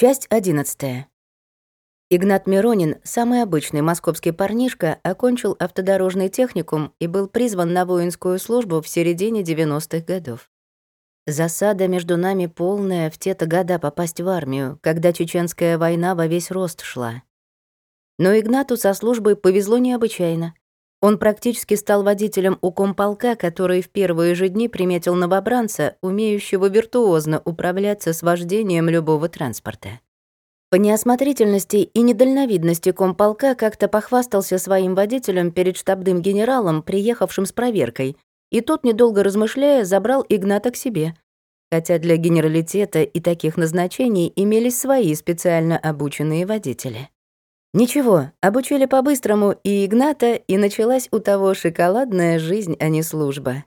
Часть одиннадцатая. Игнат Миронин, самый обычный московский парнишка, окончил автодорожный техникум и был призван на воинскую службу в середине 90-х годов. Засада между нами полная в те-то года попасть в армию, когда чеченская война во весь рост шла. Но Игнату со службой повезло необычайно. Он практически стал водителем у комполка, который в первые же дни приметил новобранца, умеющего виртуозно управляться с вождением любого транспорта. По неосмотрительности и недальновидности комполка как-то похвастался своим водителем перед штабным генералом, приехавшим с проверкой, и тот, недолго размышляя, забрал Игната к себе. Хотя для генералитета и таких назначений имелись свои специально обученные водители. Ничего, обучили по-быстрому и Игната, и началась у того шоколадная жизнь, а не служба.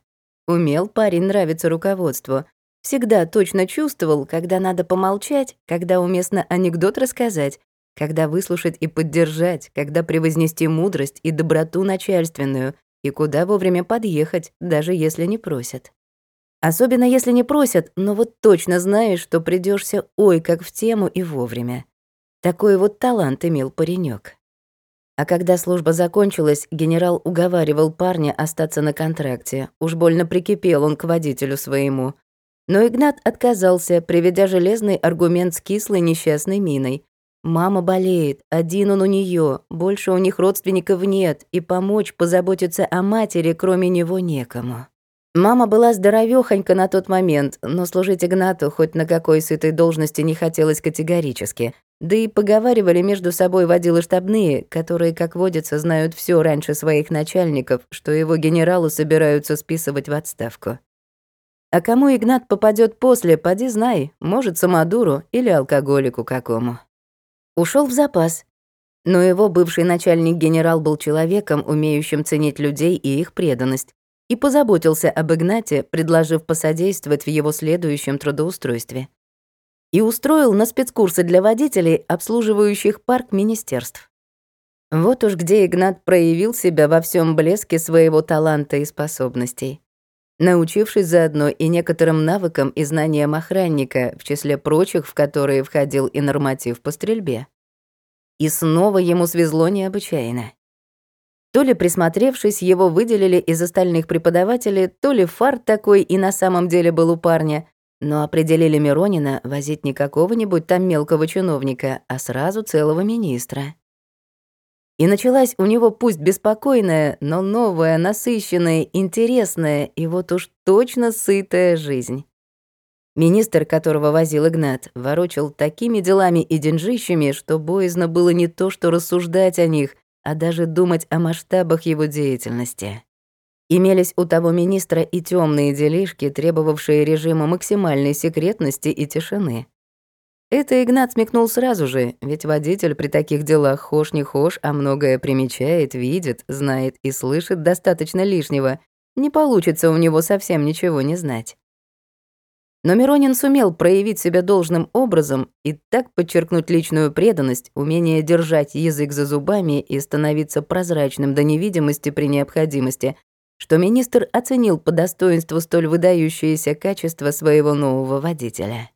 Умел парень нравиться руководству. Всегда точно чувствовал, когда надо помолчать, когда уместно анекдот рассказать, когда выслушать и поддержать, когда превознести мудрость и доброту начальственную, и куда вовремя подъехать, даже если не просят. Особенно если не просят, но вот точно знаешь, что придёшься ой как в тему и вовремя. Такой вот талант имел паренек. А когда служба закончилась, генерал уговаривал парня остаться на контракте. Уж больно прикипел он к водителю своему. Но Игнат отказался, приведя железный аргумент с кислой несчастной миной. Мама болеет, один он у нее, больше у них родственников нет, и помочь, позаботиться о матери, кроме него, некому. Мама была здоровёхонька на тот момент, но служить Игнату хоть на какой сытой должности не хотелось категорически. Да и поговаривали между собой водилы штабные, которые, как водится, знают всё раньше своих начальников, что его генералу собираются списывать в отставку. А кому Игнат попадёт после, поди знай, может, самодуру или алкоголику какому. Ушёл в запас. Но его бывший начальник генерал был человеком, умеющим ценить людей и их преданность, и позаботился об Игнате, предложив посодействовать в его следующем трудоустройстве. И устроил на спецкурсы для водителей, обслуживающих парк министерств. Вот уж где Игнат проявил себя во всем блеске своего таланта и способностей. Научившись заодно и некоторым навыкам и знаниям охранника, в числе прочих, в которые входил и норматив по стрельбе. И снова ему свезло необычайно. То ли присмотревшись, его выделили из остальных преподавателей, то ли фарт такой и на самом деле был у парня, но определили Миронина возить не какого-нибудь там мелкого чиновника, а сразу целого министра. И началась у него пусть беспокойная, но новая, насыщенная, интересная и вот уж точно сытая жизнь. Министр, которого возил Игнат, ворочал такими делами и деньжищами, что боязно было не то, что рассуждать о них, а даже думать о масштабах его деятельности. Имелись у того министра и темные делишки, требовавшие режима максимальной секретности и тишины. Это Игнат смекнул сразу же, ведь водитель при таких делах хошь не хошь, а многое примечает, видит, знает и слышит достаточно лишнего. Не получится у него совсем ничего не знать. Но Миронин сумел проявить себя должным образом и так подчеркнуть личную преданность, умение держать язык за зубами и становиться прозрачным до невидимости при необходимости, что министр оценил по достоинству столь выдающиеся качества своего нового водителя.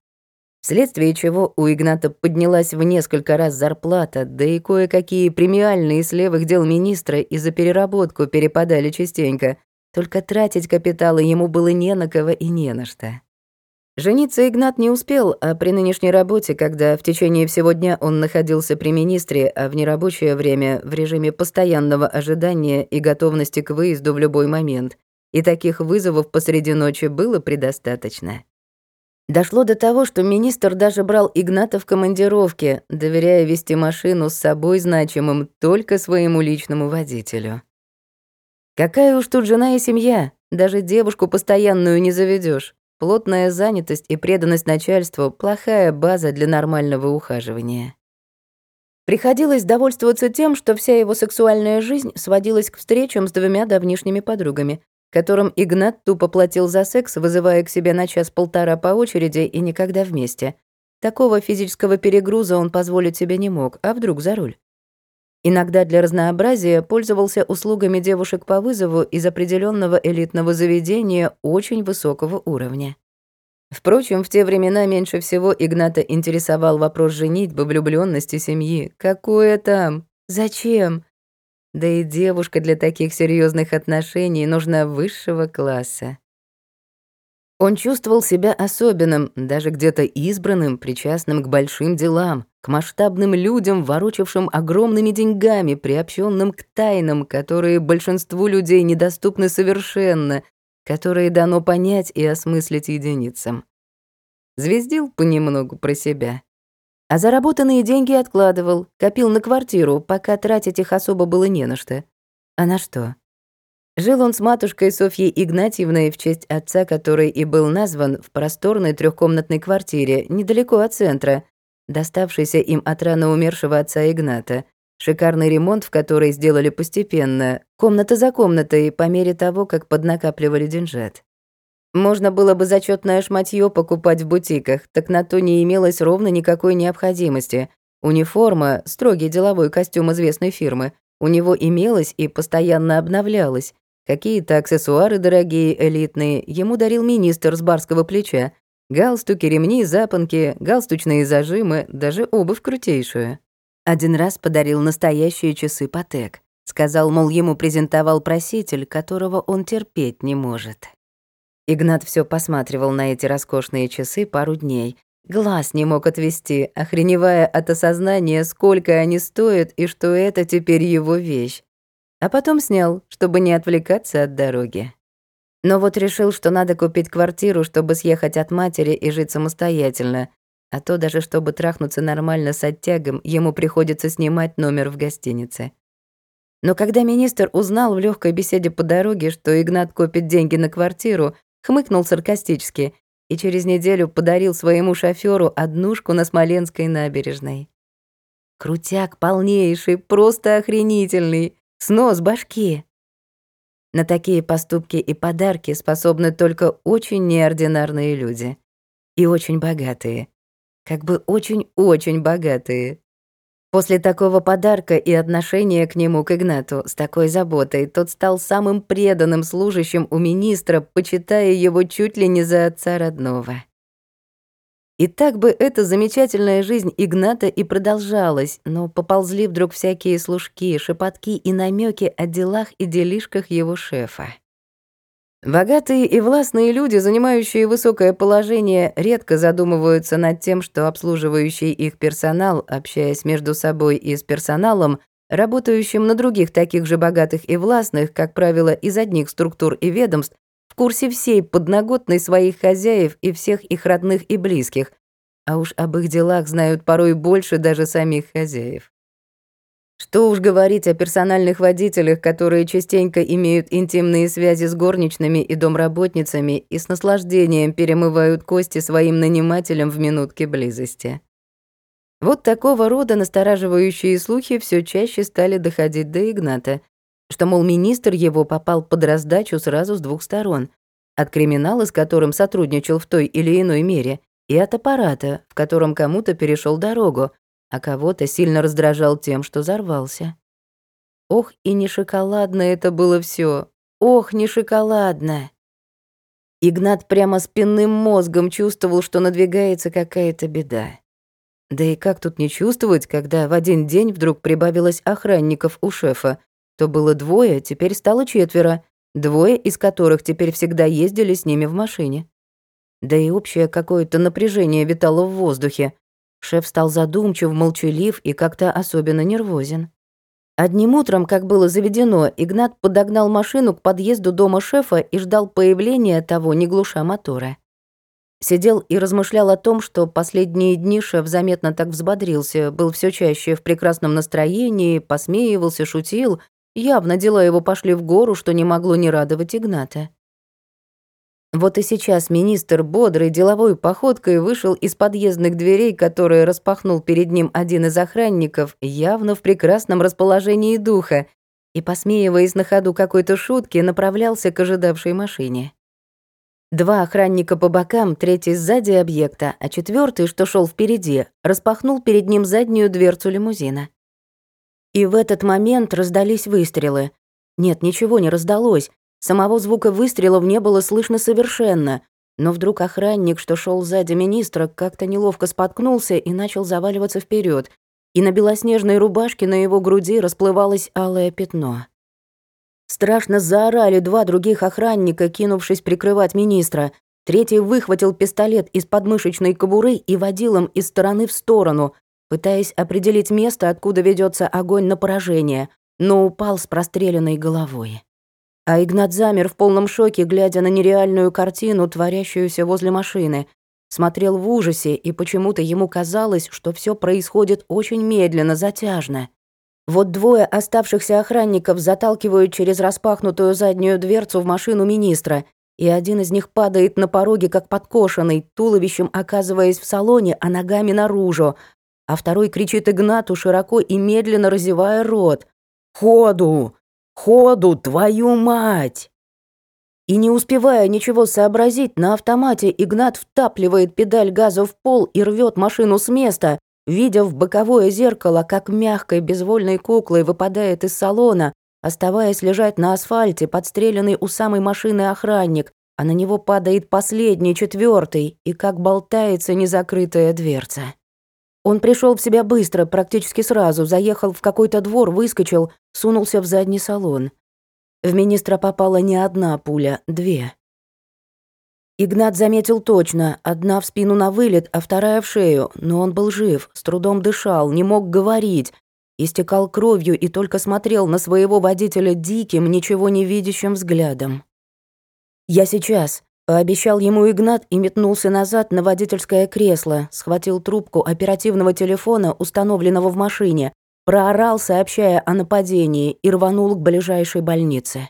Вследствие чего у Игната поднялась в несколько раз зарплата, да и кое-какие премиальные с левых дел министра и за переработку перепадали частенько, только тратить капиталы ему было не на кого и не на что. Жениться Игнат не успел, а при нынешней работе, когда в течение всего дня он находился при министре, а в нерабочее время в режиме постоянного ожидания и готовности к выезду в любой момент, и таких вызовов посреди ночи было предостаточно. Дошло до того, что министр даже брал Игната в командировке, доверяя вести машину с собой значимым только своему личному водителю. Какая уж тут жена и семья, даже девушку постоянную не заведешь. Плотная занятость и преданность начальству — плохая база для нормального ухаживания. Приходилось довольствоваться тем, что вся его сексуальная жизнь сводилась к встречам с двумя давнишними подругами, которым Игнат тупо платил за секс, вызывая к себе на час-полтора по очереди и никогда вместе. Такого физического перегруза он позволить себе не мог, а вдруг за руль. Иногда для разнообразия пользовался услугами девушек по вызову из определенного элитного заведения очень высокого уровня. Впрочем, в те времена меньше всего Игната интересовал вопрос женитьбы, влюблённости, семьи. Какое там? Зачем? Да и девушка для таких серьезных отношений нужна высшего класса. Он чувствовал себя особенным, даже где-то избранным, причастным к большим делам, к масштабным людям, ворочавшим огромными деньгами, приобщенным к тайнам, которые большинству людей недоступны совершенно, которые дано понять и осмыслить единицам. Звездил понемногу про себя. А заработанные деньги откладывал, копил на квартиру, пока тратить их особо было не на что. А на что? Жил он с матушкой Софьей Игнатьевной в честь отца, который и был назван в просторной трехкомнатной квартире недалеко от центра, доставшейся им от рано умершего отца Игната, шикарный ремонт в которой сделали постепенно, комната за комнатой, по мере того, как поднакапливали деньжат. Можно было бы зачетное шматье покупать в бутиках, так на то не имелось ровно никакой необходимости. Униформа, строгий деловой костюм известной фирмы, у него имелась и постоянно обновлялась. Какие-то аксессуары дорогие, элитные, ему дарил министр с барского плеча. Галстуки, ремни, запонки, галстучные зажимы, даже обувь крутейшую. Один раз подарил настоящие часы Патек. Сказал, мол, ему презентовал проситель, которого он терпеть не может. Игнат все посматривал на эти роскошные часы пару дней. Глаз не мог отвести, охреневая от осознания, сколько они стоят и что это теперь его вещь. А потом снял, чтобы не отвлекаться от дороги. Но вот решил, что надо купить квартиру, чтобы съехать от матери и жить самостоятельно. А то даже чтобы трахнуться нормально с оттягом, ему приходится снимать номер в гостинице. Но когда министр узнал в легкой беседе по дороге, что Игнат копит деньги на квартиру, хмыкнул саркастически и через неделю подарил своему шофёру однушку на Смоленской набережной. Крутяк полнейший, просто охренительный, снос башки. На такие поступки и подарки способны только очень неординарные люди. И очень богатые. Как бы очень-очень богатые. После такого подарка и отношения к нему, к Игнату, с такой заботой, тот стал самым преданным служащим у министра, почитая его чуть ли не за отца родного. И так бы эта замечательная жизнь Игната и продолжалась, но поползли вдруг всякие служки, шепотки и намеки о делах и делишках его шефа. Богатые и властные люди, занимающие высокое положение, редко задумываются над тем, что обслуживающий их персонал, общаясь между собой и с персоналом, работающим на других таких же богатых и властных, как правило, из одних структур и ведомств, в курсе всей подноготной своих хозяев и всех их родных и близких, а уж об их делах знают порой больше даже самих хозяев. Что уж говорить о персональных водителях, которые частенько имеют интимные связи с горничными и домработницами и с наслаждением перемывают кости своим нанимателям в минутке близости. Вот такого рода настораживающие слухи все чаще стали доходить до Игната, что, мол, министр его попал под раздачу сразу с двух сторон, от криминала, с которым сотрудничал в той или иной мере, и от аппарата, в котором кому-то перешел дорогу, а кого-то сильно раздражал тем, что взорвался. Ох, и не шоколадно это было все. Ох, не шоколадно. Игнат прямо спинным мозгом чувствовал, что надвигается какая-то беда. Да и как тут не чувствовать, когда в один день вдруг прибавилось охранников у шефа? То было двое, теперь стало четверо, двое из которых теперь всегда ездили с ними в машине. Да и общее какое-то напряжение витало в воздухе, Шеф стал задумчив, молчалив и как-то особенно нервозен. Одним утром, как было заведено, Игнат подогнал машину к подъезду дома шефа и ждал появления того, не глуша мотора. Сидел и размышлял о том, что последние дни шеф заметно так взбодрился, был все чаще в прекрасном настроении, посмеивался, шутил. Явно дела его пошли в гору, что не могло не радовать Игната. Вот и сейчас министр бодрой деловой походкой вышел из подъездных дверей, которые распахнул перед ним один из охранников, явно в прекрасном расположении духа, и, посмеиваясь на ходу какой-то шутки, направлялся к ожидавшей машине. Два охранника по бокам, третий сзади объекта, а четвертый, что шел впереди, распахнул перед ним заднюю дверцу лимузина. И в этот момент раздались выстрелы. Нет, ничего не раздалось, Самого звука выстрелов не было слышно совершенно. Но вдруг охранник, что шел сзади министра, как-то неловко споткнулся и начал заваливаться вперед, и на белоснежной рубашке на его груди расплывалось алое пятно. Страшно заорали два других охранника, кинувшись прикрывать министра. Третий выхватил пистолет из подмышечной кобуры и водил им из стороны в сторону, пытаясь определить место, откуда ведется огонь на поражение, но упал с простреленной головой. А Игнат замер в полном шоке, глядя на нереальную картину, творящуюся возле машины. Смотрел в ужасе, и почему-то ему казалось, что все происходит очень медленно, затяжно. Вот двое оставшихся охранников заталкивают через распахнутую заднюю дверцу в машину министра, и один из них падает на пороге, как подкошенный, туловищем оказываясь в салоне, а ногами наружу, а второй кричит Игнату, широко и медленно разевая рот. «Ходу! Ходу, твою мать!» И не успевая ничего сообразить, на автомате Игнат втапливает педаль газа в пол и рвет машину с места, видя в боковое зеркало, как мягкой безвольной куклой выпадает из салона, оставаясь лежать на асфальте, подстреленный у самой машины охранник, а на него падает последний, четвертый, и как болтается незакрытая дверца. Он пришел в себя быстро, практически сразу, заехал в какой-то двор, выскочил, сунулся в задний салон. В министра попала не одна пуля, две. Игнат заметил точно, одна в спину на вылет, а вторая в шею, но он был жив, с трудом дышал, не мог говорить, истекал кровью и только смотрел на своего водителя диким, ничего не видящим взглядом. «Я сейчас», Пообещал ему Игнат и метнулся назад на водительское кресло, схватил трубку оперативного телефона, установленного в машине, проорал, сообщая о нападении, и рванул к ближайшей больнице.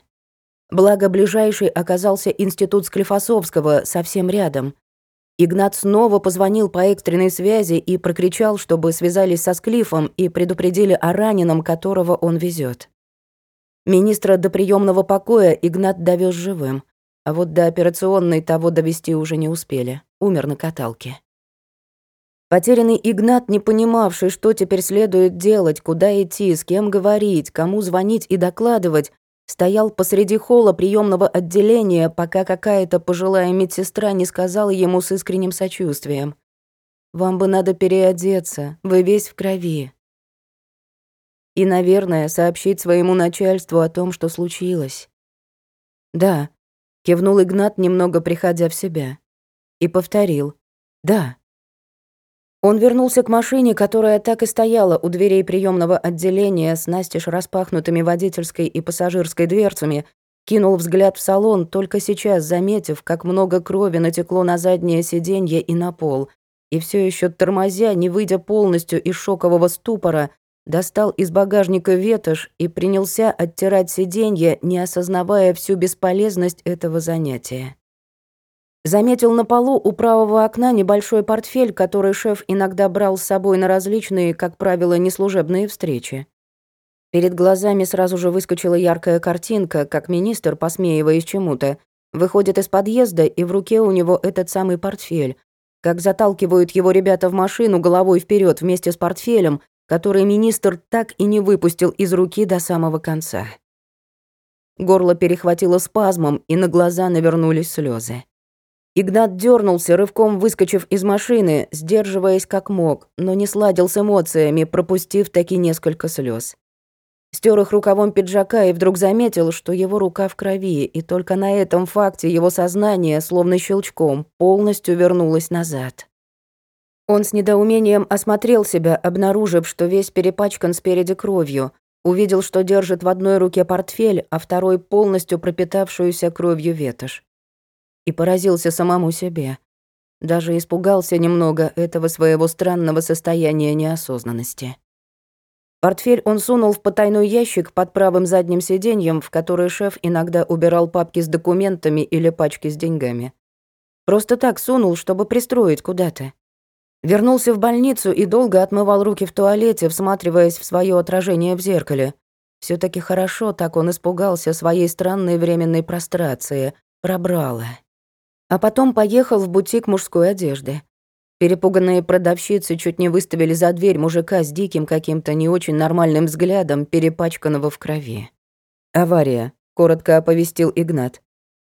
Благо, ближайший оказался институт Склифосовского совсем рядом. Игнат снова позвонил по экстренной связи и прокричал, чтобы связались со Склифом и предупредили о раненом, которого он везет. Министра до приемного покоя Игнат довез живым. А вот до операционной того довести уже не успели. Умер на каталке. Потерянный Игнат, не понимавший, что теперь следует делать, куда идти, с кем говорить, кому звонить и докладывать, стоял посреди холла приемного отделения, пока какая-то пожилая медсестра не сказала ему с искренним сочувствием. «Вам бы надо переодеться, вы весь в крови». И, наверное, сообщить своему начальству о том, что случилось. Да, Кивнул Игнат, немного приходя в себя. И повторил. «Да». Он вернулся к машине, которая так и стояла у дверей приемного отделения с настежь распахнутыми водительской и пассажирской дверцами, кинул взгляд в салон, только сейчас заметив, как много крови натекло на заднее сиденье и на пол, и все еще тормозя, не выйдя полностью из шокового ступора, достал из багажника ветошь и принялся оттирать сиденье, не осознавая всю бесполезность этого занятия. Заметил на полу у правого окна небольшой портфель, который шеф иногда брал с собой на различные, как правило, неслужебные встречи. Перед глазами сразу же выскочила яркая картинка, как министр, посмеиваясь чему-то, выходит из подъезда, и в руке у него этот самый портфель, как заталкивают его ребята в машину головой вперед вместе с портфелем, который министр так и не выпустил из руки до самого конца. Горло перехватило спазмом, и на глаза навернулись слезы. Игнат дернулся, рывком выскочив из машины, сдерживаясь как мог, но не сладил с эмоциями, пропустив таки несколько слез. Стер их рукавом пиджака и вдруг заметил, что его рука в крови, и только на этом факте его сознание, словно щелчком, полностью вернулось назад. Он с недоумением осмотрел себя, обнаружив, что весь перепачкан спереди кровью, увидел, что держит в одной руке портфель, а второй полностью пропитавшуюся кровью ветошь. И поразился самому себе. Даже испугался немного этого своего странного состояния неосознанности. Портфель он сунул в потайной ящик под правым задним сиденьем, в который шеф иногда убирал папки с документами или пачки с деньгами. Просто так сунул, чтобы пристроить куда-то. Вернулся в больницу и долго отмывал руки в туалете, всматриваясь в свое отражение в зеркале. все таки хорошо так он испугался своей странной временной прострации. Пробрало. А потом поехал в бутик мужской одежды. Перепуганные продавщицы чуть не выставили за дверь мужика с диким каким-то не очень нормальным взглядом, перепачканного в крови. «Авария», — коротко оповестил Игнат.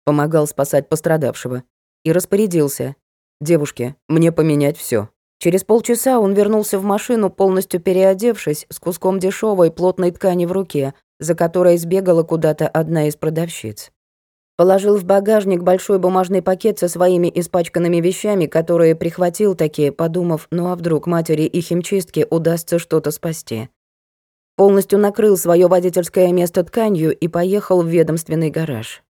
Помогал спасать пострадавшего. и распорядился. «Девушки, мне поменять все. Через полчаса он вернулся в машину, полностью переодевшись, с куском дешевой плотной ткани в руке, за которой сбегала куда-то одна из продавщиц. Положил в багажник большой бумажный пакет со своими испачканными вещами, которые прихватил такие, подумав, ну а вдруг матери и химчистке удастся что-то спасти. Полностью накрыл свое водительское место тканью и поехал в ведомственный гараж.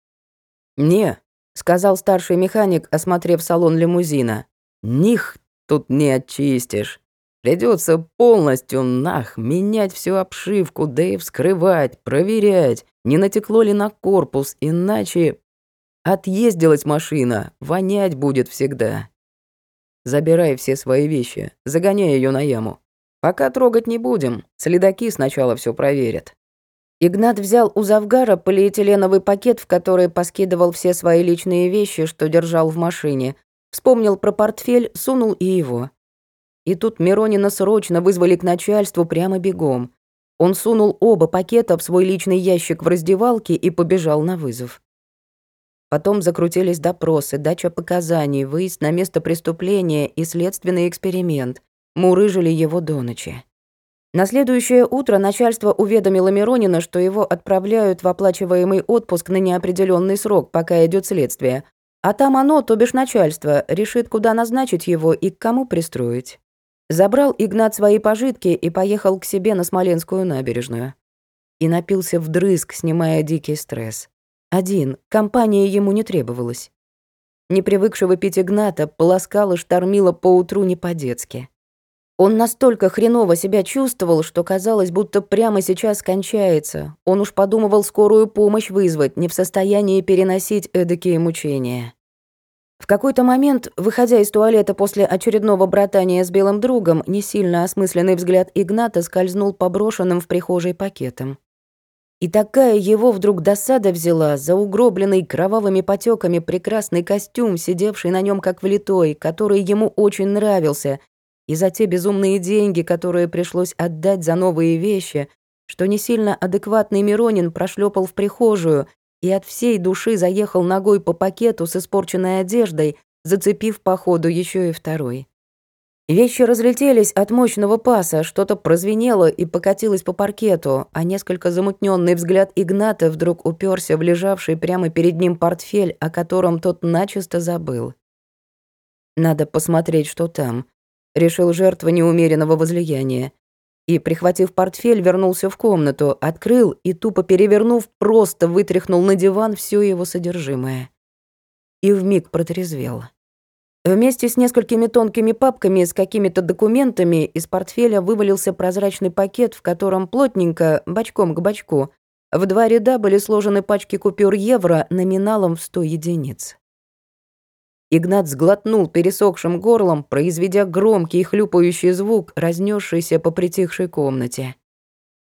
«Не», — сказал старший механик, осмотрев салон лимузина. «Них тут не очистишь. Придется полностью нах менять всю обшивку, да и вскрывать, проверять, не натекло ли на корпус, иначе отъездилась машина, вонять будет всегда. Забирай все свои вещи, загоняй ее на яму. Пока трогать не будем, следаки сначала все проверят. Игнат взял у Завгара полиэтиленовый пакет, в который поскидывал все свои личные вещи, что держал в машине. Вспомнил про портфель, сунул и его. И тут Миронина срочно вызвали к начальству прямо бегом. Он сунул оба пакета в свой личный ящик в раздевалке и побежал на вызов. Потом закрутились допросы, дача показаний, выезд на место преступления и следственный эксперимент. Мурыжили его до ночи. На следующее утро начальство уведомило Миронина, что его отправляют в оплачиваемый отпуск на неопределенный срок, пока идет следствие. А там оно, то бишь начальство, решит, куда назначить его и к кому пристроить. Забрал Игнат свои пожитки и поехал к себе на Смоленскую набережную. И напился вдрызг, снимая дикий стресс. Один, компания ему не требовалась. Не привыкшего пить Игната полоскала, штормила поутру не по-детски. Он настолько хреново себя чувствовал, что казалось, будто прямо сейчас скончается. Он уж подумывал скорую помощь вызвать, не в состоянии переносить эдакие мучения. В какой-то момент, выходя из туалета после очередного братания с белым другом, не сильно осмысленный взгляд Игната скользнул по брошенным в прихожей пакетам. И такая его вдруг досада взяла за угробленный кровавыми потеками прекрасный костюм, сидевший на нем как влитой, который ему очень нравился, и за те безумные деньги, которые пришлось отдать за новые вещи, что не сильно адекватный Миронин прошлепал в прихожую и от всей души заехал ногой по пакету с испорченной одеждой, зацепив по ходу еще и второй. Вещи разлетелись от мощного паса, что-то прозвенело и покатилось по паркету, а несколько замутненный взгляд Игната вдруг уперся в лежавший прямо перед ним портфель, о котором тот начисто забыл. «Надо посмотреть, что там», — решил жертва неумеренного возлияния и, прихватив портфель, вернулся в комнату, открыл и, тупо перевернув, просто вытряхнул на диван все его содержимое. И вмиг протрезвел. Вместе с несколькими тонкими папками с какими-то документами из портфеля вывалился прозрачный пакет, в котором плотненько, бочком к бочку, в два ряда были сложены пачки купюр евро номиналом в 100 единиц. Игнат сглотнул пересохшим горлом, произведя громкий хлюпающий звук, разнесшийся по притихшей комнате.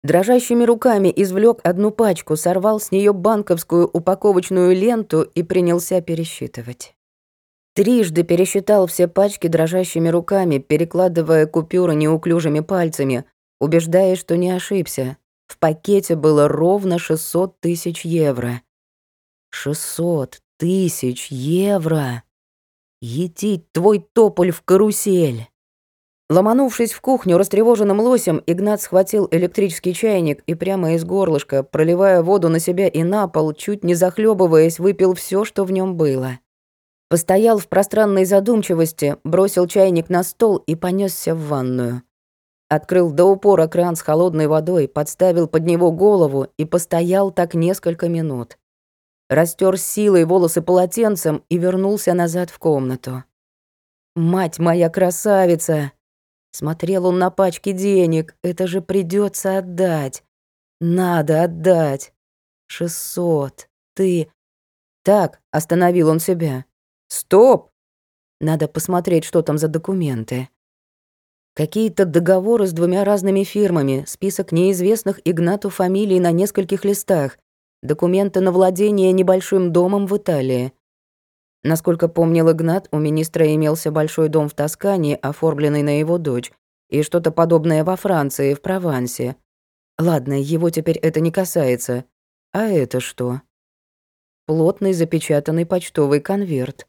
Дрожащими руками извлек одну пачку, сорвал с нее банковскую упаковочную ленту и принялся пересчитывать. Трижды пересчитал все пачки дрожащими руками, перекладывая купюры неуклюжими пальцами, убеждаясь, что не ошибся. В пакете было ровно 600 тысяч евро. 600 тысяч евро! Етить твой тополь в карусель!» Ломанувшись в кухню растревоженным лосем, Игнат схватил электрический чайник и прямо из горлышка, проливая воду на себя и на пол, чуть не захлебываясь, выпил все, что в нем было. Постоял в пространной задумчивости, бросил чайник на стол и понесся в ванную. Открыл до упора кран с холодной водой, подставил под него голову и постоял так несколько минут растер силой волосы полотенцем и вернулся назад в комнату. «Мать моя красавица!» Смотрел он на пачки денег. Это же придется отдать. Надо отдать. Шестьсот. Ты... Так, остановил он себя. Стоп! Надо посмотреть, что там за документы. Какие-то договоры с двумя разными фирмами, список неизвестных Игнату фамилий на нескольких листах, документы на владение небольшим домом в Италии. Насколько помнил Игнат, у министра имелся большой дом в Тоскане, оформленный на его дочь, и что-то подобное во Франции, в Провансе. Ладно, его теперь это не касается. А это что? Плотный запечатанный почтовый конверт.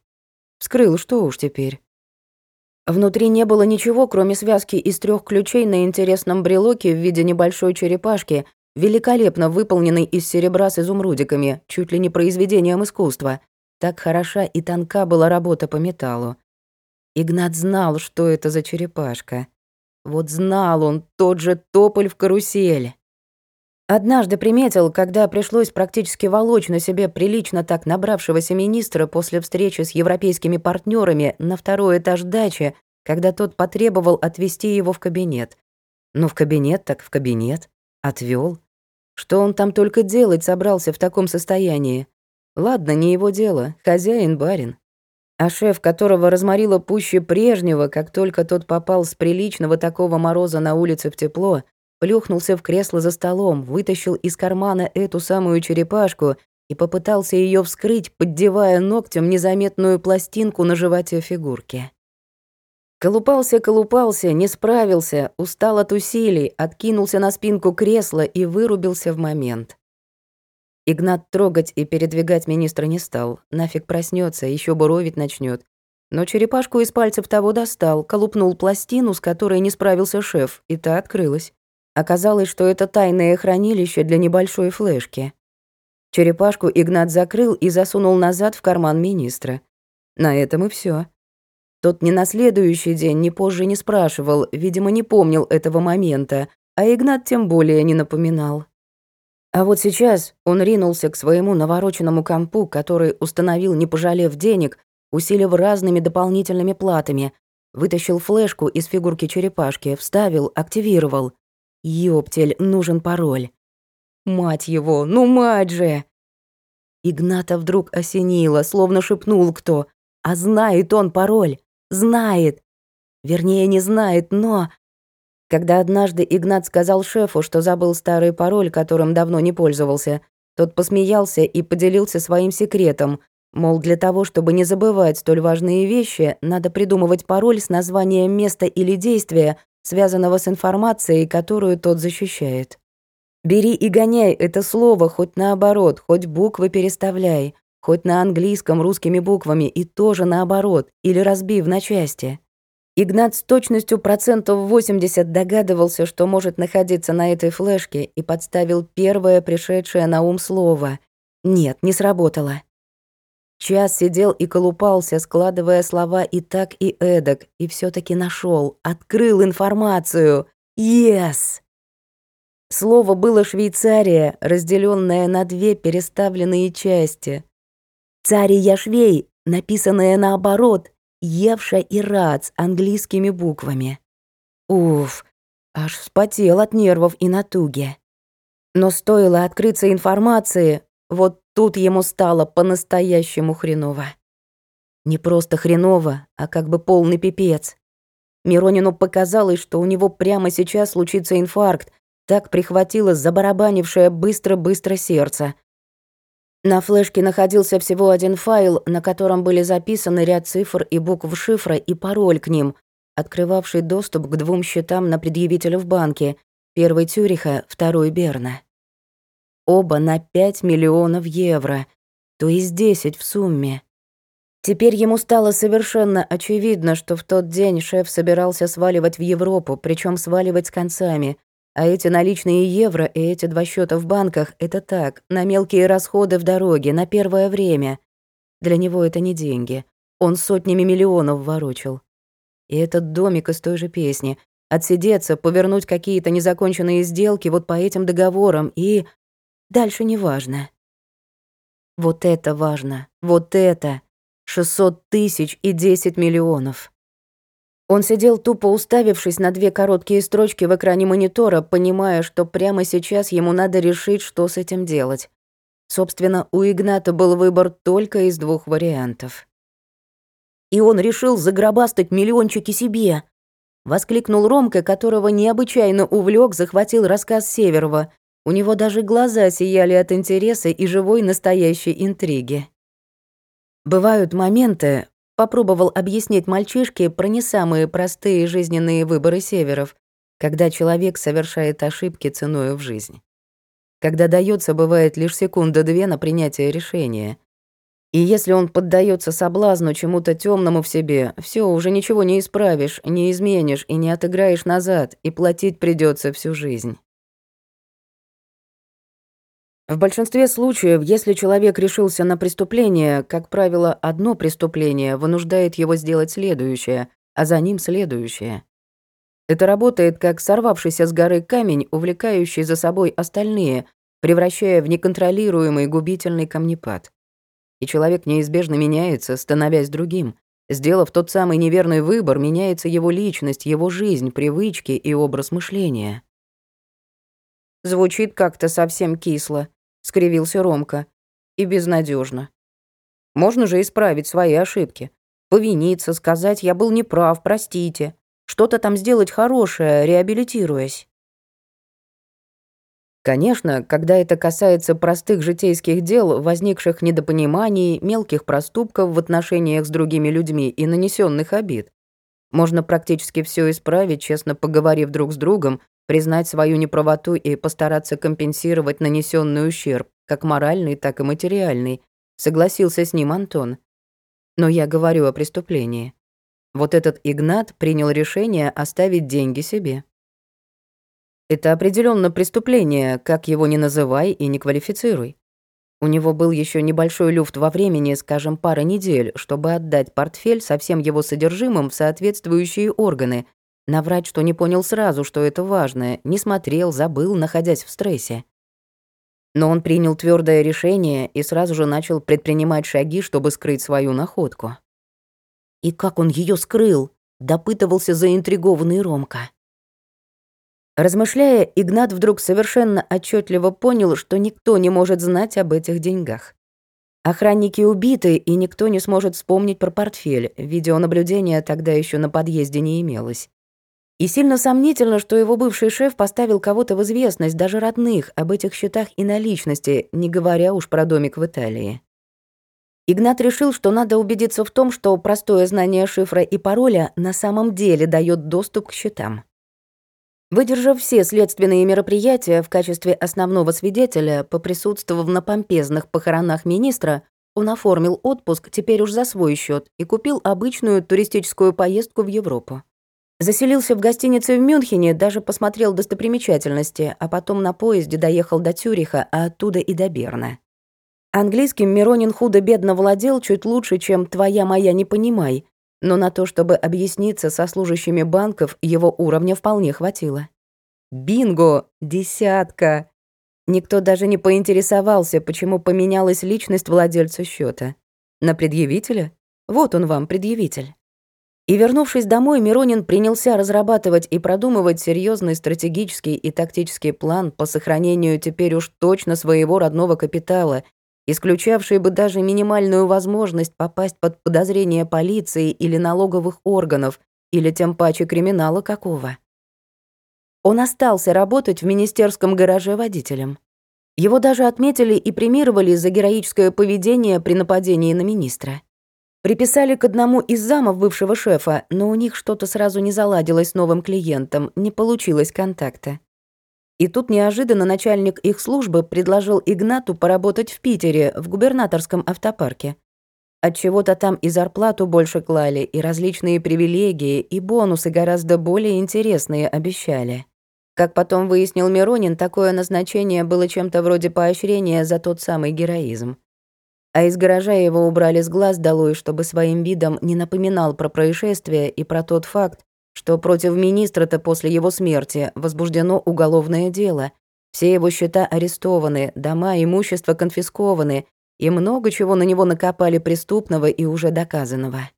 Вскрыл, что уж теперь. Внутри не было ничего, кроме связки из трех ключей на интересном брелоке в виде небольшой черепашки, великолепно выполненной из серебра с изумрудиками, чуть ли не произведением искусства. Так хороша и тонка была работа по металлу. Игнат знал, что это за черепашка. Вот знал он тот же тополь в карусель. Однажды приметил, когда пришлось практически волочь на себе прилично так набравшегося министра после встречи с европейскими партнерами на второй этаж дачи, когда тот потребовал отвезти его в кабинет. Ну, в кабинет так в кабинет. Отвёл. Что он там только делать собрался в таком состоянии? Ладно, не его дело, хозяин барин. А шеф, которого разморило пуще прежнего, как только тот попал с приличного такого мороза на улице в тепло, плюхнулся в кресло за столом, вытащил из кармана эту самую черепашку и попытался ее вскрыть, поддевая ногтем незаметную пластинку на животе фигурки. Колупался, колупался, не справился, устал от усилий, откинулся на спинку кресла и вырубился в момент. Игнат трогать и передвигать министра не стал. Нафиг проснется, еще буровить начнет. Но черепашку из пальцев того достал, колупнул пластину, с которой не справился шеф, и та открылась. Оказалось, что это тайное хранилище для небольшой флешки. Черепашку Игнат закрыл и засунул назад в карман министра. На этом и все. Тот ни на следующий день, ни позже не спрашивал, видимо, не помнил этого момента, а Игнат тем более не напоминал. А вот сейчас он ринулся к своему навороченному компу, который установил, не пожалев денег, усилив разными дополнительными платами, вытащил флешку из фигурки черепашки, вставил, активировал. Ёптель, нужен пароль. Мать его, ну мать же! Игната вдруг осенило, словно шепнул кто. А знает он пароль. Знает. Вернее, не знает, но... Когда однажды Игнат сказал шефу, что забыл старый пароль, которым давно не пользовался, тот посмеялся и поделился своим секретом, мол, для того, чтобы не забывать столь важные вещи, надо придумывать пароль с названием места или действия, связанного с информацией, которую тот защищает. Бери и гоняй это слово хоть наоборот, хоть буквы переставляй, хоть на английском русскими буквами и тоже наоборот, или разбив на части. Игнат с точностью процентов 80 догадывался, что может находиться на этой флешке, и подставил первое пришедшее на ум слово. Нет, не сработало. Час сидел и колупался, складывая слова и так, и эдак, и все таки нашел, открыл информацию. Yes! Слово было «Швейцария», разделенное на две переставленные части. «Цария швей», написанное наоборот, Евша и Рац английскими буквами. Уф, аж вспотел от нервов и натуги. Но стоило открыться информации, вот тут ему стало по-настоящему хреново. Не просто хреново, а как бы полный пипец. Миронину показалось, что у него прямо сейчас случится инфаркт, так прихватило забарабанившее быстро-быстро сердце — на флешке находился всего один файл, на котором были записаны ряд цифр и букв шифра и пароль к ним, открывавший доступ к двум счетам на предъявителя в банке, первый Тюриха, второй Берна. Оба на 5 миллионов евро, то есть 10 в сумме. Теперь ему стало совершенно очевидно, что в тот день шеф собирался сваливать в Европу, причем сваливать с концами, а эти наличные евро и эти два счета в банках — это так, на мелкие расходы в дороге, на первое время. Для него это не деньги. Он сотнями миллионов ворочил. И этот домик из той же песни. Отсидеться, повернуть какие-то незаконченные сделки вот по этим договорам и... Дальше не важно. Вот это важно. Вот это. 600 тысяч и 10 миллионов. Он сидел тупо уставившись на две короткие строчки в экране монитора, понимая, что прямо сейчас ему надо решить, что с этим делать. Собственно, у Игната был выбор только из двух вариантов. «И он решил загробастать миллиончики себе!» Воскликнул Ромка, которого необычайно увлек, захватил рассказ Северова. У него даже глаза сияли от интереса и живой настоящей интриги. Бывают моменты, Попробовал объяснить мальчишке про не самые простые жизненные выборы северов, когда человек совершает ошибки ценою в жизнь. Когда дается, бывает лишь секунда-две на принятие решения. И если он поддается соблазну чему-то темному в себе, все, уже ничего не исправишь, не изменишь и не отыграешь назад, и платить придется всю жизнь. В большинстве случаев, если человек решился на преступление, как правило, одно преступление вынуждает его сделать следующее, а за ним следующее. Это работает как сорвавшийся с горы камень, увлекающий за собой остальные, превращая в неконтролируемый губительный камнепад. И человек неизбежно меняется, становясь другим. Сделав тот самый неверный выбор, меняется его личность, его жизнь, привычки и образ мышления. Звучит как-то совсем кисло, скривился Ромка. И безнадежно. Можно же исправить свои ошибки. Повиниться, сказать, я был неправ, простите. Что-то там сделать хорошее, реабилитируясь. Конечно, когда это касается простых житейских дел, возникших недопониманий, мелких проступков в отношениях с другими людьми и нанесенных обид, можно практически все исправить, честно поговорив друг с другом, признать свою неправоту и постараться компенсировать нанесенный ущерб, как моральный, так и материальный, согласился с ним Антон. Но я говорю о преступлении. Вот этот Игнат принял решение оставить деньги себе. Это определенно преступление, как его ни называй и не квалифицируй. У него был еще небольшой люфт во времени, скажем, пара недель, чтобы отдать портфель со всем его содержимым в соответствующие органы, Наврать, что не понял сразу, что это важное, не смотрел, забыл, находясь в стрессе. Но он принял твердое решение и сразу же начал предпринимать шаги, чтобы скрыть свою находку. И как он ее скрыл, допытывался заинтригованный Ромка. Размышляя, Игнат вдруг совершенно отчетливо понял, что никто не может знать об этих деньгах. Охранники убиты, и никто не сможет вспомнить про портфель. Видеонаблюдения тогда еще на подъезде не имелось. И сильно сомнительно, что его бывший шеф поставил кого-то в известность, даже родных, об этих счетах и наличности, не говоря уж про домик в Италии. Игнат решил, что надо убедиться в том, что простое знание шифра и пароля на самом деле дает доступ к счетам. Выдержав все следственные мероприятия в качестве основного свидетеля, поприсутствовав на помпезных похоронах министра, он оформил отпуск теперь уж за свой счет и купил обычную туристическую поездку в Европу. Заселился в гостинице в Мюнхене, даже посмотрел достопримечательности, а потом на поезде доехал до Цюриха, а оттуда и до Берна. Английским Миронин худо-бедно владел чуть лучше, чем «твоя моя не понимай», но на то, чтобы объясниться со служащими банков, его уровня вполне хватило. Бинго! Десятка! Никто даже не поинтересовался, почему поменялась личность владельца счета. На предъявителя? Вот он вам, предъявитель. И вернувшись домой, Миронин принялся разрабатывать и продумывать серьезный стратегический и тактический план по сохранению теперь уж точно своего родного капитала, исключавший бы даже минимальную возможность попасть под подозрение полиции или налоговых органов, или тем паче криминала какого. Он остался работать в министерском гараже водителем. Его даже отметили и премировали за героическое поведение при нападении на министра. Приписали к одному из замов бывшего шефа, но у них что-то сразу не заладилось с новым клиентом, не получилось контакта. И тут неожиданно начальник их службы предложил Игнату поработать в Питере, в губернаторском автопарке. От чего то там и зарплату больше клали, и различные привилегии, и бонусы гораздо более интересные обещали. Как потом выяснил Миронин, такое назначение было чем-то вроде поощрения за тот самый героизм а из гаража его убрали с глаз долой, чтобы своим видом не напоминал про происшествие и про тот факт, что против министра-то после его смерти возбуждено уголовное дело. Все его счета арестованы, дома, имущество конфискованы, и много чего на него накопали преступного и уже доказанного.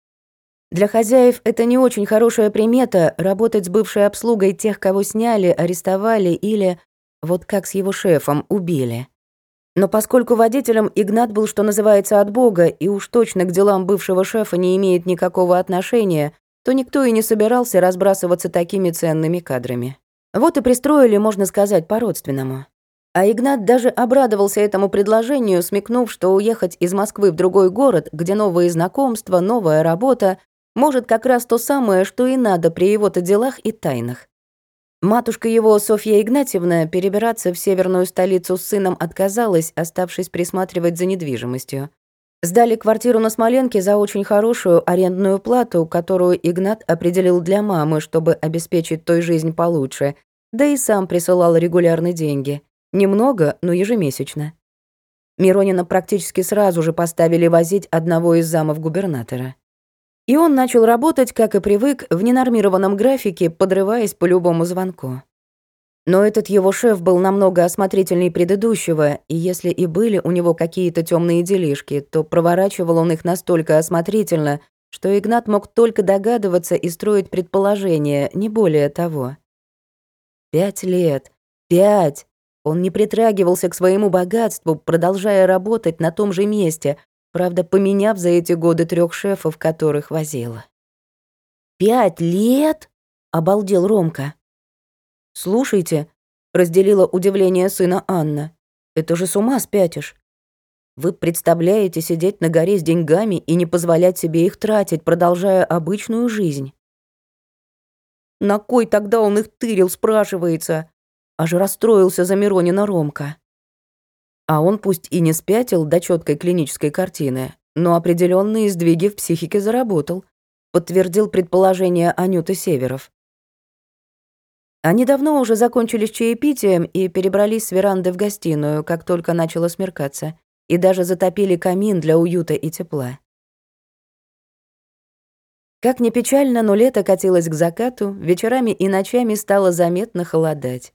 Для хозяев это не очень хорошая примета работать с бывшей обслугой тех, кого сняли, арестовали или, вот как с его шефом, убили. Но поскольку водителем Игнат был, что называется, от Бога, и уж точно к делам бывшего шефа не имеет никакого отношения, то никто и не собирался разбрасываться такими ценными кадрами. Вот и пристроили, можно сказать, по-родственному. А Игнат даже обрадовался этому предложению, смекнув, что уехать из Москвы в другой город, где новые знакомства, новая работа, может как раз то самое, что и надо при его-то делах и тайнах. Матушка его, Софья Игнатьевна, перебираться в северную столицу с сыном отказалась, оставшись присматривать за недвижимостью. Сдали квартиру на Смоленке за очень хорошую арендную плату, которую Игнат определил для мамы, чтобы обеспечить той жизнь получше, да и сам присылал регулярные деньги. Немного, но ежемесячно. Миронина практически сразу же поставили возить одного из замов губернатора. И он начал работать, как и привык, в ненормированном графике, подрываясь по любому звонку. Но этот его шеф был намного осмотрительней предыдущего, и если и были у него какие-то темные делишки, то проворачивал он их настолько осмотрительно, что Игнат мог только догадываться и строить предположения, не более того. Пять лет. Пять. Он не притрагивался к своему богатству, продолжая работать на том же месте, правда, поменяв за эти годы трех шефов, которых возила. «Пять лет?» — обалдел Ромка. «Слушайте», — разделила удивление сына Анна, «это же с ума спятишь. Вы представляете сидеть на горе с деньгами и не позволять себе их тратить, продолжая обычную жизнь?» «На кой тогда он их тырил, спрашивается?» Аж расстроился за Миронина Ромка. А он пусть и не спятил до четкой клинической картины, но определенные сдвиги в психике заработал, подтвердил предположение Анюты Северов. Они давно уже закончили с чаепитием и перебрались с веранды в гостиную, как только начало смеркаться, и даже затопили камин для уюта и тепла. Как ни печально, но лето катилось к закату, вечерами и ночами стало заметно холодать.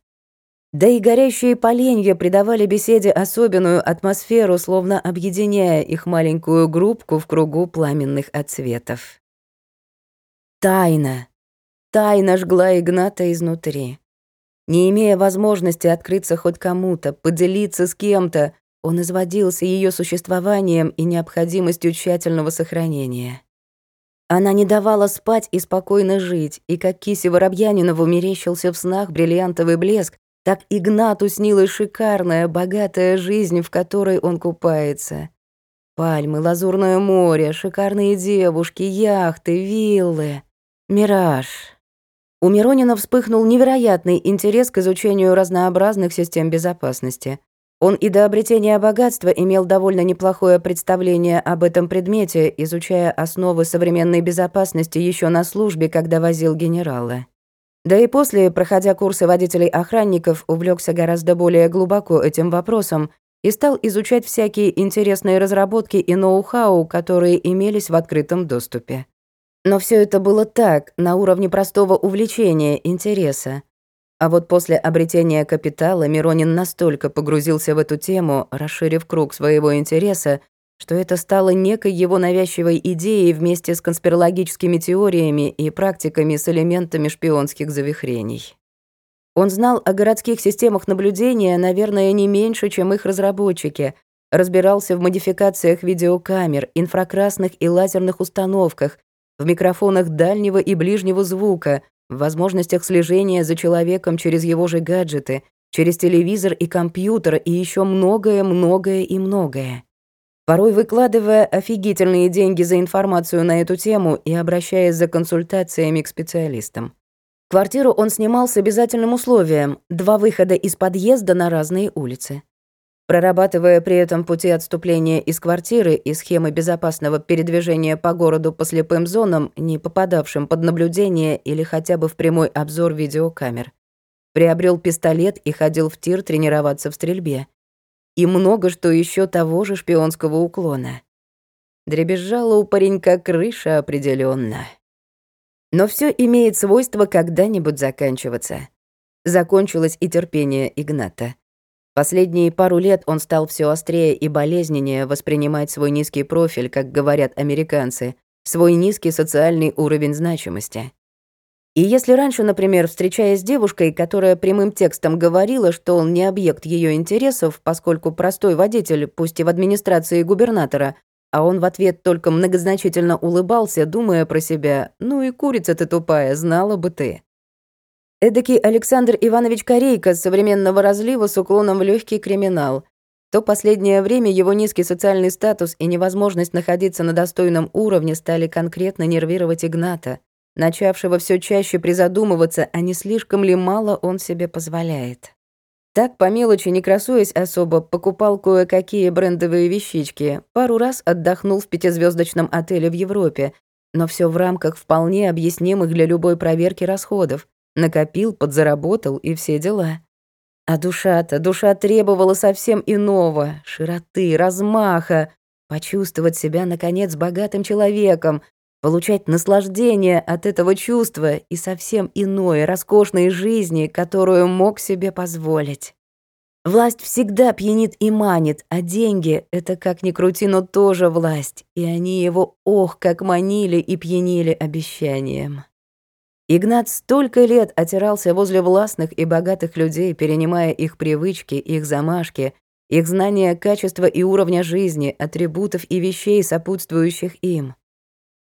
Да и горящие поленья придавали беседе особенную атмосферу, словно объединяя их маленькую группку в кругу пламенных отсветов. Тайна. Тайна жгла Игната изнутри. Не имея возможности открыться хоть кому-то, поделиться с кем-то, он изводился ее существованием и необходимостью тщательного сохранения. Она не давала спать и спокойно жить, и как Кисе Воробьянинову мерещился в снах бриллиантовый блеск, так Игнату снилась шикарная, богатая жизнь, в которой он купается. Пальмы, лазурное море, шикарные девушки, яхты, виллы. Мираж. У Миронина вспыхнул невероятный интерес к изучению разнообразных систем безопасности. Он и до обретения богатства имел довольно неплохое представление об этом предмете, изучая основы современной безопасности еще на службе, когда возил генерала. Да и после, проходя курсы водителей-охранников, увлекся гораздо более глубоко этим вопросом и стал изучать всякие интересные разработки и ноу-хау, которые имелись в открытом доступе. Но все это было так, на уровне простого увлечения, интереса. А вот после обретения капитала Миронин настолько погрузился в эту тему, расширив круг своего интереса, что это стало некой его навязчивой идеей вместе с конспирологическими теориями и практиками с элементами шпионских завихрений. Он знал о городских системах наблюдения, наверное, не меньше, чем их разработчики, разбирался в модификациях видеокамер, инфракрасных и лазерных установках, в микрофонах дальнего и ближнего звука, в возможностях слежения за человеком через его же гаджеты, через телевизор и компьютер и еще многое, многое и многое порой выкладывая офигительные деньги за информацию на эту тему и обращаясь за консультациями к специалистам. Квартиру он снимал с обязательным условием — два выхода из подъезда на разные улицы. Прорабатывая при этом пути отступления из квартиры и схемы безопасного передвижения по городу по слепым зонам, не попадавшим под наблюдение или хотя бы в прямой обзор видеокамер. Приобрел пистолет и ходил в тир тренироваться в стрельбе и много что еще того же шпионского уклона. Дребезжала у паренька крыша определенно. Но все имеет свойство когда-нибудь заканчиваться. Закончилось и терпение Игната. Последние пару лет он стал все острее и болезненнее воспринимать свой низкий профиль, как говорят американцы, свой низкий социальный уровень значимости. И если раньше, например, встречаясь с девушкой, которая прямым текстом говорила, что он не объект ее интересов, поскольку простой водитель, пусть и в администрации губернатора, а он в ответ только многозначительно улыбался, думая про себя, «Ну и курица ты тупая, знала бы ты». Эдакий Александр Иванович Корейко современного разлива с уклоном в легкий криминал. То последнее время его низкий социальный статус и невозможность находиться на достойном уровне стали конкретно нервировать Игната начавшего все чаще призадумываться, а не слишком ли мало он себе позволяет. Так, по мелочи, не красуясь особо, покупал кое-какие брендовые вещички, пару раз отдохнул в пятизвездочном отеле в Европе, но все в рамках вполне объяснимых для любой проверки расходов. Накопил, подзаработал и все дела. А душа-то, душа требовала совсем иного, широты, размаха, почувствовать себя, наконец, богатым человеком, получать наслаждение от этого чувства и совсем иной, роскошной жизни, которую мог себе позволить. Власть всегда пьянит и манит, а деньги — это, как ни крути, но тоже власть, и они его, ох, как манили и пьянили обещанием. Игнат столько лет отирался возле властных и богатых людей, перенимая их привычки, их замашки, их знания качества и уровня жизни, атрибутов и вещей, сопутствующих им.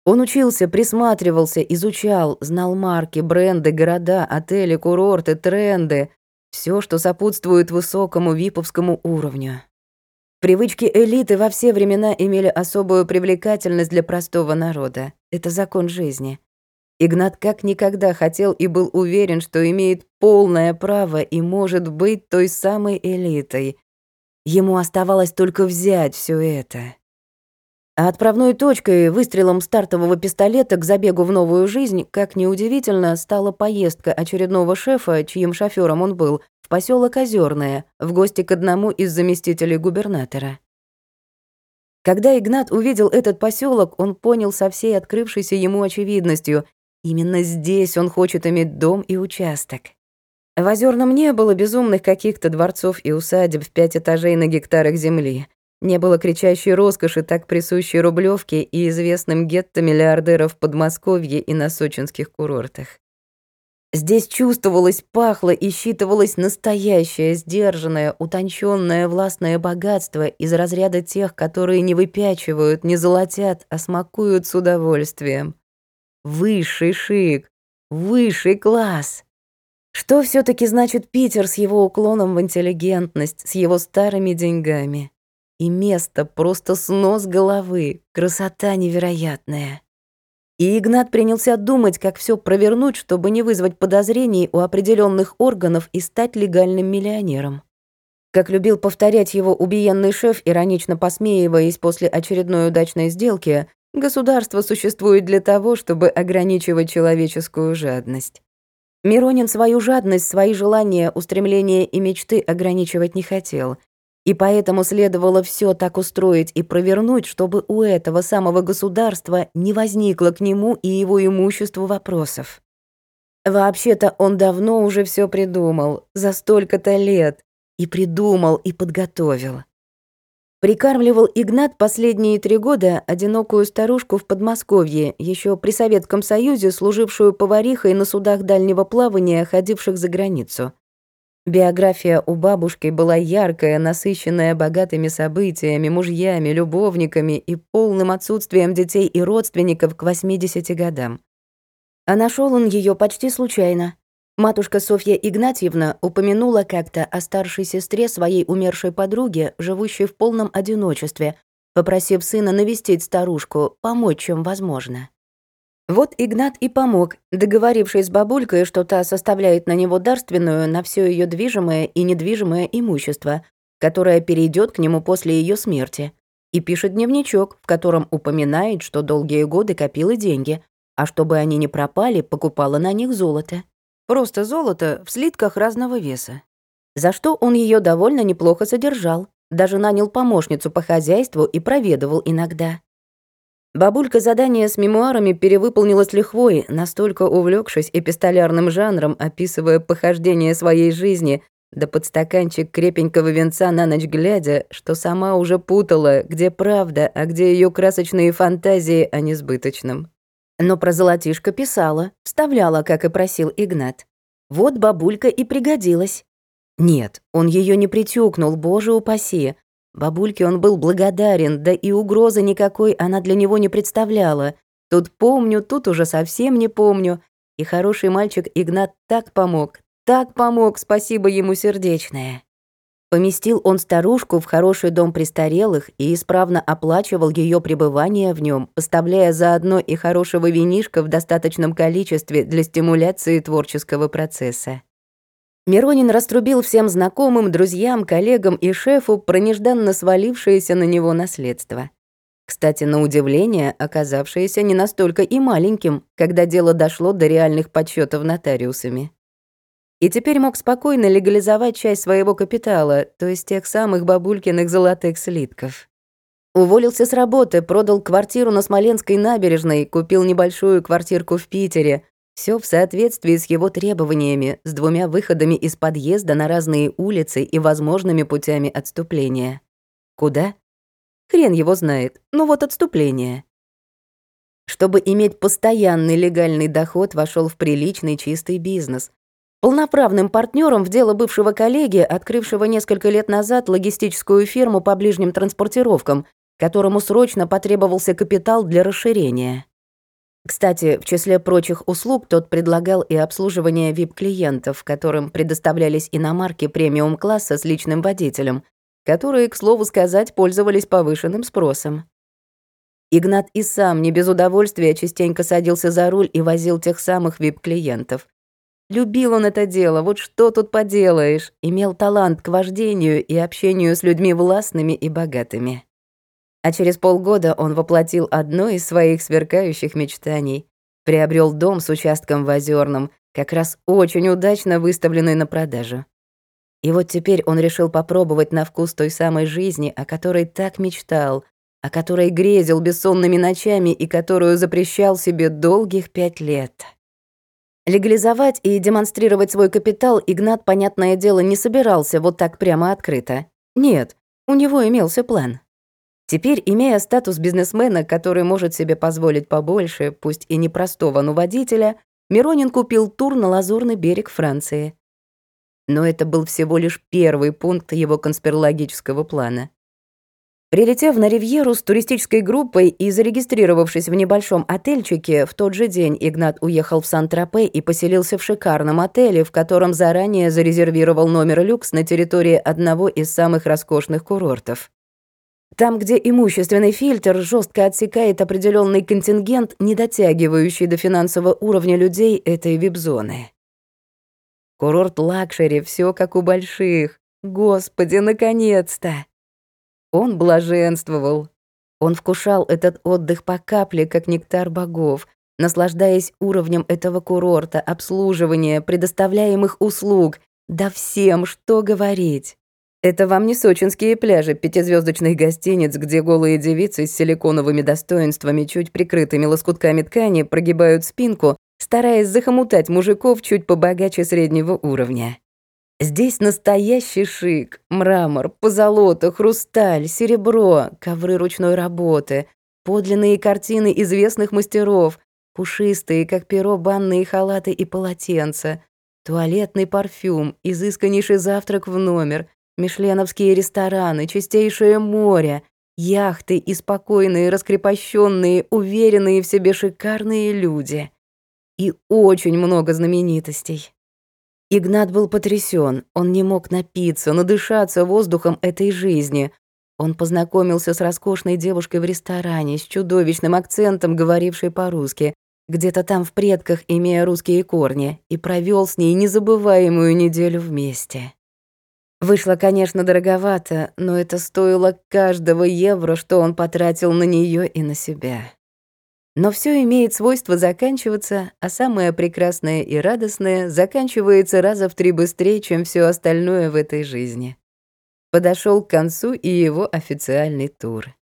Он учился, присматривался, изучал, знал марки, бренды, города, отели, курорты, тренды, все, что сопутствует высокому виповскому уровню. Привычки элиты во все времена имели особую привлекательность для простого народа. Это закон жизни. Игнат как никогда хотел и был уверен, что имеет полное право и может быть той самой элитой. Ему оставалось только взять все это. А отправной точкой, выстрелом стартового пистолета к забегу в новую жизнь, как неудивительно, стала поездка очередного шефа, чьим шофёром он был, в поселок Озерное, в гости к одному из заместителей губернатора. Когда Игнат увидел этот поселок, он понял со всей открывшейся ему очевидностью, именно здесь он хочет иметь дом и участок. В Озерном не было безумных каких-то дворцов и усадеб в пять этажей на гектарах земли. Не было кричащей роскоши, так присущей Рублевке и известным гетто миллиардеров Подмосковье и на сочинских курортах. Здесь чувствовалось, пахло и считывалось настоящее, сдержанное, утонченное властное богатство из разряда тех, которые не выпячивают, не золотят, а смакуют с удовольствием. Высший шик, высший класс. Что все таки значит Питер с его уклоном в интеллигентность, с его старыми деньгами? И место просто снос головы, красота невероятная. И Игнат принялся думать, как все провернуть, чтобы не вызвать подозрений у определенных органов и стать легальным миллионером. Как любил повторять его убиенный шеф, иронично посмеиваясь после очередной удачной сделки, государство существует для того, чтобы ограничивать человеческую жадность. Миронин свою жадность, свои желания, устремления и мечты ограничивать не хотел — и поэтому следовало все так устроить и провернуть, чтобы у этого самого государства не возникло к нему и его имуществу вопросов. Вообще-то он давно уже все придумал, за столько-то лет, и придумал, и подготовил. Прикармливал Игнат последние три года одинокую старушку в Подмосковье, еще при Советском Союзе служившую поварихой на судах дальнего плавания, ходивших за границу. Биография у бабушки была яркая, насыщенная богатыми событиями, мужьями, любовниками и полным отсутствием детей и родственников к 80 годам. А нашел он ее почти случайно. Матушка Софья Игнатьевна упомянула как-то о старшей сестре своей умершей подруги, живущей в полном одиночестве, попросив сына навестить старушку, помочь, чем возможно. Вот Игнат и помог, договорившись с бабулькой, что та составляет на него дарственную на все ее движимое и недвижимое имущество, которое перейдет к нему после ее смерти, и пишет дневничок, в котором упоминает, что долгие годы копила деньги, а чтобы они не пропали, покупала на них золото. Просто золото в слитках разного веса. За что он ее довольно неплохо содержал, даже нанял помощницу по хозяйству и проведывал иногда. Бабулька задание с мемуарами перевыполнила с лихвой, настолько увлекшись эпистолярным жанром, описывая похождение своей жизни, да под стаканчик крепенького венца на ночь глядя, что сама уже путала, где правда, а где ее красочные фантазии о несбыточном. Но про золотишко писала, вставляла, как и просил Игнат. Вот бабулька и пригодилась. Нет, он ее не притюкнул, боже упаси, Бабульке он был благодарен, да и угрозы никакой она для него не представляла. Тут помню, тут уже совсем не помню. И хороший мальчик Игнат так помог, так помог, спасибо ему сердечное. Поместил он старушку в хороший дом престарелых и исправно оплачивал ее пребывание в нем, поставляя заодно и хорошего винишка в достаточном количестве для стимуляции творческого процесса. Миронин раструбил всем знакомым, друзьям, коллегам и шефу про нежданно свалившееся на него наследство. Кстати, на удивление, оказавшееся не настолько и маленьким, когда дело дошло до реальных подсчетов нотариусами. И теперь мог спокойно легализовать часть своего капитала, то есть тех самых бабулькиных золотых слитков. Уволился с работы, продал квартиру на Смоленской набережной, купил небольшую квартирку в Питере, все в соответствии с его требованиями, с двумя выходами из подъезда на разные улицы и возможными путями отступления. Куда? Хрен его знает. Ну вот отступление. Чтобы иметь постоянный легальный доход, вошел в приличный чистый бизнес. Полноправным партнером в дело бывшего коллеги, открывшего несколько лет назад логистическую фирму по ближним транспортировкам, которому срочно потребовался капитал для расширения. Кстати, в числе прочих услуг тот предлагал и обслуживание VIP-клиентов, которым предоставлялись иномарки премиум-класса с личным водителем, которые, к слову сказать, пользовались повышенным спросом. Игнат и сам не без удовольствия частенько садился за руль и возил тех самых VIP-клиентов. Любил он это дело, вот что тут поделаешь, имел талант к вождению и общению с людьми властными и богатыми. А через полгода он воплотил одно из своих сверкающих мечтаний. Приобрел дом с участком в Озерном, как раз очень удачно выставленный на продажу. И вот теперь он решил попробовать на вкус той самой жизни, о которой так мечтал, о которой грезил бессонными ночами и которую запрещал себе долгих пять лет. Легализовать и демонстрировать свой капитал Игнат, понятное дело, не собирался вот так прямо открыто. Нет, у него имелся план. Теперь, имея статус бизнесмена, который может себе позволить побольше, пусть и непростого, но водителя, Миронин купил тур на Лазурный берег Франции. Но это был всего лишь первый пункт его конспирологического плана. Прилетев на Ривьеру с туристической группой и зарегистрировавшись в небольшом отельчике, в тот же день Игнат уехал в Сан-Тропе и поселился в шикарном отеле, в котором заранее зарезервировал номер люкс на территории одного из самых роскошных курортов. Там, где имущественный фильтр жестко отсекает определенный контингент, не дотягивающий до финансового уровня людей этой вип-зоны. Курорт лакшери, все как у больших. Господи, наконец-то! Он блаженствовал. Он вкушал этот отдых по капле, как нектар богов, наслаждаясь уровнем этого курорта, обслуживания, предоставляемых услуг, да всем, что говорить. Это вам не сочинские пляжи пятизвездочных гостиниц, где голые девицы с силиконовыми достоинствами, чуть прикрытыми лоскутками ткани, прогибают спинку, стараясь захомутать мужиков чуть побогаче среднего уровня. Здесь настоящий шик, мрамор, позолота, хрусталь, серебро, ковры ручной работы, подлинные картины известных мастеров, пушистые, как перо, банные халаты и полотенца, туалетный парфюм, изысканнейший завтрак в номер — Мишленовские рестораны, чистейшее море, яхты и спокойные, раскрепощенные, уверенные в себе шикарные люди. И очень много знаменитостей. Игнат был потрясен, он не мог напиться, надышаться воздухом этой жизни. Он познакомился с роскошной девушкой в ресторане, с чудовищным акцентом, говорившей по-русски, где-то там в предках, имея русские корни, и провел с ней незабываемую неделю вместе. Вышло, конечно, дороговато, но это стоило каждого евро, что он потратил на нее и на себя. Но все имеет свойство заканчиваться, а самое прекрасное и радостное заканчивается раза в три быстрее, чем все остальное в этой жизни. Подошел к концу и его официальный тур.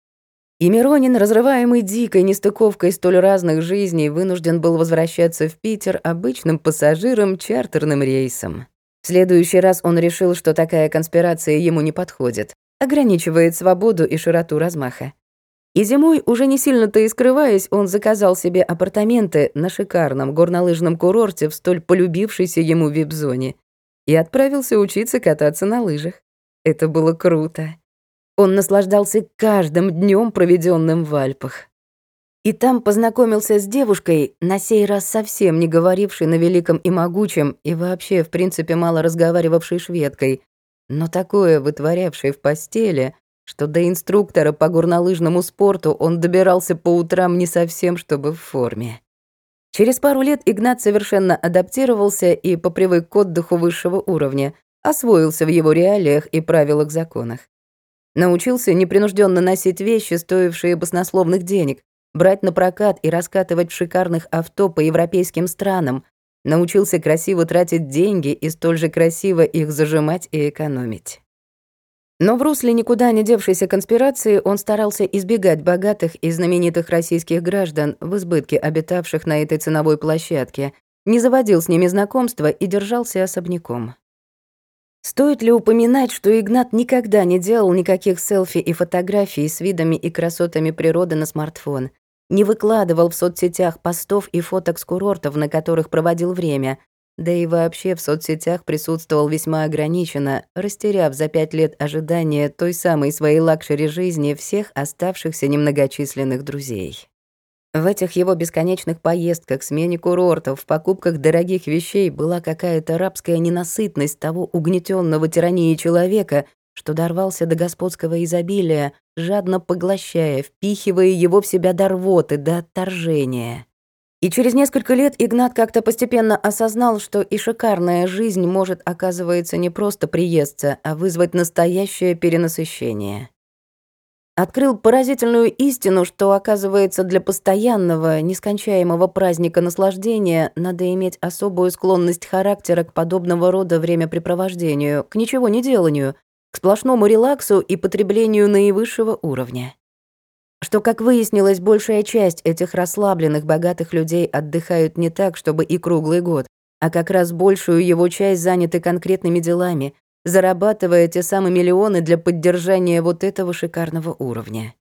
И Миронин, разрываемый дикой нестыковкой столь разных жизней, вынужден был возвращаться в Питер обычным пассажиром чартерным рейсом. В следующий раз он решил, что такая конспирация ему не подходит, ограничивает свободу и широту размаха. И зимой, уже не сильно-то и скрываясь, он заказал себе апартаменты на шикарном горнолыжном курорте в столь полюбившейся ему вип-зоне и отправился учиться кататься на лыжах. Это было круто. Он наслаждался каждым днем, проведенным в Альпах. И там познакомился с девушкой, на сей раз совсем не говорившей на великом и могучем, и вообще, в принципе, мало разговаривавшей шведкой, но такое вытворявшей в постели, что до инструктора по горнолыжному спорту он добирался по утрам не совсем, чтобы в форме. Через пару лет Игнат совершенно адаптировался и попривык к отдыху высшего уровня, освоился в его реалиях и правилах законах. Научился непринужденно носить вещи, стоившие баснословных денег, брать на прокат и раскатывать в шикарных авто по европейским странам, научился красиво тратить деньги и столь же красиво их зажимать и экономить. Но в русле никуда не девшейся конспирации он старался избегать богатых и знаменитых российских граждан, в избытке обитавших на этой ценовой площадке, не заводил с ними знакомства и держался особняком. Стоит ли упоминать, что Игнат никогда не делал никаких селфи и фотографий с видами и красотами природы на смартфон, не выкладывал в соцсетях постов и фоток с курортов, на которых проводил время, да и вообще в соцсетях присутствовал весьма ограниченно, растеряв за пять лет ожидания той самой своей лакшери жизни всех оставшихся немногочисленных друзей. В этих его бесконечных поездках, смене курортов, в покупках дорогих вещей была какая-то рабская ненасытность того угнетенного тирании человека, что дорвался до господского изобилия, жадно поглощая, впихивая его в себя до рвоты, до отторжения. И через несколько лет Игнат как-то постепенно осознал, что и шикарная жизнь может, оказывается, не просто приесться, а вызвать настоящее перенасыщение. Открыл поразительную истину, что, оказывается, для постоянного, нескончаемого праздника наслаждения надо иметь особую склонность характера к подобного рода времяпрепровождению, к ничего не деланию, к сплошному релаксу и потреблению наивысшего уровня что, как выяснилось, большая часть этих расслабленных, богатых людей отдыхают не так, чтобы и круглый год, а как раз большую его часть заняты конкретными делами, зарабатывая те самые миллионы для поддержания вот этого шикарного уровня.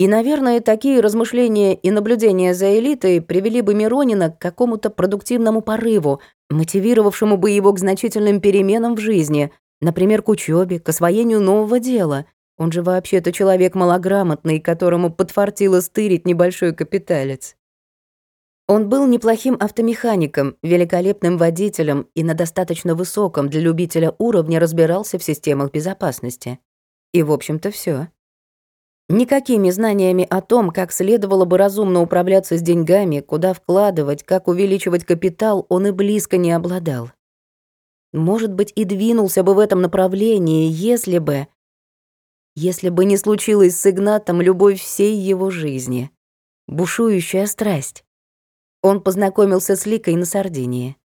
И, наверное, такие размышления и наблюдения за элитой привели бы Миронина к какому-то продуктивному порыву, мотивировавшему бы его к значительным переменам в жизни, например, к учебе, к освоению нового дела, он же вообще-то человек малограмотный, которому подфартило стырить небольшой капиталец. Он был неплохим автомехаником, великолепным водителем и на достаточно высоком для любителя уровне разбирался в системах безопасности. И, в общем-то, все. Никакими знаниями о том, как следовало бы разумно управляться с деньгами, куда вкладывать, как увеличивать капитал, он и близко не обладал. Может быть, и двинулся бы в этом направлении, если бы если бы не случилось с Игнатом любовь всей его жизни. Бушующая страсть. Он познакомился с Ликой на Сардинии.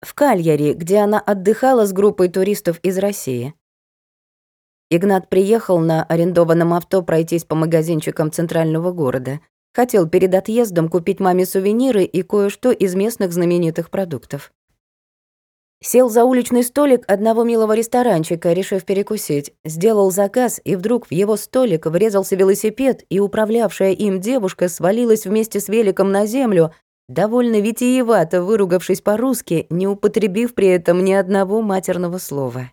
В Кальяре, где она отдыхала с группой туристов из России. Игнат приехал на арендованном авто пройтись по магазинчикам центрального города. Хотел перед отъездом купить маме сувениры и кое-что из местных знаменитых продуктов. Сел за уличный столик одного милого ресторанчика, решив перекусить. Сделал заказ, и вдруг в его столик врезался велосипед, и управлявшая им девушка свалилась вместе с великом на землю, довольно витиевато выругавшись по-русски, не употребив при этом ни одного матерного слова.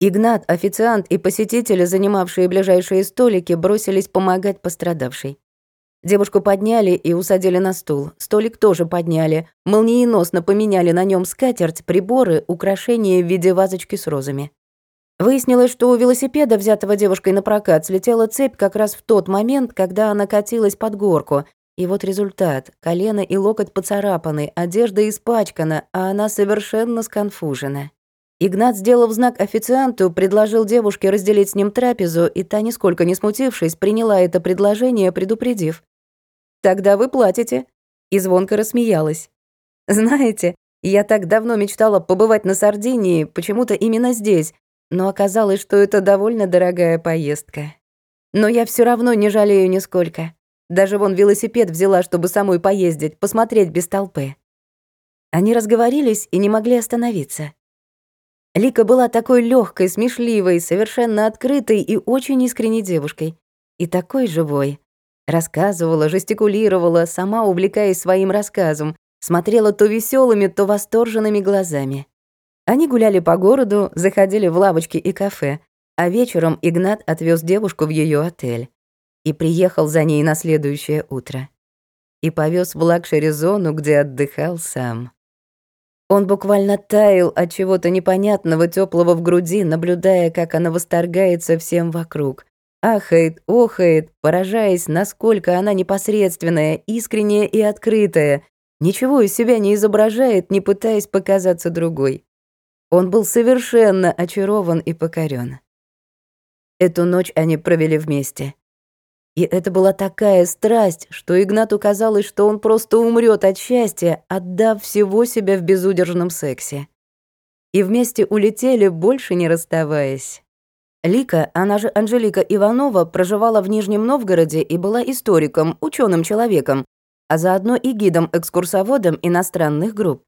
Игнат, официант и посетители, занимавшие ближайшие столики, бросились помогать пострадавшей. Девушку подняли и усадили на стул. Столик тоже подняли. Молниеносно поменяли на нем скатерть, приборы, украшения в виде вазочки с розами. Выяснилось, что у велосипеда, взятого девушкой на прокат, слетела цепь как раз в тот момент, когда она катилась под горку. И вот результат. Колено и локоть поцарапаны, одежда испачкана, а она совершенно сконфужена. Игнат, сделав знак официанту, предложил девушке разделить с ним трапезу, и та, нисколько не смутившись, приняла это предложение, предупредив. Тогда вы платите». И звонко рассмеялась. «Знаете, я так давно мечтала побывать на Сардинии, почему-то именно здесь, но оказалось, что это довольно дорогая поездка. Но я все равно не жалею нисколько. Даже вон велосипед взяла, чтобы самой поездить, посмотреть без толпы». Они разговорились и не могли остановиться. Лика была такой легкой, смешливой, совершенно открытой и очень искренней девушкой. И такой живой. Рассказывала, жестикулировала, сама увлекаясь своим рассказом, смотрела то веселыми, то восторженными глазами. Они гуляли по городу, заходили в лавочки и кафе, а вечером Игнат отвез девушку в ее отель и приехал за ней на следующее утро. И повез в лакшери-зону, где отдыхал сам. Он буквально таял от чего-то непонятного, теплого в груди, наблюдая, как она восторгается всем вокруг, ахает, охает, поражаясь, насколько она непосредственная, искренняя и открытая, ничего из себя не изображает, не пытаясь показаться другой. Он был совершенно очарован и покорен. Эту ночь они провели вместе. И это была такая страсть, что Игнату казалось, что он просто умрет от счастья, отдав всего себя в безудержном сексе. И вместе улетели, больше не расставаясь. Лика, она же Анжелика Иванова, проживала в Нижнем Новгороде и была историком, ученым человеком, а заодно и гидом-экскурсоводом иностранных групп.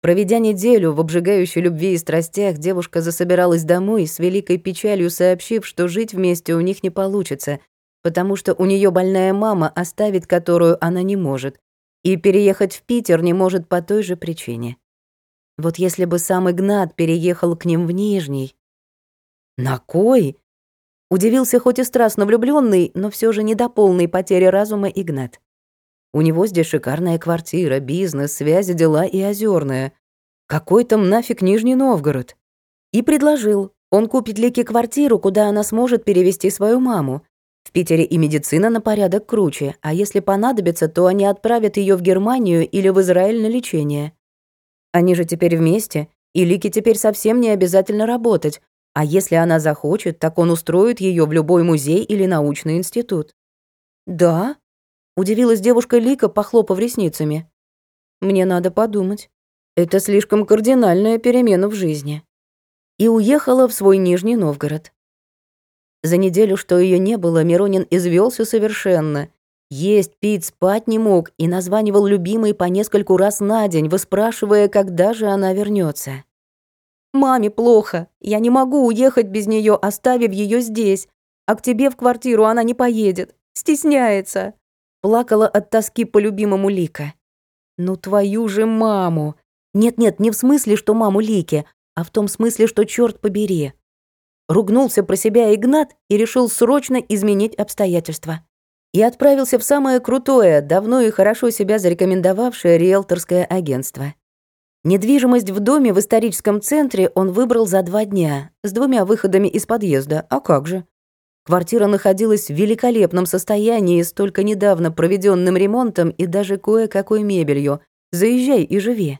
Проведя неделю в обжигающей любви и страстях, девушка засобиралась домой с великой печалью сообщив, что жить вместе у них не получится, потому что у нее больная мама, оставить которую она не может, и переехать в Питер не может по той же причине. Вот если бы сам Игнат переехал к ним в Нижний. На кой? Удивился хоть и страстно влюбленный, но все же не до полной потери разума Игнат. У него здесь шикарная квартира, бизнес, связи, дела и озерная. Какой там нафиг Нижний Новгород? И предложил. Он купит Лике квартиру, куда она сможет перевести свою маму. В Питере и медицина на порядок круче, а если понадобится, то они отправят ее в Германию или в Израиль на лечение. Они же теперь вместе, и Лике теперь совсем не обязательно работать, а если она захочет, так он устроит ее в любой музей или научный институт. «Да?» — удивилась девушка Лика, похлопав ресницами. «Мне надо подумать. Это слишком кардинальная перемена в жизни». И уехала в свой Нижний Новгород. За неделю, что ее не было, Миронин извелся совершенно. Есть, пить, спать не мог и названивал любимой по нескольку раз на день, выспрашивая, когда же она вернется. «Маме плохо. Я не могу уехать без нее, оставив ее здесь. А к тебе в квартиру она не поедет. Стесняется». Плакала от тоски по любимому Лика. «Ну твою же маму!» Нет-нет, не в смысле, что маму Лики, а в том смысле, что черт побери. Ругнулся про себя Игнат и решил срочно изменить обстоятельства. И отправился в самое крутое, давно и хорошо себя зарекомендовавшее риэлторское агентство. Недвижимость в доме в историческом центре он выбрал за два дня, с двумя выходами из подъезда, а как же. Квартира находилась в великолепном состоянии с только недавно проведенным ремонтом и даже кое-какой мебелью. Заезжай и живи.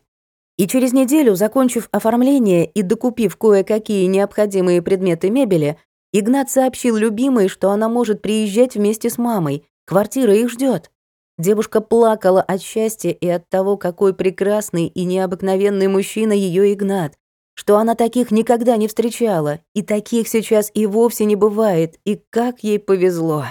И через неделю, закончив оформление и докупив кое-какие необходимые предметы мебели, Игнат сообщил любимой, что она может приезжать вместе с мамой. Квартира их ждет. Девушка плакала от счастья и от того, какой прекрасный и необыкновенный мужчина ее Игнат, что она таких никогда не встречала, и таких сейчас и вовсе не бывает, и как ей повезло.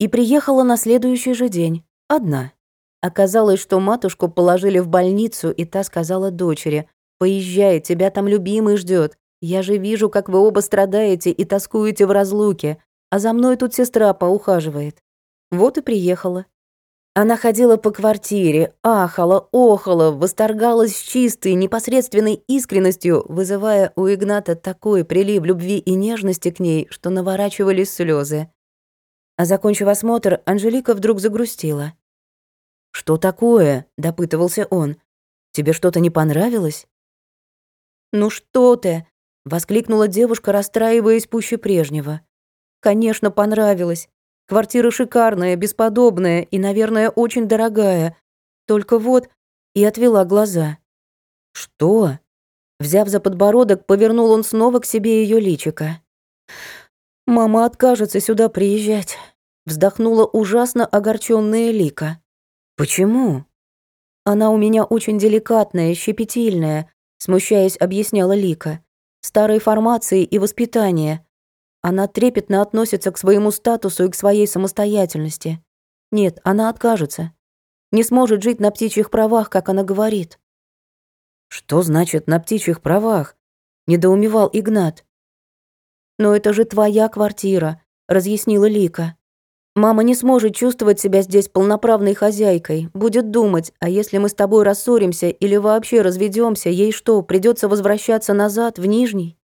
И приехала на следующий же день, одна. Оказалось, что матушку положили в больницу, и та сказала дочери, «Поезжай, тебя там любимый ждет. Я же вижу, как вы оба страдаете и тоскуете в разлуке, а за мной тут сестра поухаживает». Вот и приехала. Она ходила по квартире, ахала, охала, восторгалась чистой, непосредственной искренностью, вызывая у Игната такой прилив любви и нежности к ней, что наворачивались слезы. А закончив осмотр, Анжелика вдруг загрустила. «Что такое?» — допытывался он. «Тебе что-то не понравилось?» «Ну что ты?» — воскликнула девушка, расстраиваясь пуще прежнего. «Конечно, понравилось. Квартира шикарная, бесподобная и, наверное, очень дорогая. Только вот...» И отвела глаза. «Что?» Взяв за подбородок, повернул он снова к себе ее личико. «Мама откажется сюда приезжать», — вздохнула ужасно огорченная Лика. «Почему?» «Она у меня очень деликатная, щепетильная», смущаясь, объясняла Лика. «Старой формации и воспитания. Она трепетно относится к своему статусу и к своей самостоятельности. Нет, она откажется. Не сможет жить на птичьих правах, как она говорит». «Что значит «на птичьих правах»?» — недоумевал Игнат. «Но это же твоя квартира», — разъяснила Лика. Мама не сможет чувствовать себя здесь полноправной хозяйкой, будет думать, а если мы с тобой рассоримся или вообще разведемся, ей что, придется возвращаться назад, в Нижний?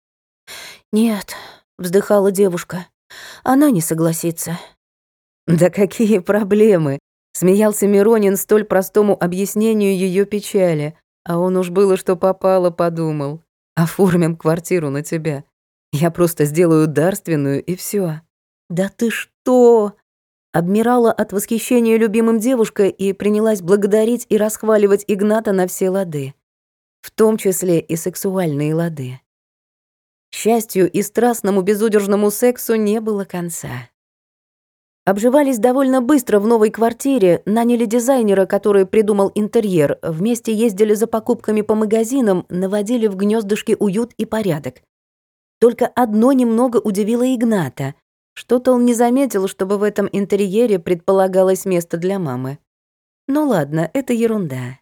Нет, вздыхала девушка. Она не согласится. Да какие проблемы? Смеялся Миронин столь простому объяснению ее печали, а он уж было что попало подумал. Оформим квартиру на тебя. Я просто сделаю дарственную и все. Да ты что? обмирала от восхищения любимым девушкой и принялась благодарить и расхваливать Игната на все лады, в том числе и сексуальные лады. Счастью и страстному безудержному сексу не было конца. Обживались довольно быстро в новой квартире, наняли дизайнера, который придумал интерьер, вместе ездили за покупками по магазинам, наводили в гнездышке уют и порядок. Только одно немного удивило Игната. Что-то он не заметил, чтобы в этом интерьере предполагалось место для мамы. Ну ладно, это ерунда.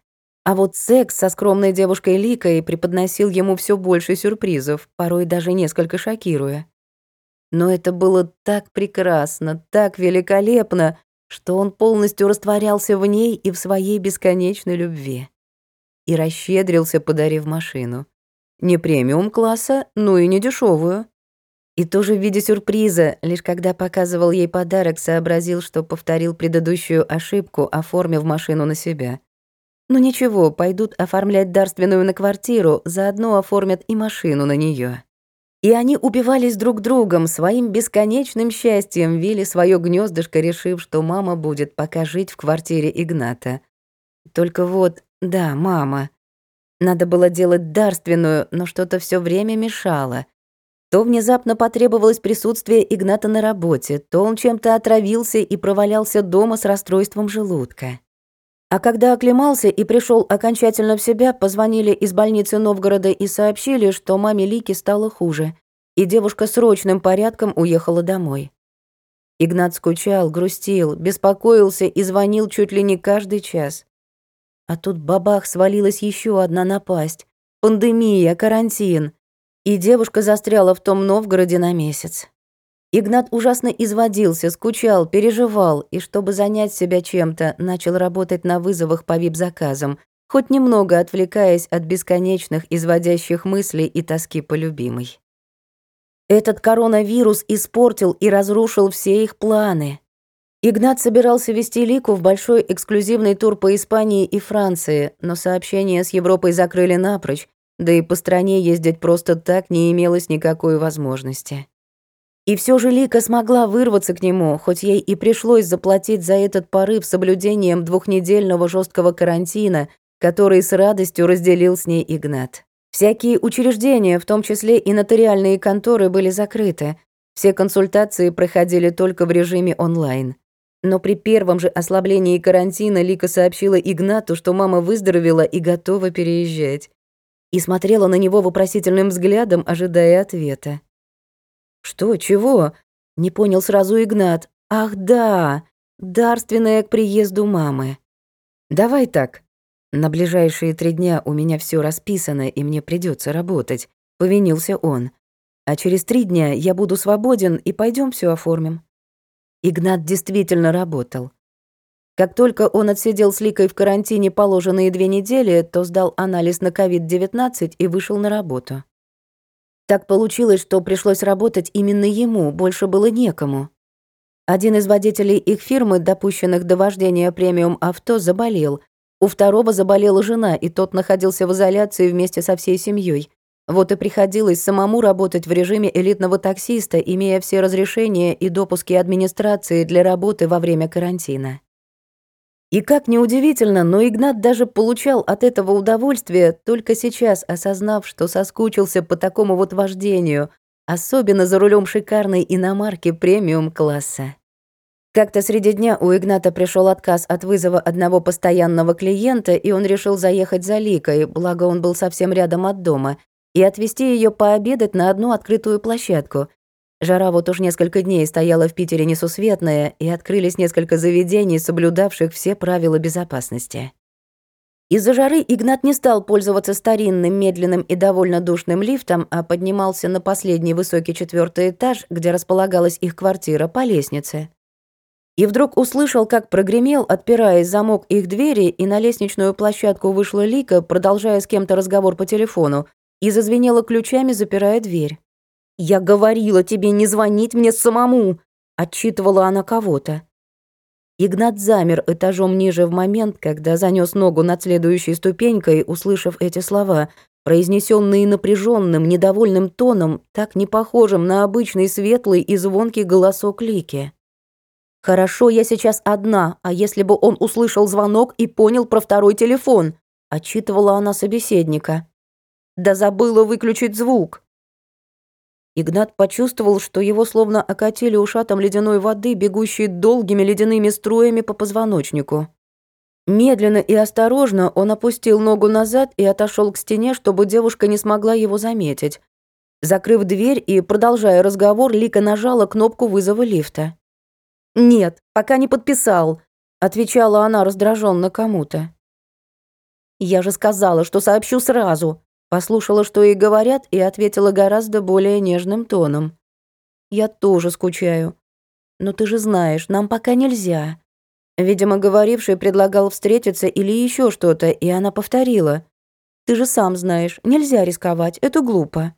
А вот секс со скромной девушкой Ликой преподносил ему все больше сюрпризов, порой даже несколько шокируя. Но это было так прекрасно, так великолепно, что он полностью растворялся в ней и в своей бесконечной любви. И расщедрился, подарив машину. Не премиум-класса, но и не дешевую. И тоже в виде сюрприза, лишь когда показывал ей подарок, сообразил, что повторил предыдущую ошибку, оформив машину на себя. Ну ничего, пойдут оформлять дарственную на квартиру, заодно оформят и машину на нее. И они убивались друг другом, своим бесконечным счастьем вели свое гнездышко, решив, что мама будет пока жить в квартире Игната. Только вот, да, мама. Надо было делать дарственную, но что-то все время мешало. То внезапно потребовалось присутствие Игната на работе, то он чем-то отравился и провалялся дома с расстройством желудка. А когда оклемался и пришел окончательно в себя, позвонили из больницы Новгорода и сообщили, что маме Лики стало хуже, и девушка срочным порядком уехала домой. Игнат скучал, грустил, беспокоился и звонил чуть ли не каждый час. А тут бабах свалилась еще одна напасть. Пандемия, карантин. И девушка застряла в том Новгороде на месяц. Игнат ужасно изводился, скучал, переживал, и чтобы занять себя чем-то, начал работать на вызовах по вип-заказам, хоть немного отвлекаясь от бесконечных изводящих мыслей и тоски по любимой. Этот коронавирус испортил и разрушил все их планы. Игнат собирался вести Лику в большой эксклюзивный тур по Испании и Франции, но сообщения с Европой закрыли напрочь, да и по стране ездить просто так не имелось никакой возможности. И все же Лика смогла вырваться к нему, хоть ей и пришлось заплатить за этот порыв соблюдением двухнедельного жесткого карантина, который с радостью разделил с ней Игнат. Всякие учреждения, в том числе и нотариальные конторы, были закрыты. Все консультации проходили только в режиме онлайн. Но при первом же ослаблении карантина Лика сообщила Игнату, что мама выздоровела и готова переезжать. И смотрела на него вопросительным взглядом, ожидая ответа. «Что? Чего?» — не понял сразу Игнат. «Ах, да! Дарственная к приезду мамы. Давай так. На ближайшие три дня у меня все расписано, и мне придется работать», — повинился он. «А через три дня я буду свободен, и пойдем все оформим». Игнат действительно работал. Как только он отсидел с Ликой в карантине положенные две недели, то сдал анализ на COVID-19 и вышел на работу. Так получилось, что пришлось работать именно ему, больше было некому. Один из водителей их фирмы, допущенных до вождения премиум авто, заболел. У второго заболела жена, и тот находился в изоляции вместе со всей семьей. Вот и приходилось самому работать в режиме элитного таксиста, имея все разрешения и допуски администрации для работы во время карантина. И как неудивительно, но Игнат даже получал от этого удовольствие, только сейчас осознав, что соскучился по такому вот вождению, особенно за рулем шикарной иномарки премиум-класса. Как-то среди дня у Игната пришел отказ от вызова одного постоянного клиента, и он решил заехать за Ликой, благо он был совсем рядом от дома, и отвезти ее пообедать на одну открытую площадку, Жара вот уж несколько дней стояла в Питере несусветная, и открылись несколько заведений, соблюдавших все правила безопасности. Из-за жары Игнат не стал пользоваться старинным, медленным и довольно душным лифтом, а поднимался на последний высокий четвертый этаж, где располагалась их квартира, по лестнице. И вдруг услышал, как прогремел, отпираясь замок их двери, и на лестничную площадку вышла Лика, продолжая с кем-то разговор по телефону, и зазвенела ключами, запирая дверь. «Я говорила тебе не звонить мне самому!» — отчитывала она кого-то. Игнат замер этажом ниже в момент, когда занёс ногу над следующей ступенькой, услышав эти слова, произнесенные напряженным, недовольным тоном, так не похожим на обычный светлый и звонкий голосок Лики. «Хорошо, я сейчас одна, а если бы он услышал звонок и понял про второй телефон?» — отчитывала она собеседника. «Да забыла выключить звук». Игнат почувствовал, что его словно окатили ушатом ледяной воды, бегущей долгими ледяными струями по позвоночнику. Медленно и осторожно он опустил ногу назад и отошел к стене, чтобы девушка не смогла его заметить. Закрыв дверь и продолжая разговор, Лика нажала кнопку вызова лифта. «Нет, пока не подписал», — отвечала она раздраженно кому-то. «Я же сказала, что сообщу сразу», — послушала, что ей говорят, и ответила гораздо более нежным тоном. «Я тоже скучаю. Но ты же знаешь, нам пока нельзя. Видимо, говоривший предлагал встретиться или еще что-то, и она повторила. «Ты же сам знаешь, нельзя рисковать, это глупо».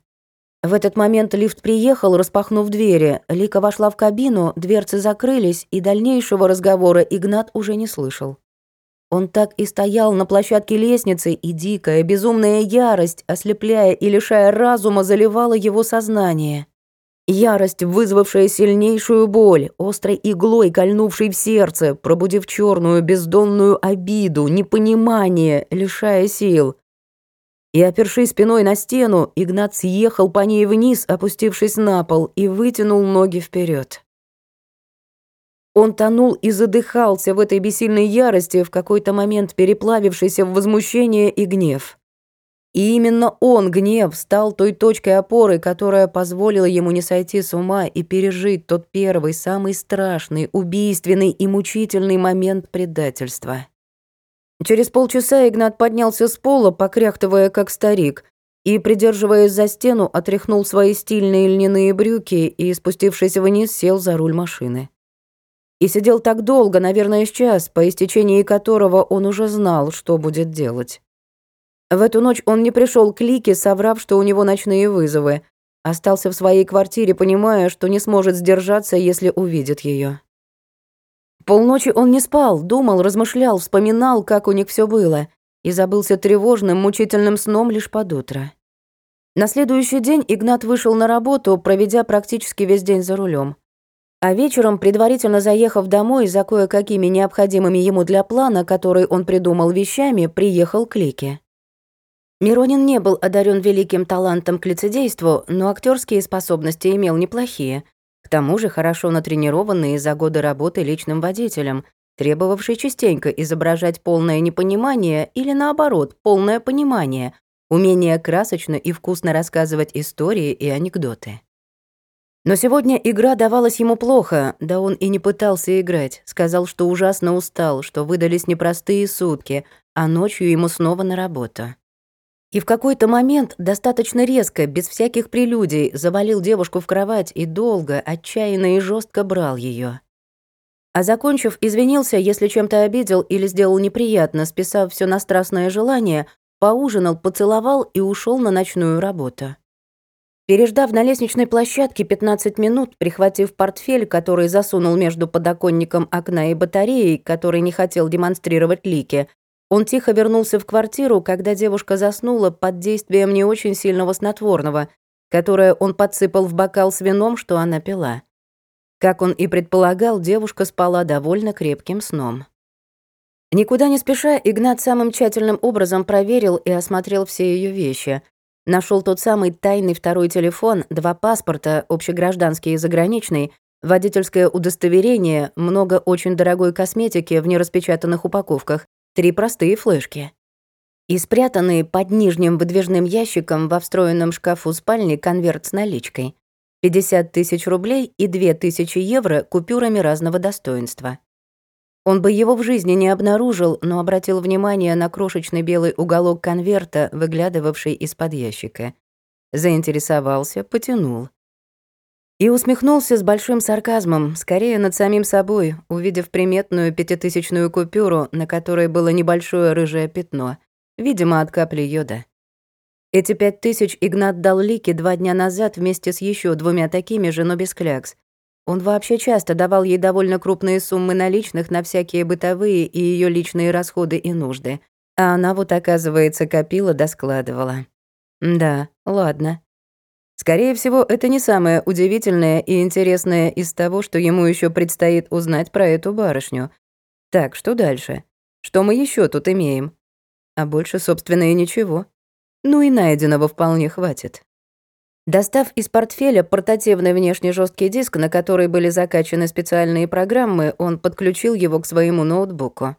В этот момент лифт приехал, распахнув двери. Лика вошла в кабину, дверцы закрылись, и дальнейшего разговора Игнат уже не слышал. Он так и стоял на площадке лестницы, и дикая, безумная ярость, ослепляя и лишая разума, заливала его сознание. Ярость, вызвавшая сильнейшую боль, острой иглой кольнувшей в сердце, пробудив черную бездонную обиду, непонимание, лишая сил. И, опершись спиной на стену, Игнат съехал по ней вниз, опустившись на пол, и вытянул ноги вперед. Он тонул и задыхался в этой бессильной ярости, в какой-то момент переплавившийся в возмущение и гнев. И именно он, гнев, стал той точкой опоры, которая позволила ему не сойти с ума и пережить тот первый, самый страшный, убийственный и мучительный момент предательства. Через полчаса Игнат поднялся с пола, покряхтывая как старик, и, придерживаясь за стену, отряхнул свои стильные льняные брюки и, спустившись вниз, сел за руль машины. И сидел так долго, наверное, час, по истечении которого он уже знал, что будет делать. В эту ночь он не пришел к Лике, соврав, что у него ночные вызовы. Остался в своей квартире, понимая, что не сможет сдержаться, если увидит ее. Полночи он не спал, думал, размышлял, вспоминал, как у них все было, и забылся тревожным, мучительным сном лишь под утро. На следующий день Игнат вышел на работу, проведя практически весь день за рулем. А вечером, предварительно заехав домой за кое-какими необходимыми ему для плана, который он придумал вещами, приехал к Лике. Миронин не был одарен великим талантом к лицедейству, но актерские способности имел неплохие. К тому же хорошо натренированный за годы работы личным водителем, требовавший частенько изображать полное непонимание или, наоборот, полное понимание, умение красочно и вкусно рассказывать истории и анекдоты. Но сегодня игра давалась ему плохо, да он и не пытался играть. Сказал, что ужасно устал, что выдались непростые сутки, а ночью ему снова на работу. И в какой-то момент достаточно резко, без всяких прелюдий, завалил девушку в кровать и долго, отчаянно и жестко брал ее. А закончив, извинился, если чем-то обидел или сделал неприятно, списав все на страстное желание, поужинал, поцеловал и ушел на ночную работу. Переждав на лестничной площадке 15 минут, прихватив портфель, который засунул между подоконником окна и батареей, который не хотел демонстрировать лики, он тихо вернулся в квартиру, когда девушка заснула под действием не очень сильного снотворного, которое он подсыпал в бокал с вином, что она пила. Как он и предполагал, девушка спала довольно крепким сном. Никуда не спеша, Игнат самым тщательным образом проверил и осмотрел все ее вещи. Нашел тот самый тайный второй телефон, два паспорта, общегражданский и заграничный, водительское удостоверение, много очень дорогой косметики в нераспечатанных упаковках, три простые флешки. И спрятанный под нижним выдвижным ящиком во встроенном шкафу спальни конверт с наличкой. 50 тысяч рублей и 2 тысячи евро купюрами разного достоинства. Он бы его в жизни не обнаружил, но обратил внимание на крошечный белый уголок конверта, выглядывавший из-под ящика. Заинтересовался, потянул. И усмехнулся с большим сарказмом, скорее над самим собой, увидев приметную пятитысячную купюру, на которой было небольшое рыжее пятно, видимо, от капли йода. Эти пять тысяч Игнат дал Лике два дня назад вместе с еще двумя такими же, но без клякс. Он вообще часто давал ей довольно крупные суммы наличных на всякие бытовые и ее личные расходы и нужды. А она вот, оказывается, копила да складывала. Да, ладно. Скорее всего, это не самое удивительное и интересное из того, что ему еще предстоит узнать про эту барышню. Так, что дальше? Что мы еще тут имеем? А больше, собственно, и ничего. Ну и найденного вполне хватит. Достав из портфеля портативный внешний жесткий диск, на который были закачаны специальные программы, он подключил его к своему ноутбуку.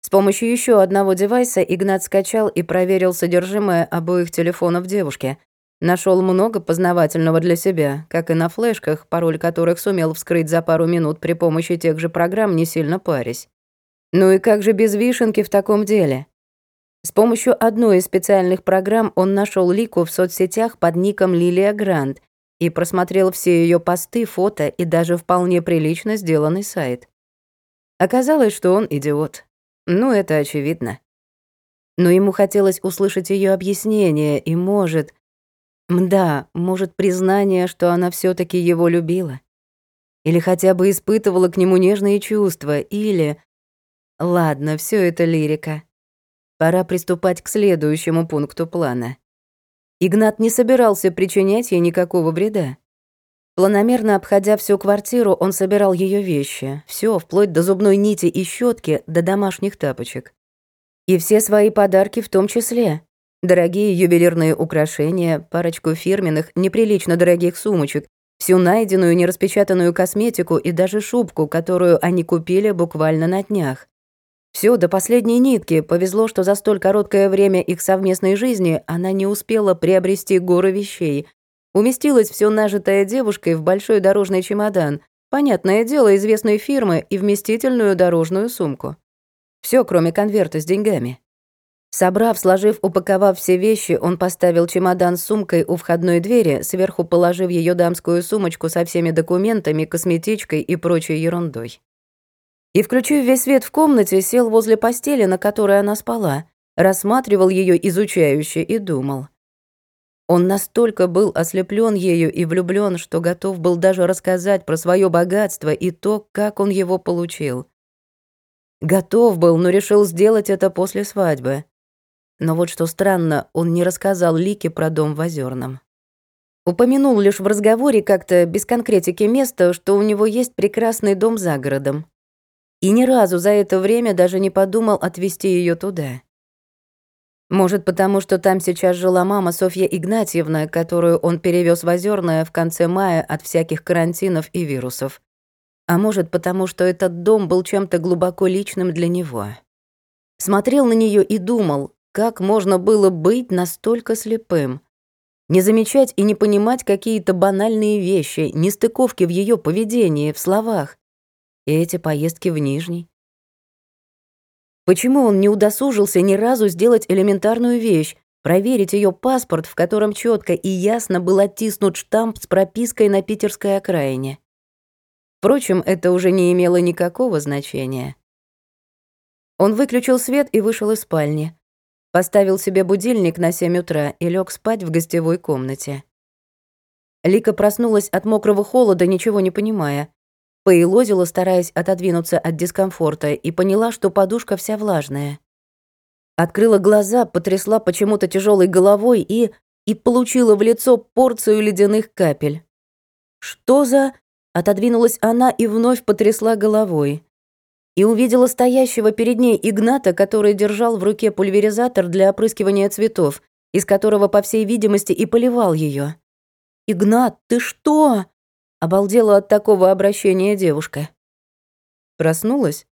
С помощью еще одного девайса Игнат скачал и проверил содержимое обоих телефонов девушки. Нашел много познавательного для себя, как и на флешках, пароль которых сумел вскрыть за пару минут при помощи тех же программ, не сильно парясь. Ну и как же без вишенки в таком деле? С помощью одной из специальных программ он нашел Лику в соцсетях под ником Лилия Грант и просмотрел все ее посты, фото и даже вполне прилично сделанный сайт. Оказалось, что он идиот. Ну, это очевидно. Но ему хотелось услышать ее объяснение и, может... Да, может, признание, что она все таки его любила. Или хотя бы испытывала к нему нежные чувства, или... Ладно, все это лирика. Пора приступать к следующему пункту плана. Игнат не собирался причинять ей никакого вреда. Планомерно обходя всю квартиру, он собирал ее вещи, все, вплоть до зубной нити и щетки, до домашних тапочек. И все свои подарки в том числе. Дорогие ювелирные украшения, парочку фирменных, неприлично дорогих сумочек, всю найденную нераспечатанную косметику и даже шубку, которую они купили буквально на днях. Все до последней нитки. Повезло, что за столь короткое время их совместной жизни она не успела приобрести горы вещей. Уместилось все нажитое девушкой в большой дорожный чемодан, понятное дело, известной фирмы и вместительную дорожную сумку. Все, кроме конверта с деньгами. Собрав, сложив, упаковав все вещи, он поставил чемодан с сумкой у входной двери, сверху положив ее дамскую сумочку со всеми документами, косметичкой и прочей ерундой и, включив весь свет в комнате, сел возле постели, на которой она спала, рассматривал ее изучающе и думал. Он настолько был ослеплен ею и влюблен, что готов был даже рассказать про свое богатство и то, как он его получил. Готов был, но решил сделать это после свадьбы. Но вот что странно, он не рассказал Лике про дом в Озерном. Упомянул лишь в разговоре как-то без конкретики места, что у него есть прекрасный дом за городом и ни разу за это время даже не подумал отвезти ее туда. Может, потому что там сейчас жила мама Софья Игнатьевна, которую он перевез в Озерное в конце мая от всяких карантинов и вирусов. А может, потому что этот дом был чем-то глубоко личным для него. Смотрел на нее и думал, как можно было быть настолько слепым. Не замечать и не понимать какие-то банальные вещи, нестыковки в ее поведении, в словах, и эти поездки в Нижний. Почему он не удосужился ни разу сделать элементарную вещь, проверить ее паспорт, в котором четко и ясно был оттиснут штамп с пропиской на питерской окраине? Впрочем, это уже не имело никакого значения. Он выключил свет и вышел из спальни. Поставил себе будильник на 7 утра и лег спать в гостевой комнате. Лика проснулась от мокрого холода, ничего не понимая. Поелозила, стараясь отодвинуться от дискомфорта, и поняла, что подушка вся влажная. Открыла глаза, потрясла почему-то тяжелой головой и... и получила в лицо порцию ледяных капель. «Что за...» — отодвинулась она и вновь потрясла головой. И увидела стоящего перед ней Игната, который держал в руке пульверизатор для опрыскивания цветов, из которого, по всей видимости, и поливал ее. «Игнат, ты что?» Обалдела от такого обращения девушка. Проснулась?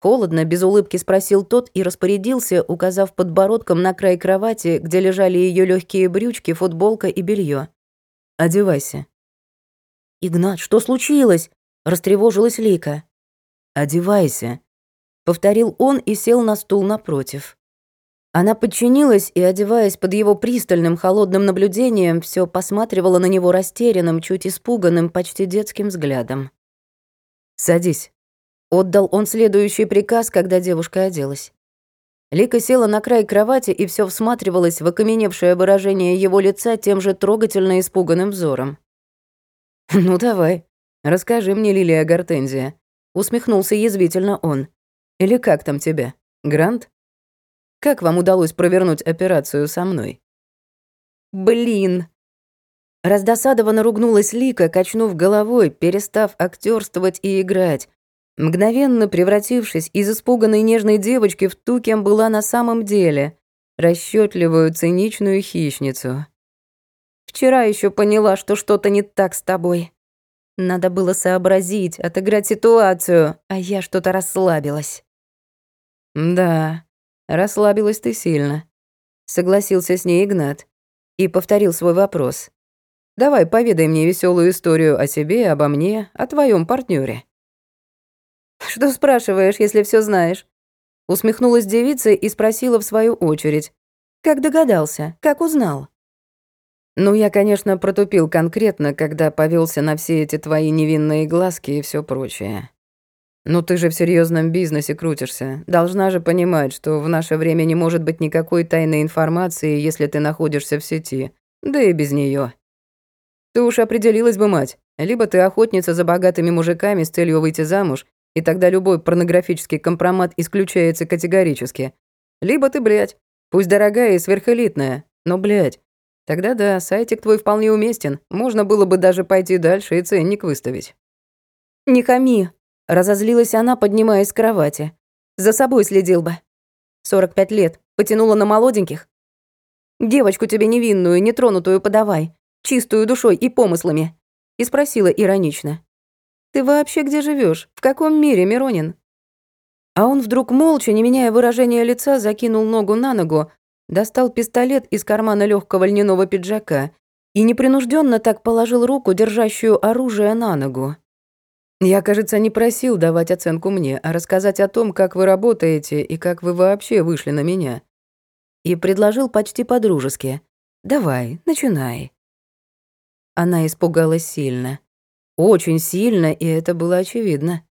Холодно, без улыбки спросил тот и распорядился, указав подбородком на край кровати, где лежали ее легкие брючки, футболка и белье. «Одевайся». «Игнат, что случилось?» — растревожилась Лика. «Одевайся», — повторил он и сел на стул напротив. Она подчинилась и, одеваясь под его пристальным холодным наблюдением, все посматривала на него растерянным, чуть испуганным, почти детским взглядом. «Садись», — отдал он следующий приказ, когда девушка оделась. Лика села на край кровати и все всматривалась в окаменевшее выражение его лица тем же трогательно испуганным взором. «Ну давай, расскажи мне, Лилия Гортензия», — усмехнулся язвительно он. «Или как там тебя? Грант?» Как вам удалось провернуть операцию со мной?» «Блин!» Раздосадованно ругнулась Лика, качнув головой, перестав актерствовать и играть, мгновенно превратившись из испуганной нежной девочки в ту, кем была на самом деле, расчетливую, циничную хищницу. «Вчера еще поняла, что что-то не так с тобой. Надо было сообразить, отыграть ситуацию, а я что-то расслабилась». «Да, расслабилась ты сильно», — согласился с ней Игнат и повторил свой вопрос. «Давай поведай мне веселую историю о себе, обо мне, о твоем партнере. «Что спрашиваешь, если все знаешь?» Усмехнулась девица и спросила в свою очередь. «Как догадался? Как узнал?» «Ну, я, конечно, протупил конкретно, когда повелся на все эти твои невинные глазки и все прочее. Но ты же в серьезном бизнесе крутишься. Должна же понимать, что в наше время не может быть никакой тайной информации, если ты находишься в сети. Да и без нее. Ты уж определилась бы, мать. Либо ты охотница за богатыми мужиками с целью выйти замуж, и тогда любой порнографический компромат исключается категорически. Либо ты, блядь, пусть дорогая и сверхэлитная, но, блядь, тогда да, сайтик твой вполне уместен, можно было бы даже пойти дальше и ценник выставить. «Не хами», — разозлилась она, поднимаясь с кровати. «За собой следил бы. 45 лет, потянула на молоденьких. Девочку тебе невинную, нетронутую подавай, чистую душой и помыслами». И спросила иронично. Ты вообще где живешь? В каком мире, Миронин?» А он вдруг молча, не меняя выражения лица, закинул ногу на ногу, достал пистолет из кармана легкого льняного пиджака и непринужденно так положил руку, держащую оружие, на ногу. «Я, кажется, не просил давать оценку мне, а рассказать о том, как вы работаете и как вы вообще вышли на меня». И предложил почти по-дружески. «Давай, начинай». Она испугалась сильно. Очень сильно, и это было очевидно.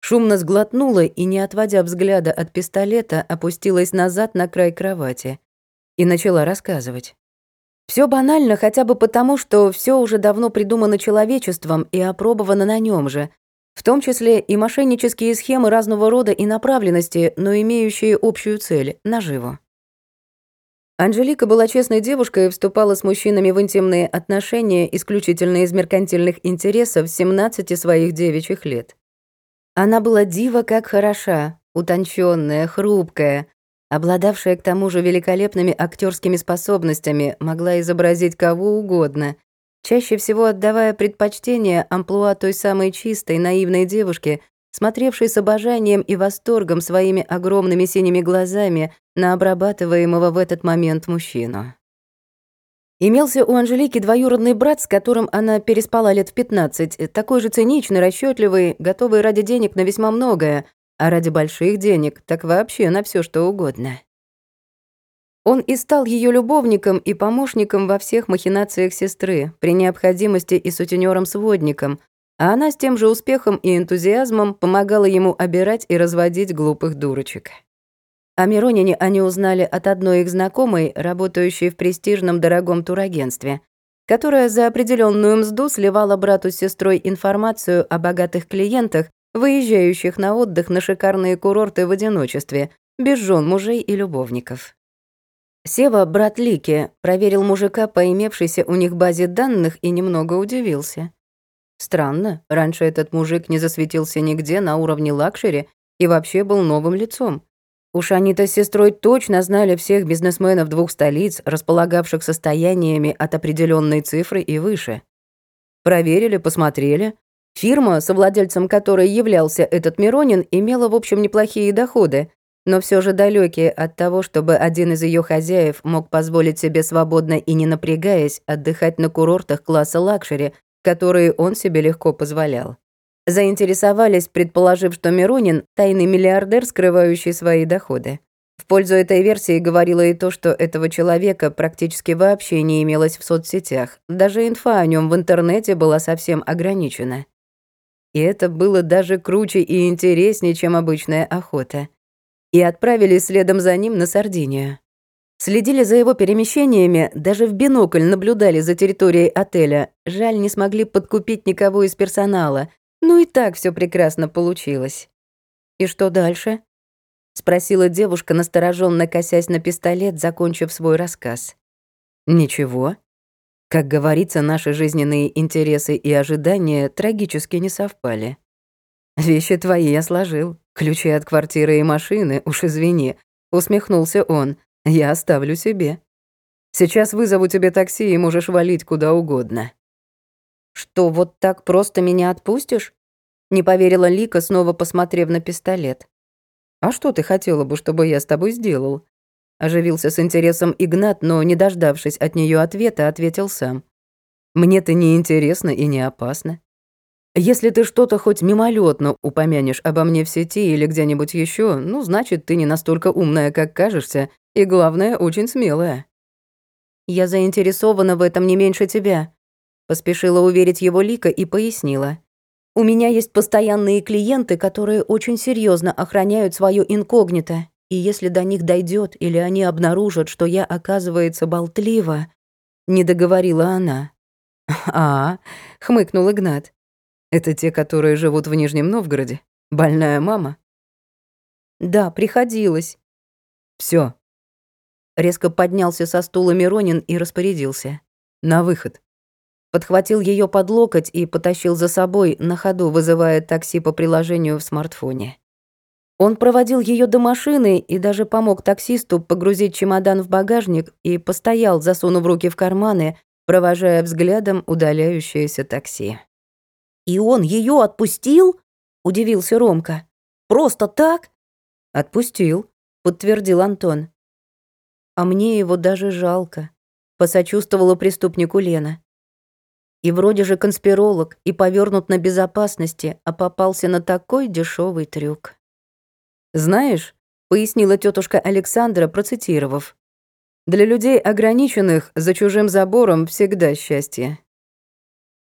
Шумно сглотнула и, не отводя взгляда от пистолета, опустилась назад на край кровати и начала рассказывать. Все банально хотя бы потому, что все уже давно придумано человечеством и опробовано на нем же, в том числе и мошеннические схемы разного рода и направленности, но имеющие общую цель — наживу. Анжелика была честной девушкой и вступала с мужчинами в интимные отношения исключительно из меркантильных интересов 17 своих девичьих лет. Она была дива как хороша, утонченная, хрупкая, обладавшая к тому же великолепными актерскими способностями, могла изобразить кого угодно, чаще всего отдавая предпочтение амплуа той самой чистой, наивной девушки, смотревший с обожанием и восторгом своими огромными синими глазами на обрабатываемого в этот момент мужчину. Имелся у Анжелики двоюродный брат, с которым она переспала лет в 15, такой же циничный, расчетливый, готовый ради денег на весьма многое, а ради больших денег так вообще на все что угодно. Он и стал ее любовником и помощником во всех махинациях сестры, при необходимости и сутенером-сводником, а она с тем же успехом и энтузиазмом помогала ему обирать и разводить глупых дурочек. О Миронине они узнали от одной их знакомой, работающей в престижном дорогом турагентстве, которая за определенную мзду сливала брату с сестрой информацию о богатых клиентах, выезжающих на отдых на шикарные курорты в одиночестве, без жен, мужей и любовников. Сева, брат Лики, проверил мужика по имевшейся у них базе данных и немного удивился. Странно, раньше этот мужик не засветился нигде на уровне лакшери и вообще был новым лицом. Уж они-то с сестрой точно знали всех бизнесменов двух столиц, располагавших состояниями от определенной цифры и выше. Проверили, посмотрели. Фирма, совладельцем которой являлся этот Миронин, имела, в общем, неплохие доходы, но все же далекие от того, чтобы один из ее хозяев мог позволить себе свободно и не напрягаясь отдыхать на курортах класса лакшери, которые он себе легко позволял. Заинтересовались, предположив, что Миронин — тайный миллиардер, скрывающий свои доходы. В пользу этой версии говорило и то, что этого человека практически вообще не имелось в соцсетях. Даже инфа о нем в интернете была совсем ограничена. И это было даже круче и интереснее, чем обычная охота. И отправились следом за ним на Сардинию. Следили за его перемещениями, даже в бинокль наблюдали за территорией отеля. Жаль, не смогли подкупить никого из персонала. Ну и так все прекрасно получилось. «И что дальше?» — спросила девушка, настороженно косясь на пистолет, закончив свой рассказ. «Ничего». Как говорится, наши жизненные интересы и ожидания трагически не совпали. Вещи твои я сложил, ключи от квартиры и машины, уж извини, усмехнулся он. Я оставлю себе. Сейчас вызову тебе такси и можешь валить куда угодно. Что, вот так просто меня отпустишь? Не поверила Лика, снова посмотрев на пистолет. А что ты хотела бы, чтобы я с тобой сделал? Оживился с интересом Игнат, но, не дождавшись от нее ответа, ответил сам. «Мне-то не интересно и не опасно. Если ты что-то хоть мимолетно упомянешь обо мне в сети или где-нибудь еще, ну, значит, ты не настолько умная, как кажешься, и, главное, очень смелая». «Я заинтересована в этом не меньше тебя», — поспешила уверить его Лика и пояснила. «У меня есть постоянные клиенты, которые очень серьезно охраняют свое инкогнито, и если до них дойдет или они обнаружат, что я, оказывается, болтлива, не договорила она. А, хмыкнул Игнат. Это те, которые живут в Нижнем Новгороде. Больная мама. Да, приходилось. Все. Резко поднялся со стула Миронин и распорядился. На выход. Подхватил ее под локоть и потащил за собой, на ходу вызывая такси по приложению в смартфоне. Он проводил ее до машины и даже помог таксисту погрузить чемодан в багажник и постоял, засунув руки в карманы, провожая взглядом удаляющееся такси. «И он ее отпустил?» — удивился Ромка. «Просто так?» «Отпустил», — подтвердил Антон. «А мне его даже жалко», — посочувствовала преступнику Лена. И вроде же конспиролог, и повернут на безопасности, а попался на такой дешевый трюк. «Знаешь», — пояснила тетушка Александра, процитировав, «для людей ограниченных за чужим забором всегда счастье.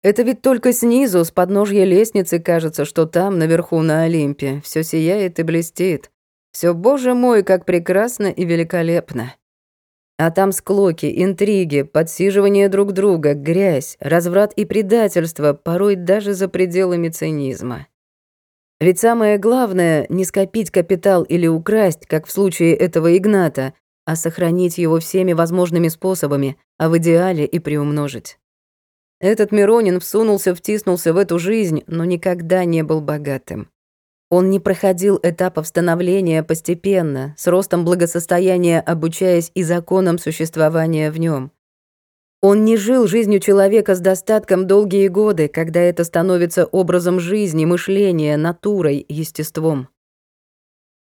Это ведь только снизу, с подножья лестницы, кажется, что там, наверху на Олимпе, все сияет и блестит. Все, боже мой, как прекрасно и великолепно. А там склоки, интриги, подсиживание друг друга, грязь, разврат и предательство, порой даже за пределами цинизма. Ведь самое главное — не скопить капитал или украсть, как в случае этого Игната, а сохранить его всеми возможными способами, а в идеале и приумножить. Этот Миронин всунулся, втиснулся в эту жизнь, но никогда не был богатым. Он не проходил этапов становления постепенно, с ростом благосостояния обучаясь и законам существования в нем. Он не жил жизнью человека с достатком долгие годы, когда это становится образом жизни, мышления, натурой, естеством.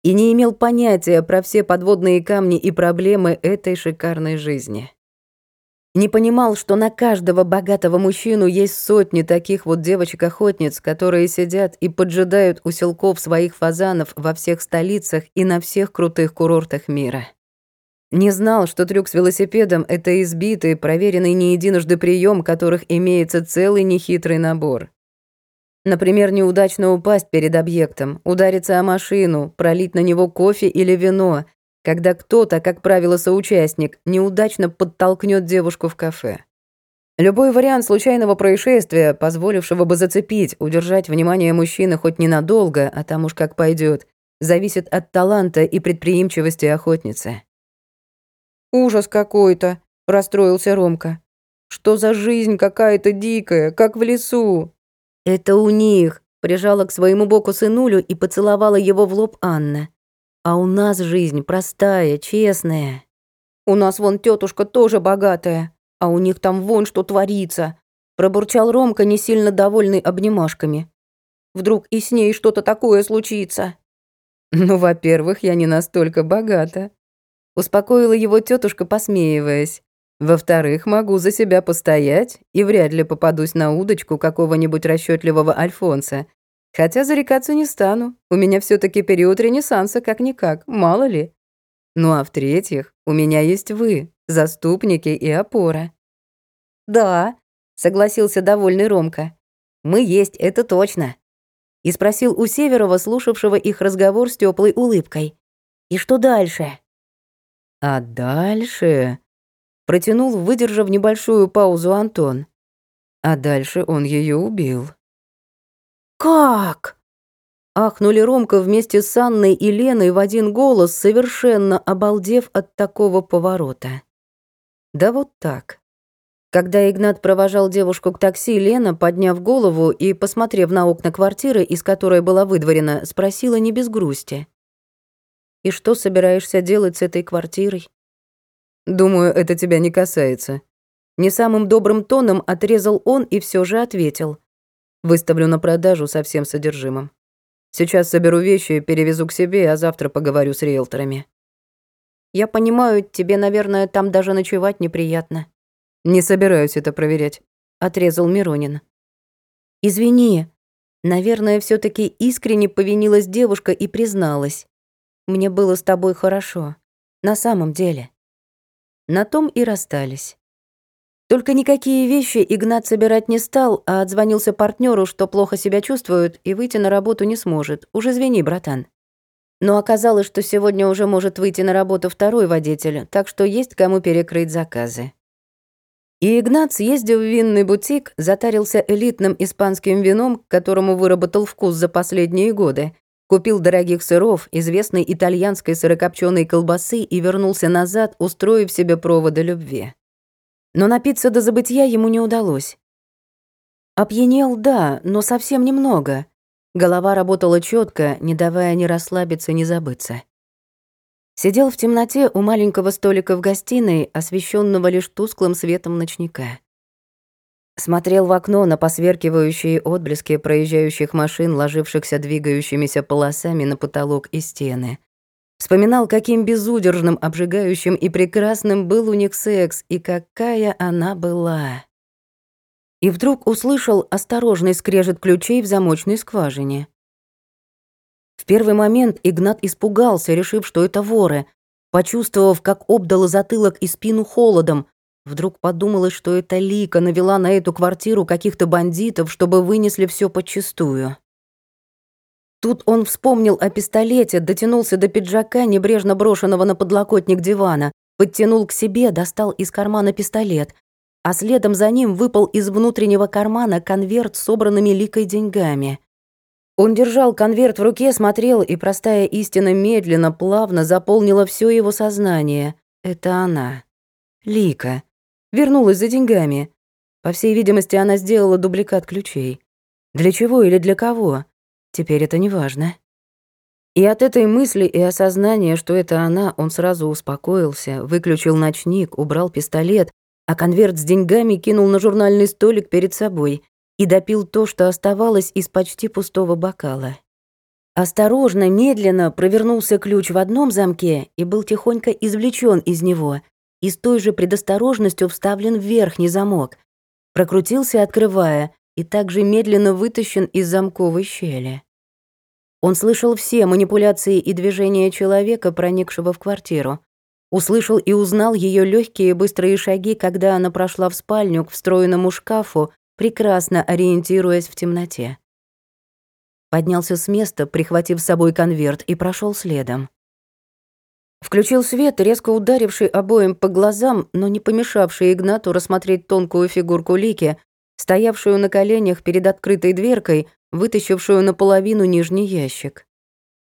И не имел понятия про все подводные камни и проблемы этой шикарной жизни. Не понимал, что на каждого богатого мужчину есть сотни таких вот девочек-охотниц, которые сидят и поджидают у селков своих фазанов во всех столицах и на всех крутых курортах мира. Не знал, что трюк с велосипедом — это избитый, проверенный не единожды прием, которых имеется целый нехитрый набор. Например, неудачно упасть перед объектом, удариться о машину, пролить на него кофе или вино, когда кто-то, как правило, соучастник, неудачно подтолкнет девушку в кафе. Любой вариант случайного происшествия, позволившего бы зацепить, удержать внимание мужчины хоть ненадолго, а там уж как пойдет, зависит от таланта и предприимчивости охотницы. «Ужас какой-то», — расстроился Ромка. «Что за жизнь какая-то дикая, как в лесу?» «Это у них», — прижала к своему боку сынулю и поцеловала его в лоб Анна. «А у нас жизнь простая, честная. У нас вон тетушка тоже богатая, а у них там вон что творится», — пробурчал Ромка, не сильно довольный обнимашками. «Вдруг и с ней что-то такое случится?» «Ну, во-первых, я не настолько богата», Успокоила его тетушка, посмеиваясь. Во-вторых, могу за себя постоять и вряд ли попадусь на удочку какого-нибудь расчетливого Альфонса. Хотя зарекаться не стану. У меня все таки период ренессанса как-никак, мало ли. Ну а в-третьих, у меня есть вы, заступники и опора. «Да», — согласился довольный Ромка. «Мы есть, это точно». И спросил у Северова, слушавшего их разговор с теплой улыбкой. «И что дальше?» А дальше... Протянул, выдержав небольшую паузу Антон. А дальше он ее убил. «Как?» Ахнули Ромка вместе с Анной и Леной в один голос, совершенно обалдев от такого поворота. Да вот так. Когда Игнат провожал девушку к такси, Лена, подняв голову и посмотрев на окна квартиры, из которой была выдворена, спросила не без грусти. «И что собираешься делать с этой квартирой?» «Думаю, это тебя не касается». Не самым добрым тоном отрезал он и все же ответил. «Выставлю на продажу со всем содержимым. Сейчас соберу вещи, перевезу к себе, а завтра поговорю с риэлторами». «Я понимаю, тебе, наверное, там даже ночевать неприятно». «Не собираюсь это проверять», — отрезал Миронин. «Извини. Наверное, все таки искренне повинилась девушка и призналась. Мне было с тобой хорошо. На самом деле». На том и расстались. Только никакие вещи Игнат собирать не стал, а отзвонился партнеру, что плохо себя чувствует и выйти на работу не сможет. Уж извини, братан. Но оказалось, что сегодня уже может выйти на работу второй водитель, так что есть кому перекрыть заказы. И Игнат, съездив в винный бутик, затарился элитным испанским вином, которому выработал вкус за последние годы, купил дорогих сыров, известной итальянской сырокопченой колбасы и вернулся назад, устроив себе проводы любви. Но напиться до забытия ему не удалось. Опьянел, да, но совсем немного. Голова работала четко, не давая ни расслабиться, ни забыться. Сидел в темноте у маленького столика в гостиной, освещенного лишь тусклым светом ночника. Смотрел в окно на посверкивающие отблески проезжающих машин, ложившихся двигающимися полосами на потолок и стены. Вспоминал, каким безудержным, обжигающим и прекрасным был у них секс, и какая она была. И вдруг услышал осторожный скрежет ключей в замочной скважине. В первый момент Игнат испугался, решив, что это воры. Почувствовав, как обдало затылок и спину холодом, вдруг подумалось, что это Лика навела на эту квартиру каких-то бандитов, чтобы вынесли все подчистую. Тут он вспомнил о пистолете, дотянулся до пиджака, небрежно брошенного на подлокотник дивана, подтянул к себе, достал из кармана пистолет, а следом за ним выпал из внутреннего кармана конверт с собранными Ликой деньгами. Он держал конверт в руке, смотрел, и простая истина медленно, плавно заполнила все его сознание. Это она. Лика. Вернулась за деньгами. По всей видимости, она сделала дубликат ключей. Для чего или для кого? Теперь это не важно. И от этой мысли и осознания, что это она, он сразу успокоился, выключил ночник, убрал пистолет, а конверт с деньгами кинул на журнальный столик перед собой и допил то, что оставалось из почти пустого бокала. Осторожно, медленно провернулся ключ в одном замке и был тихонько извлечен из него и с той же предосторожностью вставлен в верхний замок, прокрутился, открывая, и также медленно вытащен из замковой щели. Он слышал все манипуляции и движения человека, проникшего в квартиру. Услышал и узнал ее легкие быстрые шаги, когда она прошла в спальню к встроенному шкафу прекрасно ориентируясь в темноте. Поднялся с места, прихватив с собой конверт, и прошел следом. Включил свет, резко ударивший обоим по глазам, но не помешавший Игнату рассмотреть тонкую фигурку Лики, стоявшую на коленях перед открытой дверкой, вытащившую наполовину нижний ящик.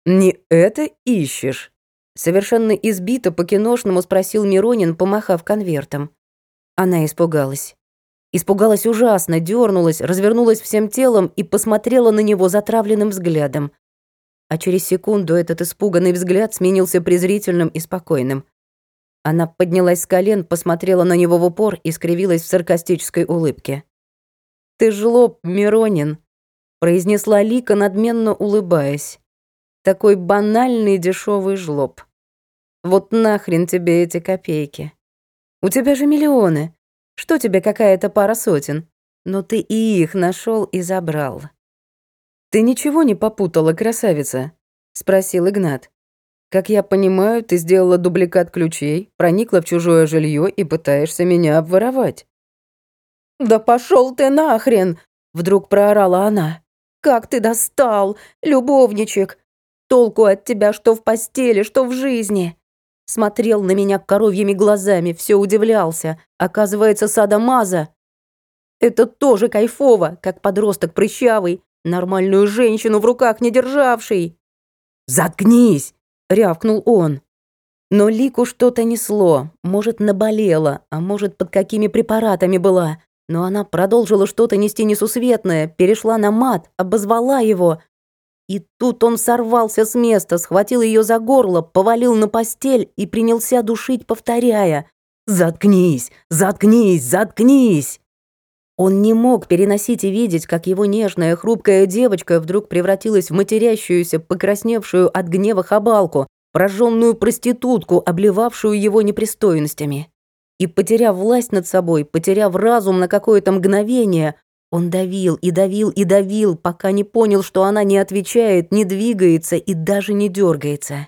«Не это ищешь?» Совершенно избито по-киношному спросил Миронин, помахав конвертом. Она испугалась. Испугалась ужасно, дернулась, развернулась всем телом и посмотрела на него затравленным взглядом. А через секунду этот испуганный взгляд сменился презрительным и спокойным. Она поднялась с колен, посмотрела на него в упор и скривилась в саркастической улыбке. «Ты жлоб, Миронин», — произнесла Лика, надменно улыбаясь. «Такой банальный дешевый жлоб. Вот нахрен тебе эти копейки. У тебя же миллионы. Что тебе какая-то пара сотен? Но ты и их нашел и забрал. Ты ничего не попутала, красавица? спросил Игнат. Как я понимаю, ты сделала дубликат ключей, проникла в чужое жилье и пытаешься меня обворовать. Да пошел ты нахрен! Вдруг проорала она. Как ты достал, любовничек! Толку от тебя что в постели, что в жизни смотрел на меня коровьими глазами, все удивлялся. Оказывается, садомаза. Это тоже кайфово, как подросток прыщавый, нормальную женщину в руках не державший. «Заткнись!» — рявкнул он. Но Лику что-то несло, может, наболело, а может, под какими препаратами была. Но она продолжила что-то нести несусветное, перешла на мат, обозвала его. И тут он сорвался с места, схватил ее за горло, повалил на постель и принялся душить, повторяя «Заткнись! Заткнись! Заткнись!» Он не мог переносить и видеть, как его нежная, хрупкая девочка вдруг превратилась в матерящуюся, покрасневшую от гнева хабалку, прожженную проститутку, обливавшую его непристойностями. И, потеряв власть над собой, потеряв разум на какое-то мгновение, он давил и давил и давил, пока не понял, что она не отвечает, не двигается и даже не дергается.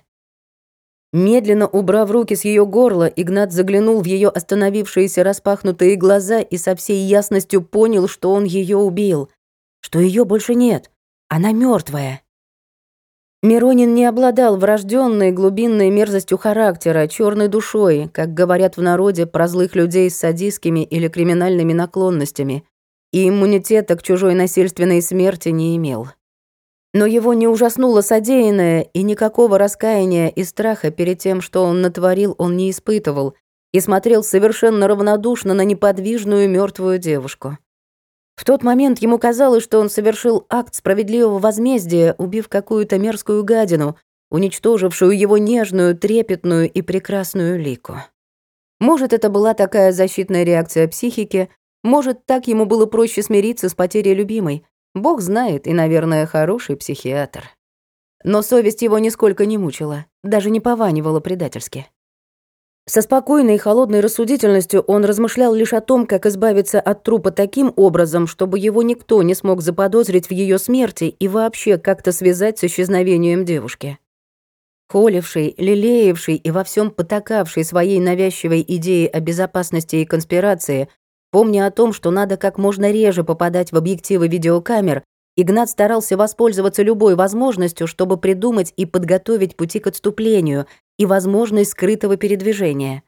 Медленно убрав руки с ее горла, Игнат заглянул в ее остановившиеся распахнутые глаза и со всей ясностью понял, что он ее убил, что ее больше нет, она мертвая. Миронин не обладал врожденной глубинной мерзостью характера, черной душой, как говорят в народе про злых людей с садистскими или криминальными наклонностями, и иммунитета к чужой насильственной смерти не имел. Но его не ужаснуло содеянное, и никакого раскаяния и страха перед тем, что он натворил, он не испытывал, и смотрел совершенно равнодушно на неподвижную мертвую девушку. В тот момент ему казалось, что он совершил акт справедливого возмездия, убив какую-то мерзкую гадину, уничтожившую его нежную, трепетную и прекрасную лику. Может, это была такая защитная реакция психики, может, так ему было проще смириться с потерей любимой. Бог знает, и, наверное, хороший психиатр. Но совесть его нисколько не мучила, даже не пованивала предательски. Со спокойной и холодной рассудительностью он размышлял лишь о том, как избавиться от трупа таким образом, чтобы его никто не смог заподозрить в ее смерти и вообще как-то связать с исчезновением девушки. Холивший, лелеявший и во всем потакавший своей навязчивой идеей о безопасности и конспирации, помня о том, что надо как можно реже попадать в объективы видеокамер, Игнат старался воспользоваться любой возможностью, чтобы придумать и подготовить пути к отступлению и возможность скрытого передвижения.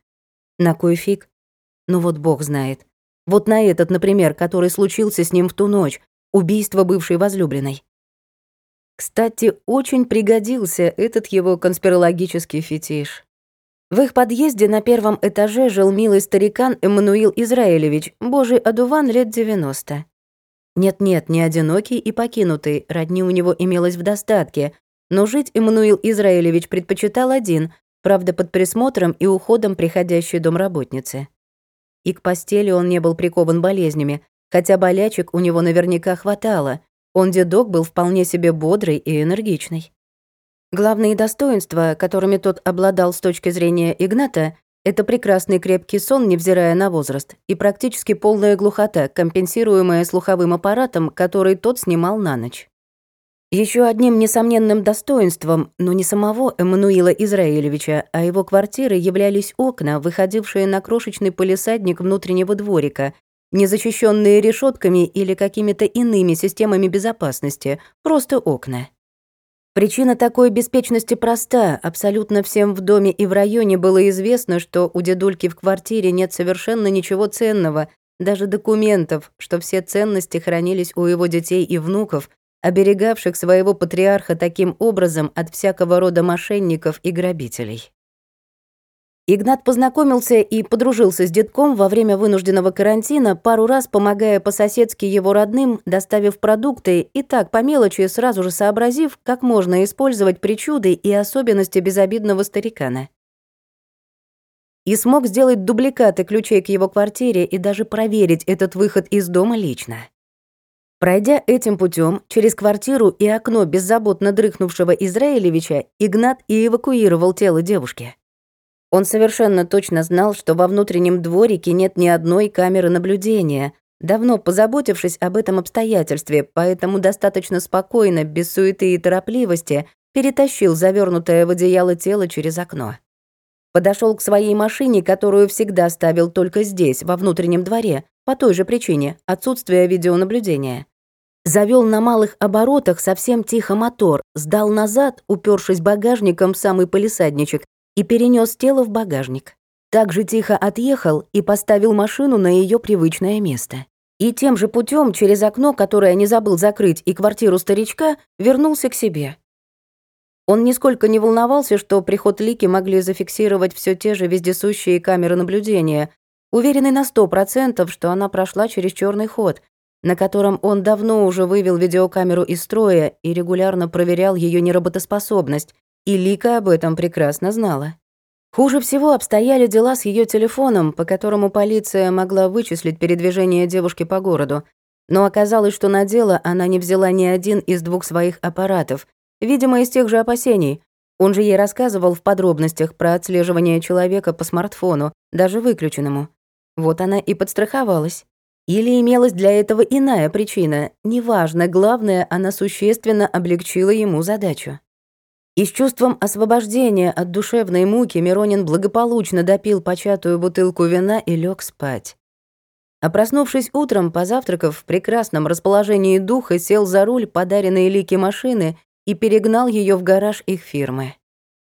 На кой фиг? Ну вот бог знает. Вот на этот, например, который случился с ним в ту ночь, убийство бывшей возлюбленной. Кстати, очень пригодился этот его конспирологический фетиш. В их подъезде на первом этаже жил милый старикан Эммануил Израилевич, божий одуван лет 90. Нет-нет, не одинокий и покинутый, родни у него имелось в достатке, но жить Эммануил Израилевич предпочитал один, правда, под присмотром и уходом приходящей домработницы. И к постели он не был прикован болезнями, хотя болячек у него наверняка хватало. Он дедок был вполне себе бодрый и энергичный. Главные достоинства, которыми тот обладал с точки зрения Игната, это прекрасный крепкий сон, невзирая на возраст, и практически полная глухота, компенсируемая слуховым аппаратом, который тот снимал на ночь. Еще одним несомненным достоинством, но не самого Эммануила Израилевича, а его квартиры являлись окна, выходившие на крошечный полисадник внутреннего дворика, не защищенные решетками или какими-то иными системами безопасности, просто окна. Причина такой беспечности проста. Абсолютно всем в доме и в районе было известно, что у дедульки в квартире нет совершенно ничего ценного, даже документов, что все ценности хранились у его детей и внуков, оберегавших своего патриарха таким образом от всякого рода мошенников и грабителей. Игнат познакомился и подружился с детком во время вынужденного карантина, пару раз помогая по-соседски его родным, доставив продукты и так по мелочи сразу же сообразив, как можно использовать причуды и особенности безобидного старикана. И смог сделать дубликаты ключей к его квартире и даже проверить этот выход из дома лично. Пройдя этим путем через квартиру и окно беззаботно дрыхнувшего Израилевича, Игнат и эвакуировал тело девушки. Он совершенно точно знал, что во внутреннем дворике нет ни одной камеры наблюдения, давно позаботившись об этом обстоятельстве, поэтому достаточно спокойно, без суеты и торопливости, перетащил завернутое в одеяло тело через окно. Подошел к своей машине, которую всегда ставил только здесь, во внутреннем дворе, по той же причине — отсутствия видеонаблюдения. Завел на малых оборотах совсем тихо мотор, сдал назад, упершись багажником в самый полисадничек, и перенес тело в багажник. Так же тихо отъехал и поставил машину на ее привычное место. И тем же путем через окно, которое не забыл закрыть, и квартиру старичка, вернулся к себе. Он нисколько не волновался, что приход Лики могли зафиксировать все те же вездесущие камеры наблюдения, уверенный на сто процентов, что она прошла через черный ход, на котором он давно уже вывел видеокамеру из строя и регулярно проверял ее неработоспособность, и Лика об этом прекрасно знала. Хуже всего обстояли дела с ее телефоном, по которому полиция могла вычислить передвижение девушки по городу, но оказалось, что на дело она не взяла ни один из двух своих аппаратов, видимо, из тех же опасений. Он же ей рассказывал в подробностях про отслеживание человека по смартфону, даже выключенному. Вот она и подстраховалась. Или имелась для этого иная причина, неважно, главное, она существенно облегчила ему задачу. И с чувством освобождения от душевной муки Миронин благополучно допил початую бутылку вина и лег спать. А проснувшись утром, позавтракав, в прекрасном расположении духа сел за руль подаренной Лике машины и перегнал ее в гараж их фирмы.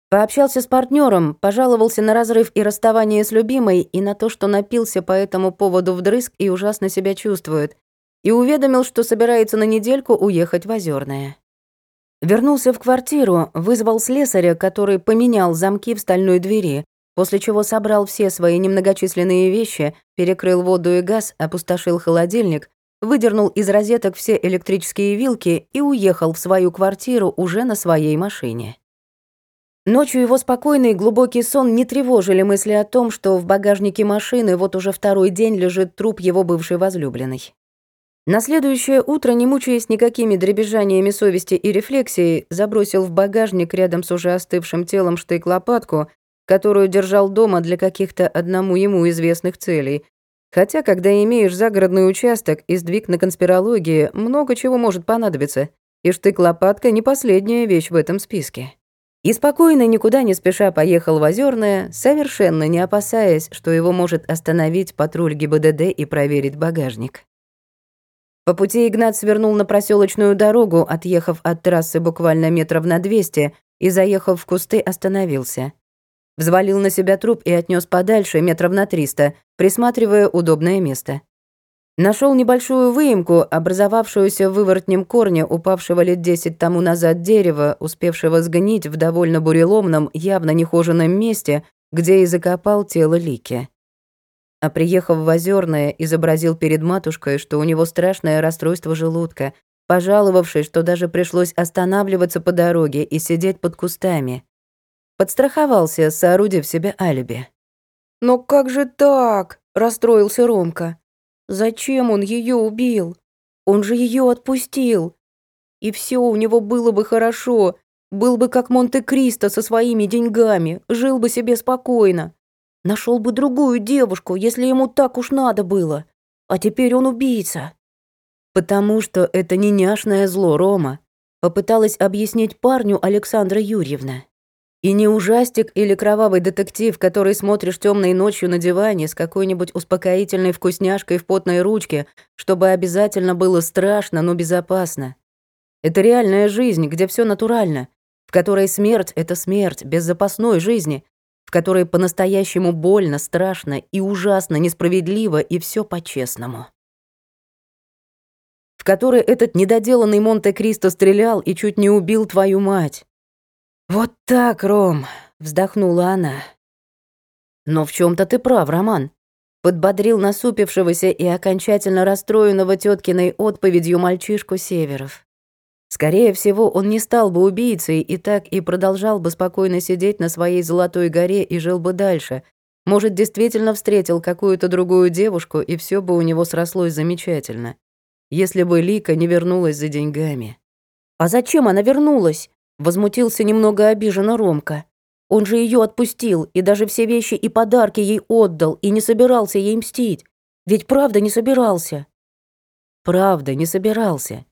Пообщался с партнером, пожаловался на разрыв и расставание с любимой и на то, что напился по этому поводу вдрызг и ужасно себя чувствует, и уведомил, что собирается на недельку уехать в Озерное. Вернулся в квартиру, вызвал слесаря, который поменял замки в стальной двери, после чего собрал все свои немногочисленные вещи, перекрыл воду и газ, опустошил холодильник, выдернул из розеток все электрические вилки и уехал в свою квартиру уже на своей машине. Ночью его спокойный глубокий сон не тревожили мысли о том, что в багажнике машины вот уже второй день лежит труп его бывшей возлюбленной. На следующее утро, не мучаясь никакими дребезжаниями совести и рефлексией, забросил в багажник рядом с уже остывшим телом штык-лопатку, которую держал дома для каких-то одному ему известных целей. Хотя, когда имеешь загородный участок и сдвиг на конспирологии, много чего может понадобиться, и штык-лопатка не последняя вещь в этом списке. И спокойно, никуда не спеша поехал в Озерное, совершенно не опасаясь, что его может остановить патруль ГИБДД и проверить багажник. По пути Игнат свернул на проселочную дорогу, отъехав от трассы буквально метров на 200 и, заехав в кусты, остановился. Взвалил на себя труп и отнес подальше, метров на 300, присматривая удобное место. Нашел небольшую выемку, образовавшуюся выворотнем корне упавшего лет десять тому назад дерева, успевшего сгнить в довольно буреломном, явно нехоженном месте, где и закопал тело Лики. А приехав в Озерное, изобразил перед матушкой, что у него страшное расстройство желудка, пожаловавшись, что даже пришлось останавливаться по дороге и сидеть под кустами. Подстраховался, соорудив себе алиби. «Но как же так?» – расстроился Ромка. Зачем он ее убил? Он же ее отпустил. И все у него было бы хорошо. Был бы как Монте-Кристо со своими деньгами, жил бы себе спокойно. Нашел бы другую девушку, если ему так уж надо было. А теперь он убийца. Потому что это не няшное зло, Рома, попыталась объяснить парню Александра Юрьевна. И не ужастик или кровавый детектив, который смотришь темной ночью на диване с какой-нибудь успокоительной вкусняшкой в потной ручке, чтобы обязательно было страшно, но безопасно. Это реальная жизнь, где все натурально, в которой смерть — это смерть, без запасной жизни, в которой по-настоящему больно, страшно и ужасно несправедливо, и все по-честному. В которой этот недоделанный Монте-Кристо стрелял и чуть не убил твою мать. «Вот так, Ром», — вздохнула она. «Но в чем то ты прав, Роман», — подбодрил насупившегося и окончательно расстроенного теткиной отповедью мальчишку Северов. Скорее всего, он не стал бы убийцей и так и продолжал бы спокойно сидеть на своей золотой горе и жил бы дальше. Может, действительно встретил какую-то другую девушку, и все бы у него срослось замечательно. Если бы Лика не вернулась за деньгами. «А зачем она вернулась?» Возмутился немного обиженно Ромка. Он же ее отпустил и даже все вещи и подарки ей отдал и не собирался ей мстить. Ведь правда не собирался. Правда не собирался.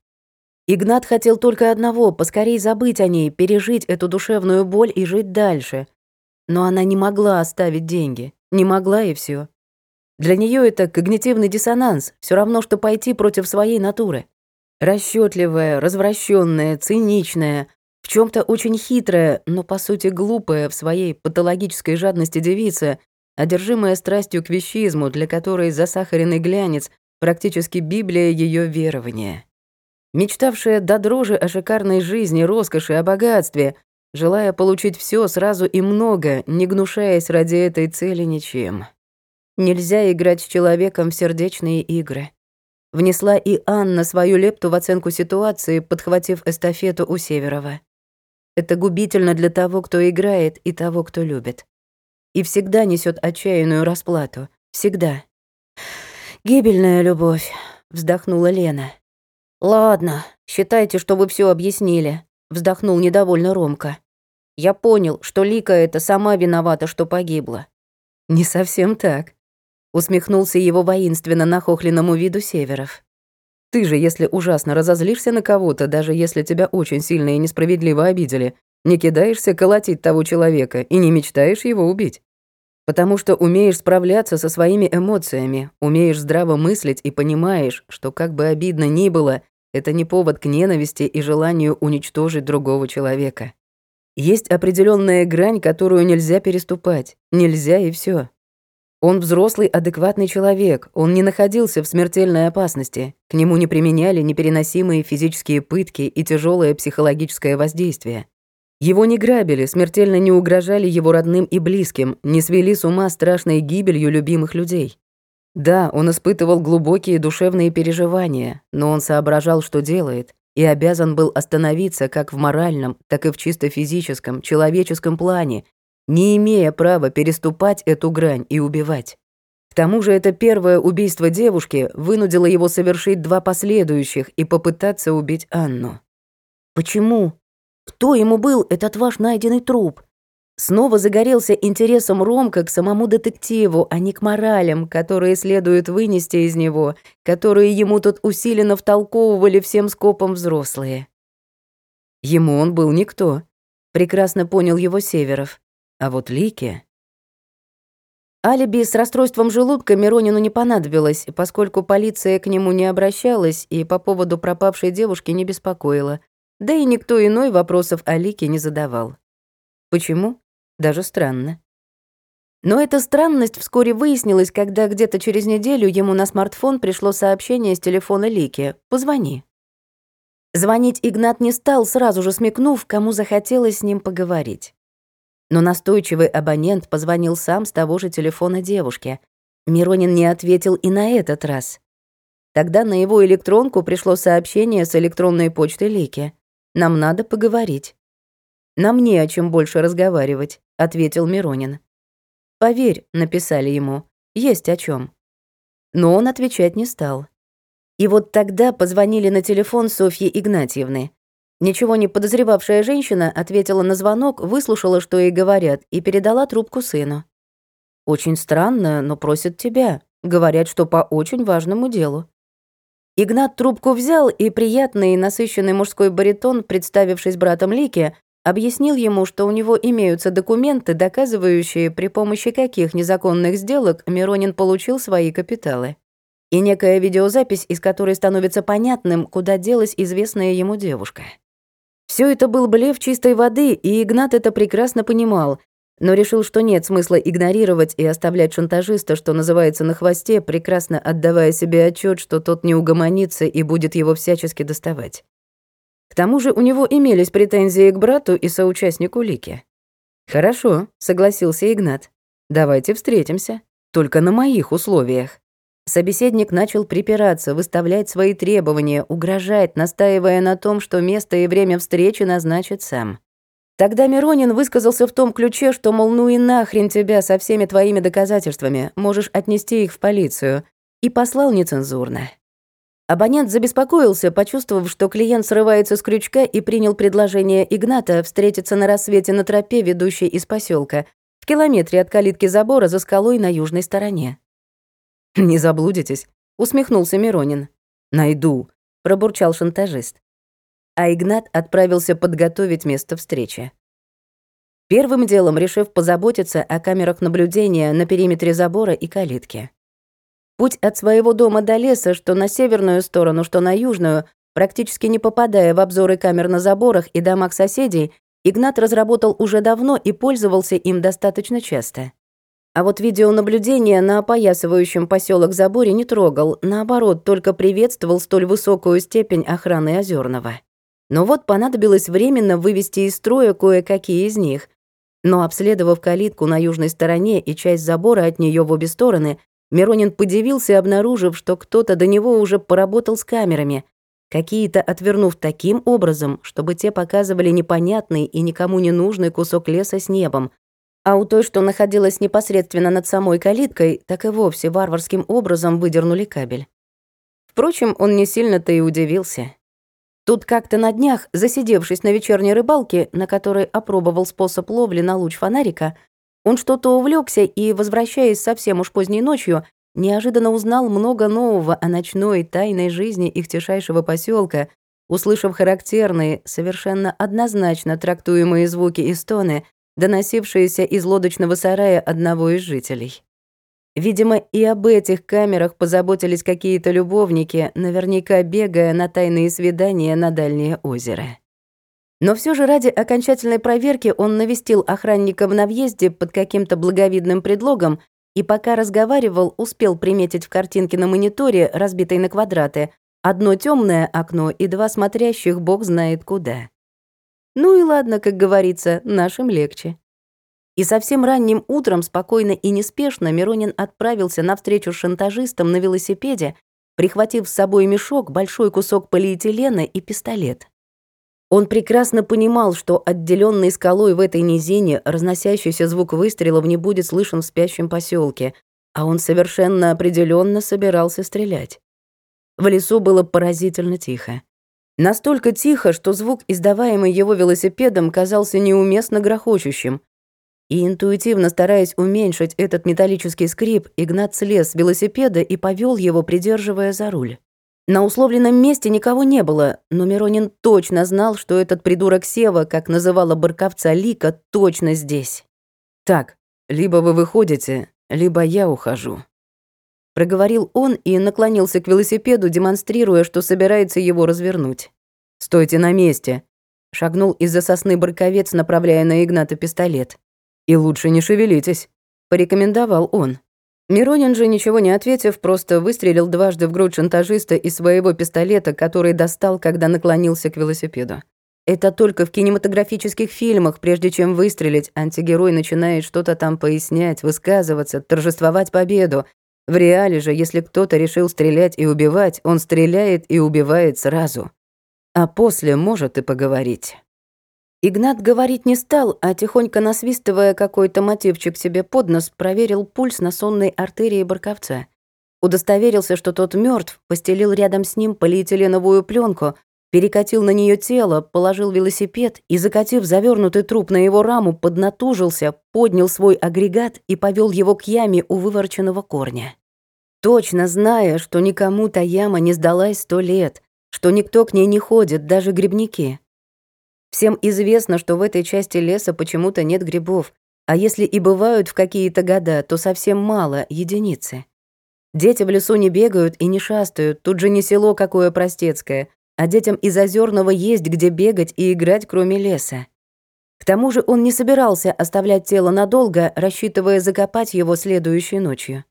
Игнат хотел только одного — поскорей забыть о ней, пережить эту душевную боль и жить дальше. Но она не могла оставить деньги. Не могла и все. Для нее это когнитивный диссонанс, все равно, что пойти против своей натуры. Расчетливая, развращенная, циничная, в чем то очень хитрая, но по сути глупая в своей патологической жадности девица, одержимая страстью к вещизму, для которой засахаренный глянец практически Библия ее верования. Мечтавшая до дрожи о шикарной жизни, роскоши, о богатстве, желая получить все сразу и много, не гнушаясь ради этой цели ничем. Нельзя играть с человеком в сердечные игры. Внесла и Анна свою лепту в оценку ситуации, подхватив эстафету у Северова. Это губительно для того, кто играет, и того, кто любит. И всегда несет отчаянную расплату. Всегда. «Гибельная любовь», — вздохнула Лена. «Ладно, считайте, что вы все объяснили», — вздохнул недовольно Ромка. «Я понял, что Лика это сама виновата, что погибла». «Не совсем так», усмехнулся его воинственно нахохленному виду Северов. Ты же, если ужасно разозлишься на кого-то, даже если тебя очень сильно и несправедливо обидели, не кидаешься колотить того человека и не мечтаешь его убить. Потому что умеешь справляться со своими эмоциями, умеешь здраво мыслить и понимаешь, что как бы обидно ни было, это не повод к ненависти и желанию уничтожить другого человека. Есть определенная грань, которую нельзя переступать. Нельзя и все. Он взрослый, адекватный человек, он не находился в смертельной опасности, к нему не применяли непереносимые физические пытки и тяжелое психологическое воздействие. Его не грабили, смертельно не угрожали его родным и близким, не свели с ума страшной гибелью любимых людей. Да, он испытывал глубокие душевные переживания, но он соображал, что делает, и обязан был остановиться как в моральном, так и в чисто физическом, человеческом плане, не имея права переступать эту грань и убивать. К тому же это первое убийство девушки вынудило его совершить два последующих и попытаться убить Анну. Почему? Кто ему был этот ваш найденный труп? Снова загорелся интересом Ромка к самому детективу, а не к моралям, которые следует вынести из него, которые ему тут усиленно втолковывали всем скопом взрослые. Ему он был никто. Прекрасно понял его Северов. А вот Лике... Алиби с расстройством желудка Миронину не понадобилось, поскольку полиция к нему не обращалась и по поводу пропавшей девушки не беспокоила. Да и никто иной вопросов о Лике не задавал. Почему? Даже странно. Но эта странность вскоре выяснилась, когда где-то через неделю ему на смартфон пришло сообщение с телефона Лики «Позвони». Звонить Игнат не стал, сразу же смекнув, кому захотелось с ним поговорить. Но настойчивый абонент позвонил сам с того же телефона девушке. Миронин не ответил и на этот раз. Тогда на его электронку пришло сообщение с электронной почты Лики. «Нам надо поговорить». «Нам не о чем больше разговаривать», — ответил Миронин. «Поверь», — написали ему, — «есть о чем. Но он отвечать не стал. И вот тогда позвонили на телефон Софьи Игнатьевны. Ничего не подозревавшая женщина ответила на звонок, выслушала, что ей говорят, и передала трубку сыну. «Очень странно, но просят тебя. Говорят, что по очень важному делу». Игнат трубку взял, и приятный и насыщенный мужской баритон, представившись братом Лики, объяснил ему, что у него имеются документы, доказывающие, при помощи каких незаконных сделок Миронин получил свои капиталы. И некая видеозапись, из которой становится понятным, куда делась известная ему девушка. Все это был блеф чистой воды, и Игнат это прекрасно понимал, но решил, что нет смысла игнорировать и оставлять шантажиста, что называется, на хвосте, прекрасно отдавая себе отчет, что тот не угомонится и будет его всячески доставать. К тому же у него имелись претензии к брату и соучастнику Лики. «Хорошо», — согласился Игнат. «Давайте встретимся. Только на моих условиях». Собеседник начал припираться, выставлять свои требования, угрожать, настаивая на том, что место и время встречи назначит сам. Тогда Миронин высказался в том ключе, что, мол, ну и нахрен тебя со всеми твоими доказательствами, можешь отнести их в полицию, и послал нецензурно. Абонент забеспокоился, почувствовав, что клиент срывается с крючка и принял предложение Игната встретиться на рассвете на тропе, ведущей из поселка, в километре от калитки забора за скалой на южной стороне. «Не заблудитесь», — усмехнулся Миронин. «Найду», — пробурчал шантажист. А Игнат отправился подготовить место встречи. Первым делом решив позаботиться о камерах наблюдения на периметре забора и калитки. Путь от своего дома до леса, что на северную сторону, что на южную, практически не попадая в обзоры камер на заборах и домах соседей, Игнат разработал уже давно и пользовался им достаточно часто. А вот видеонаблюдение на опоясывающем поселок заборе не трогал, наоборот, только приветствовал столь высокую степень охраны Озерного. Но вот понадобилось временно вывести из строя кое-какие из них. Но обследовав калитку на южной стороне и часть забора от нее в обе стороны, Миронин подивился, обнаружив, что кто-то до него уже поработал с камерами, какие-то отвернув таким образом, чтобы те показывали непонятный и никому не нужный кусок леса с небом, а у той, что находилась непосредственно над самой калиткой, так и вовсе варварским образом выдернули кабель. Впрочем, он не сильно-то и удивился. Тут как-то на днях, засидевшись на вечерней рыбалке, на которой опробовал способ ловли на луч фонарика, он что-то увлекся и, возвращаясь совсем уж поздней ночью, неожиданно узнал много нового о ночной тайной жизни их тишайшего поселка, услышав характерные, совершенно однозначно трактуемые звуки и стоны, доносившиеся из лодочного сарая одного из жителей. Видимо, и об этих камерах позаботились какие-то любовники, наверняка бегая на тайные свидания на дальнее озеро. Но все же ради окончательной проверки он навестил охранников на въезде под каким-то благовидным предлогом и пока разговаривал, успел приметить в картинке на мониторе, разбитой на квадраты, одно темное окно и два смотрящих бог знает куда. Ну и ладно, как говорится, нашим легче. И совсем ранним утром, спокойно и неспешно, Миронин отправился на встречу с шантажистом на велосипеде, прихватив с собой мешок, большой кусок полиэтилена и пистолет. Он прекрасно понимал, что отделенный скалой в этой низине разносящийся звук выстрелов не будет слышен в спящем поселке, а он совершенно определенно собирался стрелять. В лесу было поразительно тихо. Настолько тихо, что звук, издаваемый его велосипедом, казался неуместно грохочущим. И интуитивно стараясь уменьшить этот металлический скрип, Игнат слез с велосипеда и повел его, придерживая за руль. На условленном месте никого не было, но Миронин точно знал, что этот придурок Сева, как называла Барковца Лика, точно здесь. «Так, либо вы выходите, либо я ухожу», проговорил он и наклонился к велосипеду, демонстрируя, что собирается его развернуть. «Стойте на месте!» Шагнул из-за сосны барковец, направляя на Игната пистолет. «И лучше не шевелитесь», — порекомендовал он. Миронин же, ничего не ответив, просто выстрелил дважды в грудь шантажиста из своего пистолета, который достал, когда наклонился к велосипеду. Это только в кинематографических фильмах, прежде чем выстрелить, антигерой начинает что-то там пояснять, высказываться, торжествовать победу, в реале же, если кто-то решил стрелять и убивать, он стреляет и убивает сразу. А после может и поговорить. Игнат говорить не стал, а тихонько насвистывая какой-то мотивчик себе под нос, проверил пульс на сонной артерии Барковца. Удостоверился, что тот мертв, постелил рядом с ним полиэтиленовую пленку, перекатил на нее тело, положил велосипед и, закатив завернутый труп на его раму, поднатужился, поднял свой агрегат и повел его к яме у выворченного корня. Точно зная, что никому та яма не сдалась сто лет, что никто к ней не ходит, даже грибники. Всем известно, что в этой части леса почему-то нет грибов, а если и бывают в какие-то года, то совсем мало, единицы. Дети в лесу не бегают и не шастают, тут же не село какое простецкое, а детям из Озерного есть где бегать и играть, кроме леса. К тому же он не собирался оставлять тело надолго, рассчитывая закопать его следующей ночью.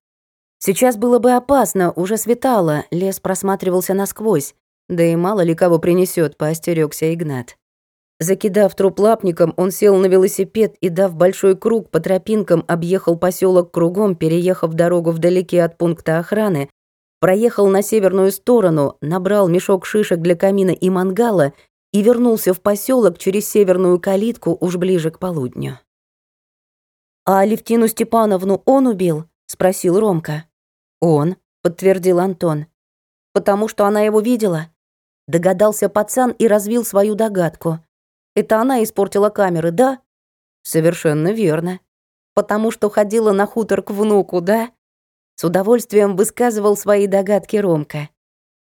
Сейчас было бы опасно, уже светало, лес просматривался насквозь, да и мало ли кого принесет, поостерёгся Игнат. Закидав труп лапником, он сел на велосипед и, дав большой круг по тропинкам, объехал поселок кругом, переехав дорогу вдалеке от пункта охраны, проехал на северную сторону, набрал мешок шишек для камина и мангала и вернулся в поселок через северную калитку уж ближе к полудню. «А Левтину Степановну он убил?» — спросил Ромка. «Он», — подтвердил Антон. «Потому что она его видела?» Догадался пацан и развил свою догадку. «Это она испортила камеры, да?» «Совершенно верно. Потому что ходила на хутор к внуку, да?» С удовольствием высказывал свои догадки Ромка.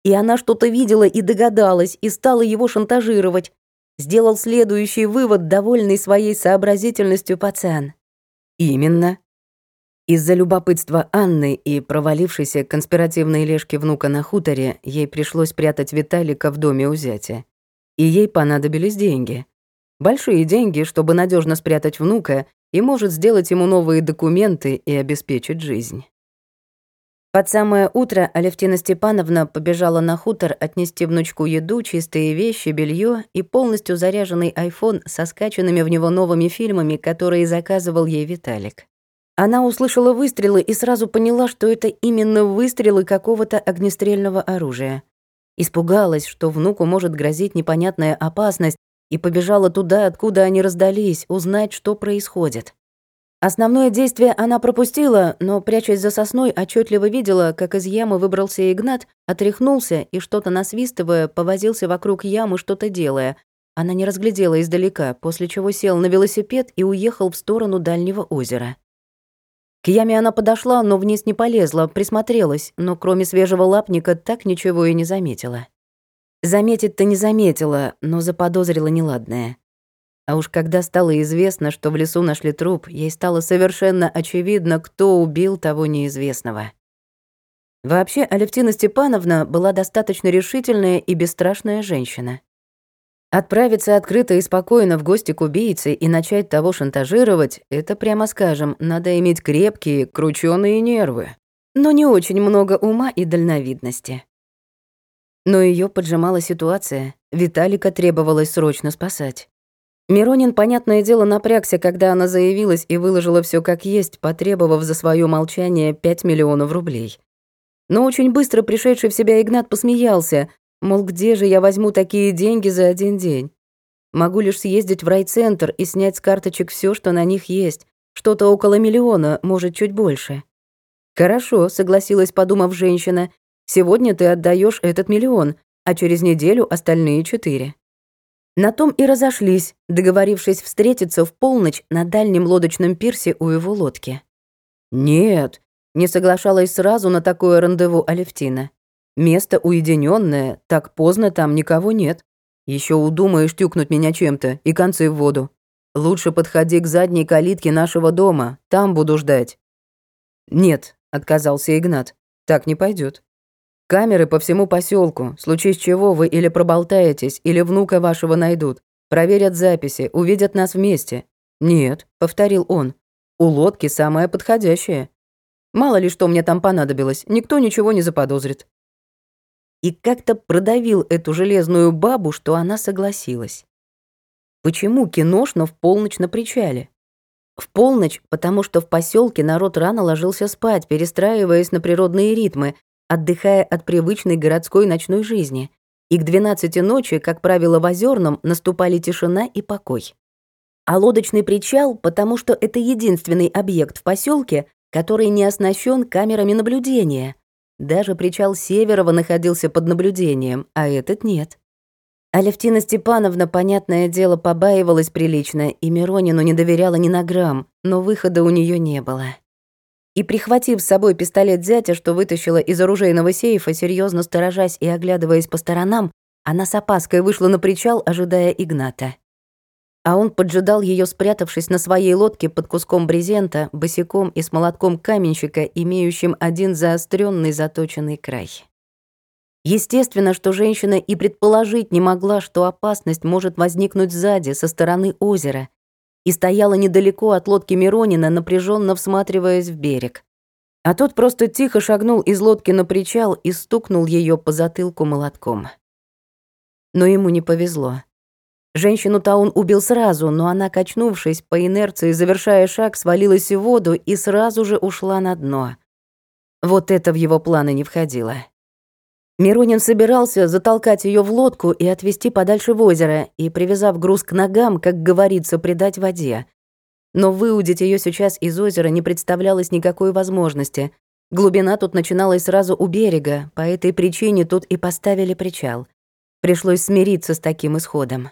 И она что-то видела и догадалась, и стала его шантажировать. Сделал следующий вывод, довольный своей сообразительностью пацан. Именно. Из-за любопытства Анны и провалившейся конспиративной лешки внука на хуторе, ей пришлось прятать Виталика в доме у зятя. И ей понадобились деньги. Большие деньги, чтобы надежно спрятать внука и может сделать ему новые документы и обеспечить жизнь. Под самое утро Алевтина Степановна побежала на хутор отнести внучку еду, чистые вещи, белье и полностью заряженный айфон со скачанными в него новыми фильмами, которые заказывал ей Виталик. Она услышала выстрелы и сразу поняла, что это именно выстрелы какого-то огнестрельного оружия. Испугалась, что внуку может грозить непонятная опасность, и побежала туда, откуда они раздались, узнать, что происходит. Основное действие она пропустила, но, прячась за сосной, отчетливо видела, как из ямы выбрался Игнат, отряхнулся и, что-то насвистывая, повозился вокруг ямы, что-то делая. Она не разглядела издалека, после чего сел на велосипед и уехал в сторону дальнего озера. К яме она подошла, но вниз не полезла, присмотрелась, но кроме свежего лапника так ничего и не заметила. Заметить-то не заметила, но заподозрила неладное. А уж когда стало известно, что в лесу нашли труп, ей стало совершенно очевидно, кто убил того неизвестного. Вообще, Алевтина Степановна была достаточно решительная и бесстрашная женщина. Отправиться открыто и спокойно в гости к убийце и начать того шантажировать — это, прямо скажем, надо иметь крепкие, кручёные нервы, но не очень много ума и дальновидности. Но ее поджимала ситуация, Виталика требовалось срочно спасать. Миронин, понятное дело, напрягся, когда она заявилась и выложила все как есть, потребовав за свое молчание 5 миллионов рублей. Но очень быстро пришедший в себя Игнат посмеялся, мол, где же я возьму такие деньги за один день? Могу лишь съездить в райцентр и снять с карточек все, что на них есть, что-то около миллиона, может, чуть больше. «Хорошо», — согласилась, подумав женщина, «сегодня ты отдаешь этот миллион, а через неделю остальные четыре». На том и разошлись, договорившись встретиться в полночь на дальнем лодочном пирсе у его лодки. «Нет», — не соглашалась сразу на такое рандеву Алевтина. «Место уединенное, так поздно там никого нет. Еще удумаешь тюкнуть меня чем-то и концы в воду. Лучше подходи к задней калитке нашего дома, там буду ждать». «Нет», — отказался Игнат, — «так не пойдет. Камеры по всему поселку. Случись чего, вы или проболтаетесь, или внука вашего найдут. Проверят записи, увидят нас вместе. Нет, повторил он. У лодки самое подходящее. Мало ли что мне там понадобилось, никто ничего не заподозрит. И как-то продавил эту железную бабу, что она согласилась. Почему киношно в полночь на причале? В полночь, потому что в поселке народ рано ложился спать, перестраиваясь на природные ритмы, отдыхая от привычной городской ночной жизни, и к 12 ночи, как правило, в Озерном наступали тишина и покой. А лодочный причал, потому что это единственный объект в поселке, который не оснащен камерами наблюдения. Даже причал Северова находился под наблюдением, а этот нет. Алевтина Степановна, понятное дело, побаивалась прилично, и Миронину не доверяла ни на грамм, но выхода у нее не было и, прихватив с собой пистолет зятя, что вытащила из оружейного сейфа, серьезно сторожась и оглядываясь по сторонам, она с опаской вышла на причал, ожидая Игната. А он поджидал ее, спрятавшись на своей лодке под куском брезента, босиком и с молотком каменщика, имеющим один заостренный заточенный край. Естественно, что женщина и предположить не могла, что опасность может возникнуть сзади, со стороны озера, и стояла недалеко от лодки Миронина, напряженно всматриваясь в берег. А тот просто тихо шагнул из лодки на причал и стукнул ее по затылку молотком. Но ему не повезло. Женщину-то он убил сразу, но она, качнувшись по инерции, завершая шаг, свалилась в воду и сразу же ушла на дно. Вот это в его планы не входило. Миронин собирался затолкать ее в лодку и отвезти подальше в озеро, и, привязав груз к ногам, как говорится, придать воде. Но выудить ее сейчас из озера не представлялось никакой возможности. Глубина тут начиналась сразу у берега, по этой причине тут и поставили причал. Пришлось смириться с таким исходом.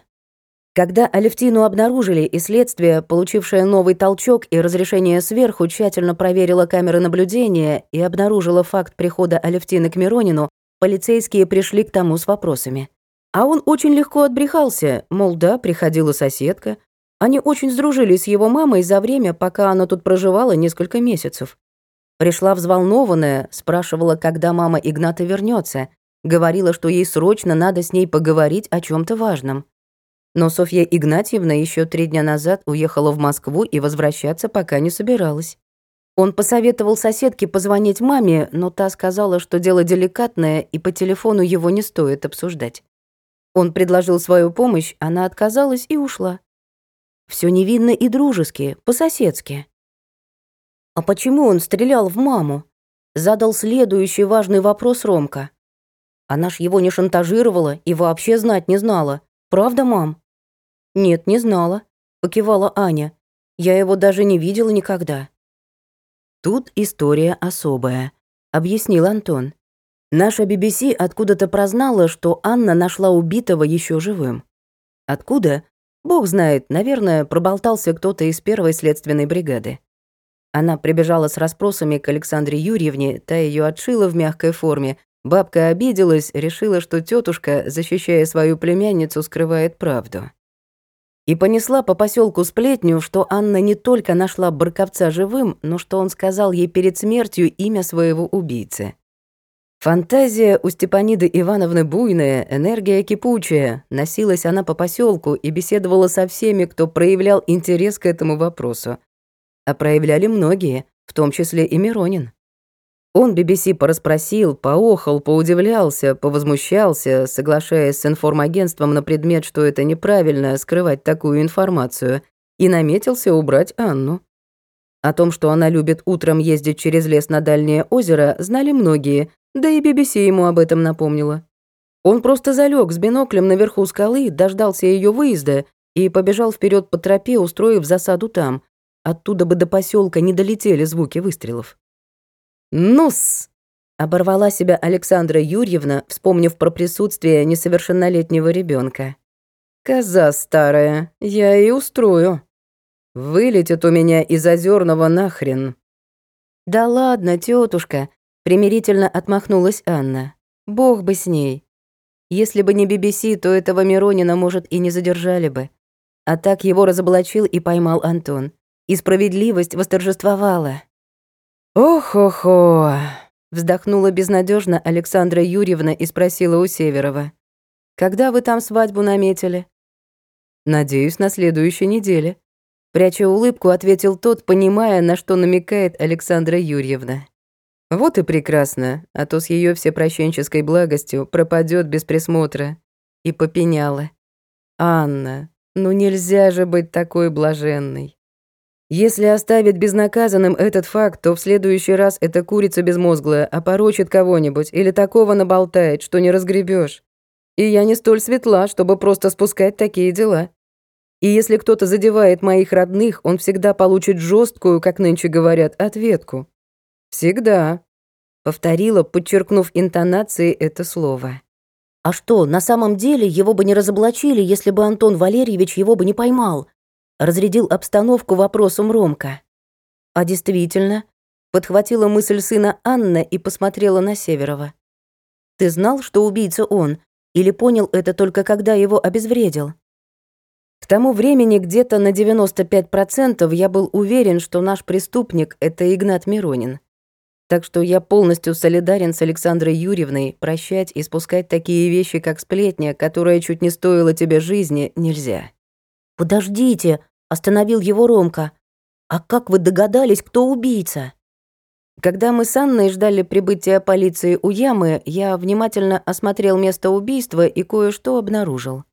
Когда Алевтину обнаружили, и следствие, получившее новый толчок и разрешение сверху, тщательно проверило камеры наблюдения и обнаружило факт прихода Алевтины к Миронину, Полицейские пришли к тому с вопросами. А он очень легко отбрехался, мол, да, приходила соседка. Они очень сдружились с его мамой за время, пока она тут проживала несколько месяцев. Пришла взволнованная, спрашивала, когда мама Игната вернется, говорила, что ей срочно надо с ней поговорить о чем то важном. Но Софья Игнатьевна еще три дня назад уехала в Москву и возвращаться пока не собиралась. Он посоветовал соседке позвонить маме, но та сказала, что дело деликатное, и по телефону его не стоит обсуждать. Он предложил свою помощь, она отказалась и ушла. Все невинно и дружески, по-соседски. А почему он стрелял в маму? Задал следующий важный вопрос Ромка. Она ж его не шантажировала и вообще знать не знала. Правда, мам? Нет, не знала, покивала Аня. Я его даже не видела никогда. Тут история особая, объяснил Антон. Наша BBC откуда-то прознала, что Анна нашла убитого еще живым. Откуда? Бог знает, наверное, проболтался кто-то из первой следственной бригады. Она прибежала с расспросами к Александре Юрьевне, та ее отшила в мягкой форме. Бабка обиделась, решила, что тетушка, защищая свою племянницу, скрывает правду. И понесла по поселку сплетню, что Анна не только нашла Барковца живым, но что он сказал ей перед смертью имя своего убийцы. Фантазия у Степаниды Ивановны буйная, энергия кипучая. Носилась она по поселку и беседовала со всеми, кто проявлял интерес к этому вопросу. А проявляли многие, в том числе и Миронин. Он BBC порасспросил, поохал, поудивлялся, повозмущался, соглашаясь с информагентством на предмет, что это неправильно скрывать такую информацию, и наметился убрать Анну. О том, что она любит утром ездить через лес на дальнее озеро, знали многие, да и BBC ему об этом напомнила. Он просто залег с биноклем наверху скалы, дождался ее выезда и побежал вперед по тропе, устроив засаду там. Оттуда бы до поселка не долетели звуки выстрелов. «Ну-с!» — оборвала себя Александра Юрьевна, вспомнив про присутствие несовершеннолетнего ребенка. «Коза старая, я и устрою. Вылетит у меня из озерного нахрен». «Да ладно, тетушка, примирительно отмахнулась Анна. «Бог бы с ней. Если бы не BBC, то этого Миронина, может, и не задержали бы. А так его разоблачил и поймал Антон. И справедливость восторжествовала. «Ох-охо!» — вздохнула безнадежно Александра Юрьевна и спросила у Северова. «Когда вы там свадьбу наметили?» «Надеюсь, на следующей неделе». Пряча улыбку, ответил тот, понимая, на что намекает Александра Юрьевна. «Вот и прекрасно, а то с ее всепрощенческой благостью пропадет без присмотра». И попеняла. «Анна, ну нельзя же быть такой блаженной. Если оставить безнаказанным этот факт, то в следующий раз эта курица безмозглая опорочит кого-нибудь или такого наболтает, что не разгребешь. И я не столь светла, чтобы просто спускать такие дела. И если кто-то задевает моих родных, он всегда получит жесткую, как нынче говорят, ответку. Всегда. Повторила, подчеркнув интонацией это слово. А что, на самом деле его бы не разоблачили, если бы Антон Валерьевич его бы не поймал? Разрядил обстановку вопросом Ромка. А действительно, подхватила мысль сына Анна и посмотрела на Северова. Ты знал, что убийца он, или понял это только когда его обезвредил? К тому времени где-то на 95% я был уверен, что наш преступник — это Игнат Миронин. Так что я полностью солидарен с Александрой Юрьевной, прощать и спускать такие вещи, как сплетня, которая чуть не стоила тебе жизни, нельзя. «Подождите!» — остановил его Ромка. «А как вы догадались, кто убийца?» Когда мы с Анной ждали прибытия полиции у ямы, я внимательно осмотрел место убийства и кое-что обнаружил.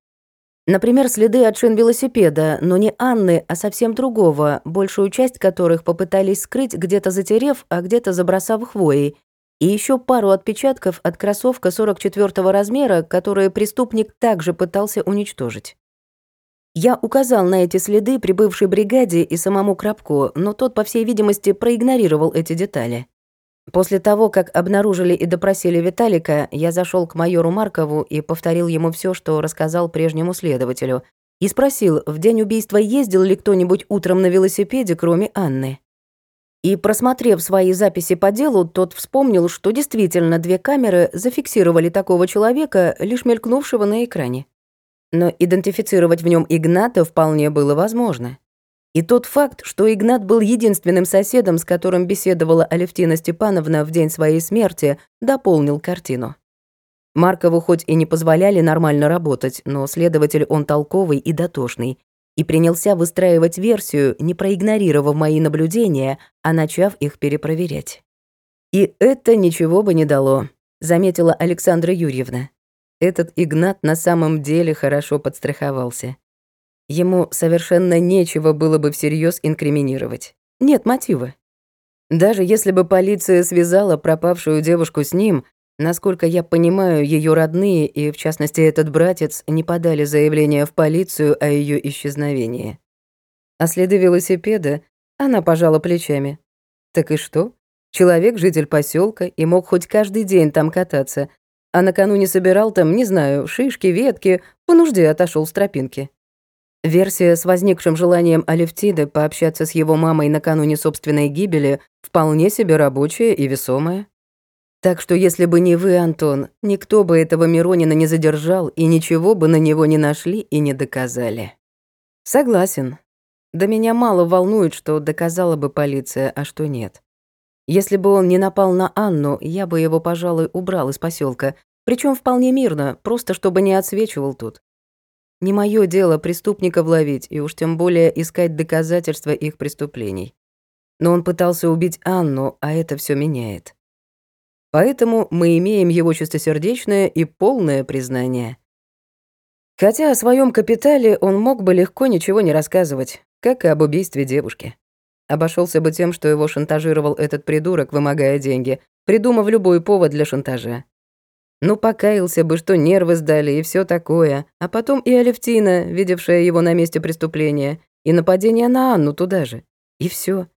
Например, следы от шин велосипеда, но не Анны, а совсем другого, большую часть которых попытались скрыть, где-то затерев, а где-то забросав хвоей, и еще пару отпечатков от кроссовка 44 размера, которые преступник также пытался уничтожить. Я указал на эти следы прибывшей бригаде и самому Крабко, но тот, по всей видимости, проигнорировал эти детали. После того, как обнаружили и допросили Виталика, я зашел к майору Маркову и повторил ему все, что рассказал прежнему следователю, и спросил, в день убийства ездил ли кто-нибудь утром на велосипеде, кроме Анны. И, просмотрев свои записи по делу, тот вспомнил, что действительно две камеры зафиксировали такого человека, лишь мелькнувшего на экране но идентифицировать в нем Игната вполне было возможно. И тот факт, что Игнат был единственным соседом, с которым беседовала Алевтина Степановна в день своей смерти, дополнил картину. Маркову хоть и не позволяли нормально работать, но следователь он толковый и дотошный. и принялся выстраивать версию, не проигнорировав мои наблюдения, а начав их перепроверять. «И это ничего бы не дало», — заметила Александра Юрьевна. Этот Игнат на самом деле хорошо подстраховался. Ему совершенно нечего было бы всерьез инкриминировать. Нет мотива. Даже если бы полиция связала пропавшую девушку с ним, насколько я понимаю, ее родные и, в частности, этот братец не подали заявление в полицию о ее исчезновении. А следы велосипеда она пожала плечами. Так и что? Человек — житель поселка и мог хоть каждый день там кататься, а накануне собирал там, не знаю, шишки, ветки, по нужде отошел с тропинки. Версия с возникшим желанием Алевтиды пообщаться с его мамой накануне собственной гибели вполне себе рабочая и весомая. Так что если бы не вы, Антон, никто бы этого Миронина не задержал и ничего бы на него не нашли и не доказали. Согласен. Да меня мало волнует, что доказала бы полиция, а что нет. Если бы он не напал на Анну, я бы его, пожалуй, убрал из поселка, причем вполне мирно, просто чтобы не отсвечивал тут. Не мое дело преступников ловить и уж тем более искать доказательства их преступлений. Но он пытался убить Анну, а это все меняет. Поэтому мы имеем его чистосердечное и полное признание. Хотя о своем капитале он мог бы легко ничего не рассказывать, как и об убийстве девушки. Обошелся бы тем, что его шантажировал этот придурок, вымогая деньги, придумав любой повод для шантажа. Ну, покаялся бы, что нервы сдали и все такое. А потом и Алевтина, видевшая его на месте преступления, и нападение на Анну туда же. И все.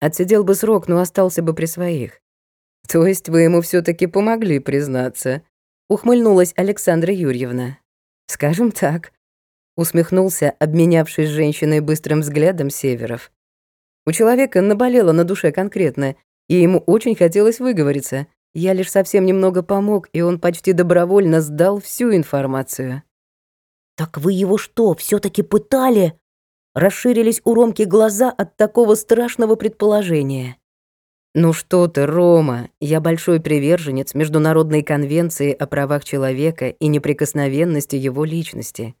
Отсидел бы срок, но остался бы при своих. То есть вы ему все таки помогли признаться? Ухмыльнулась Александра Юрьевна. Скажем так. Усмехнулся, обменявшись с женщиной быстрым взглядом Северов. У человека наболело на душе конкретно, и ему очень хотелось выговориться. Я лишь совсем немного помог, и он почти добровольно сдал всю информацию. «Так вы его что, все таки пытали?» Расширились у Ромки глаза от такого страшного предположения. «Ну что ты, Рома, я большой приверженец Международной конвенции о правах человека и неприкосновенности его личности.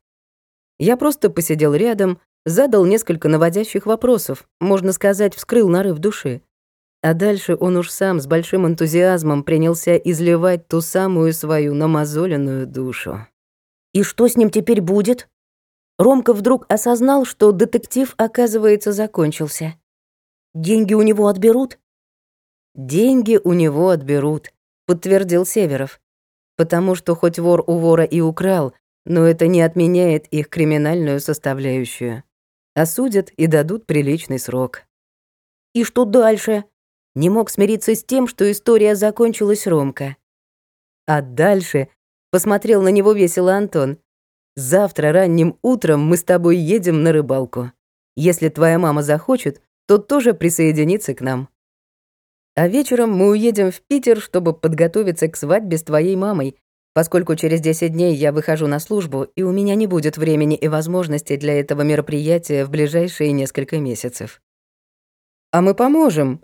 Я просто посидел рядом, задал несколько наводящих вопросов, можно сказать, вскрыл нарыв души. А дальше он уж сам с большим энтузиазмом принялся изливать ту самую свою намазоленную душу. «И что с ним теперь будет?» Ромка вдруг осознал, что детектив, оказывается, закончился. «Деньги у него отберут?» «Деньги у него отберут», — подтвердил Северов. «Потому что хоть вор у вора и украл, но это не отменяет их криминальную составляющую. Осудят и дадут приличный срок». «И что дальше?» Не мог смириться с тем, что история закончилась Ромка. А дальше посмотрел на него весело Антон. Завтра ранним утром мы с тобой едем на рыбалку. Если твоя мама захочет, то тоже присоединится к нам. А вечером мы уедем в Питер, чтобы подготовиться к свадьбе с твоей мамой, поскольку через 10 дней я выхожу на службу, и у меня не будет времени и возможности для этого мероприятия в ближайшие несколько месяцев. А мы поможем,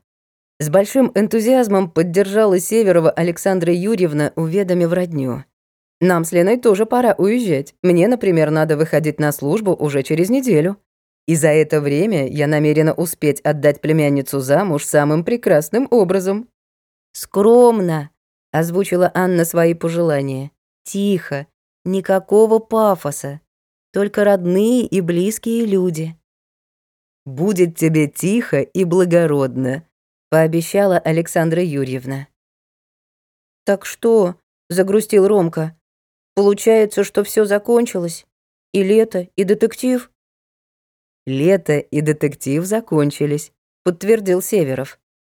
с большим энтузиазмом поддержала Северова Александра Юрьевна, уведомив родню. «Нам с Леной тоже пора уезжать. Мне, например, надо выходить на службу уже через неделю. И за это время я намерена успеть отдать племянницу замуж самым прекрасным образом». «Скромно», — озвучила Анна свои пожелания. «Тихо, никакого пафоса, только родные и близкие люди». «Будет тебе тихо и благородно», пообещала Александра Юрьевна. Так что? загрустил Ромка. Получается, что все закончилось. И лето, и детектив. Лето и детектив закончились, подтвердил Северов.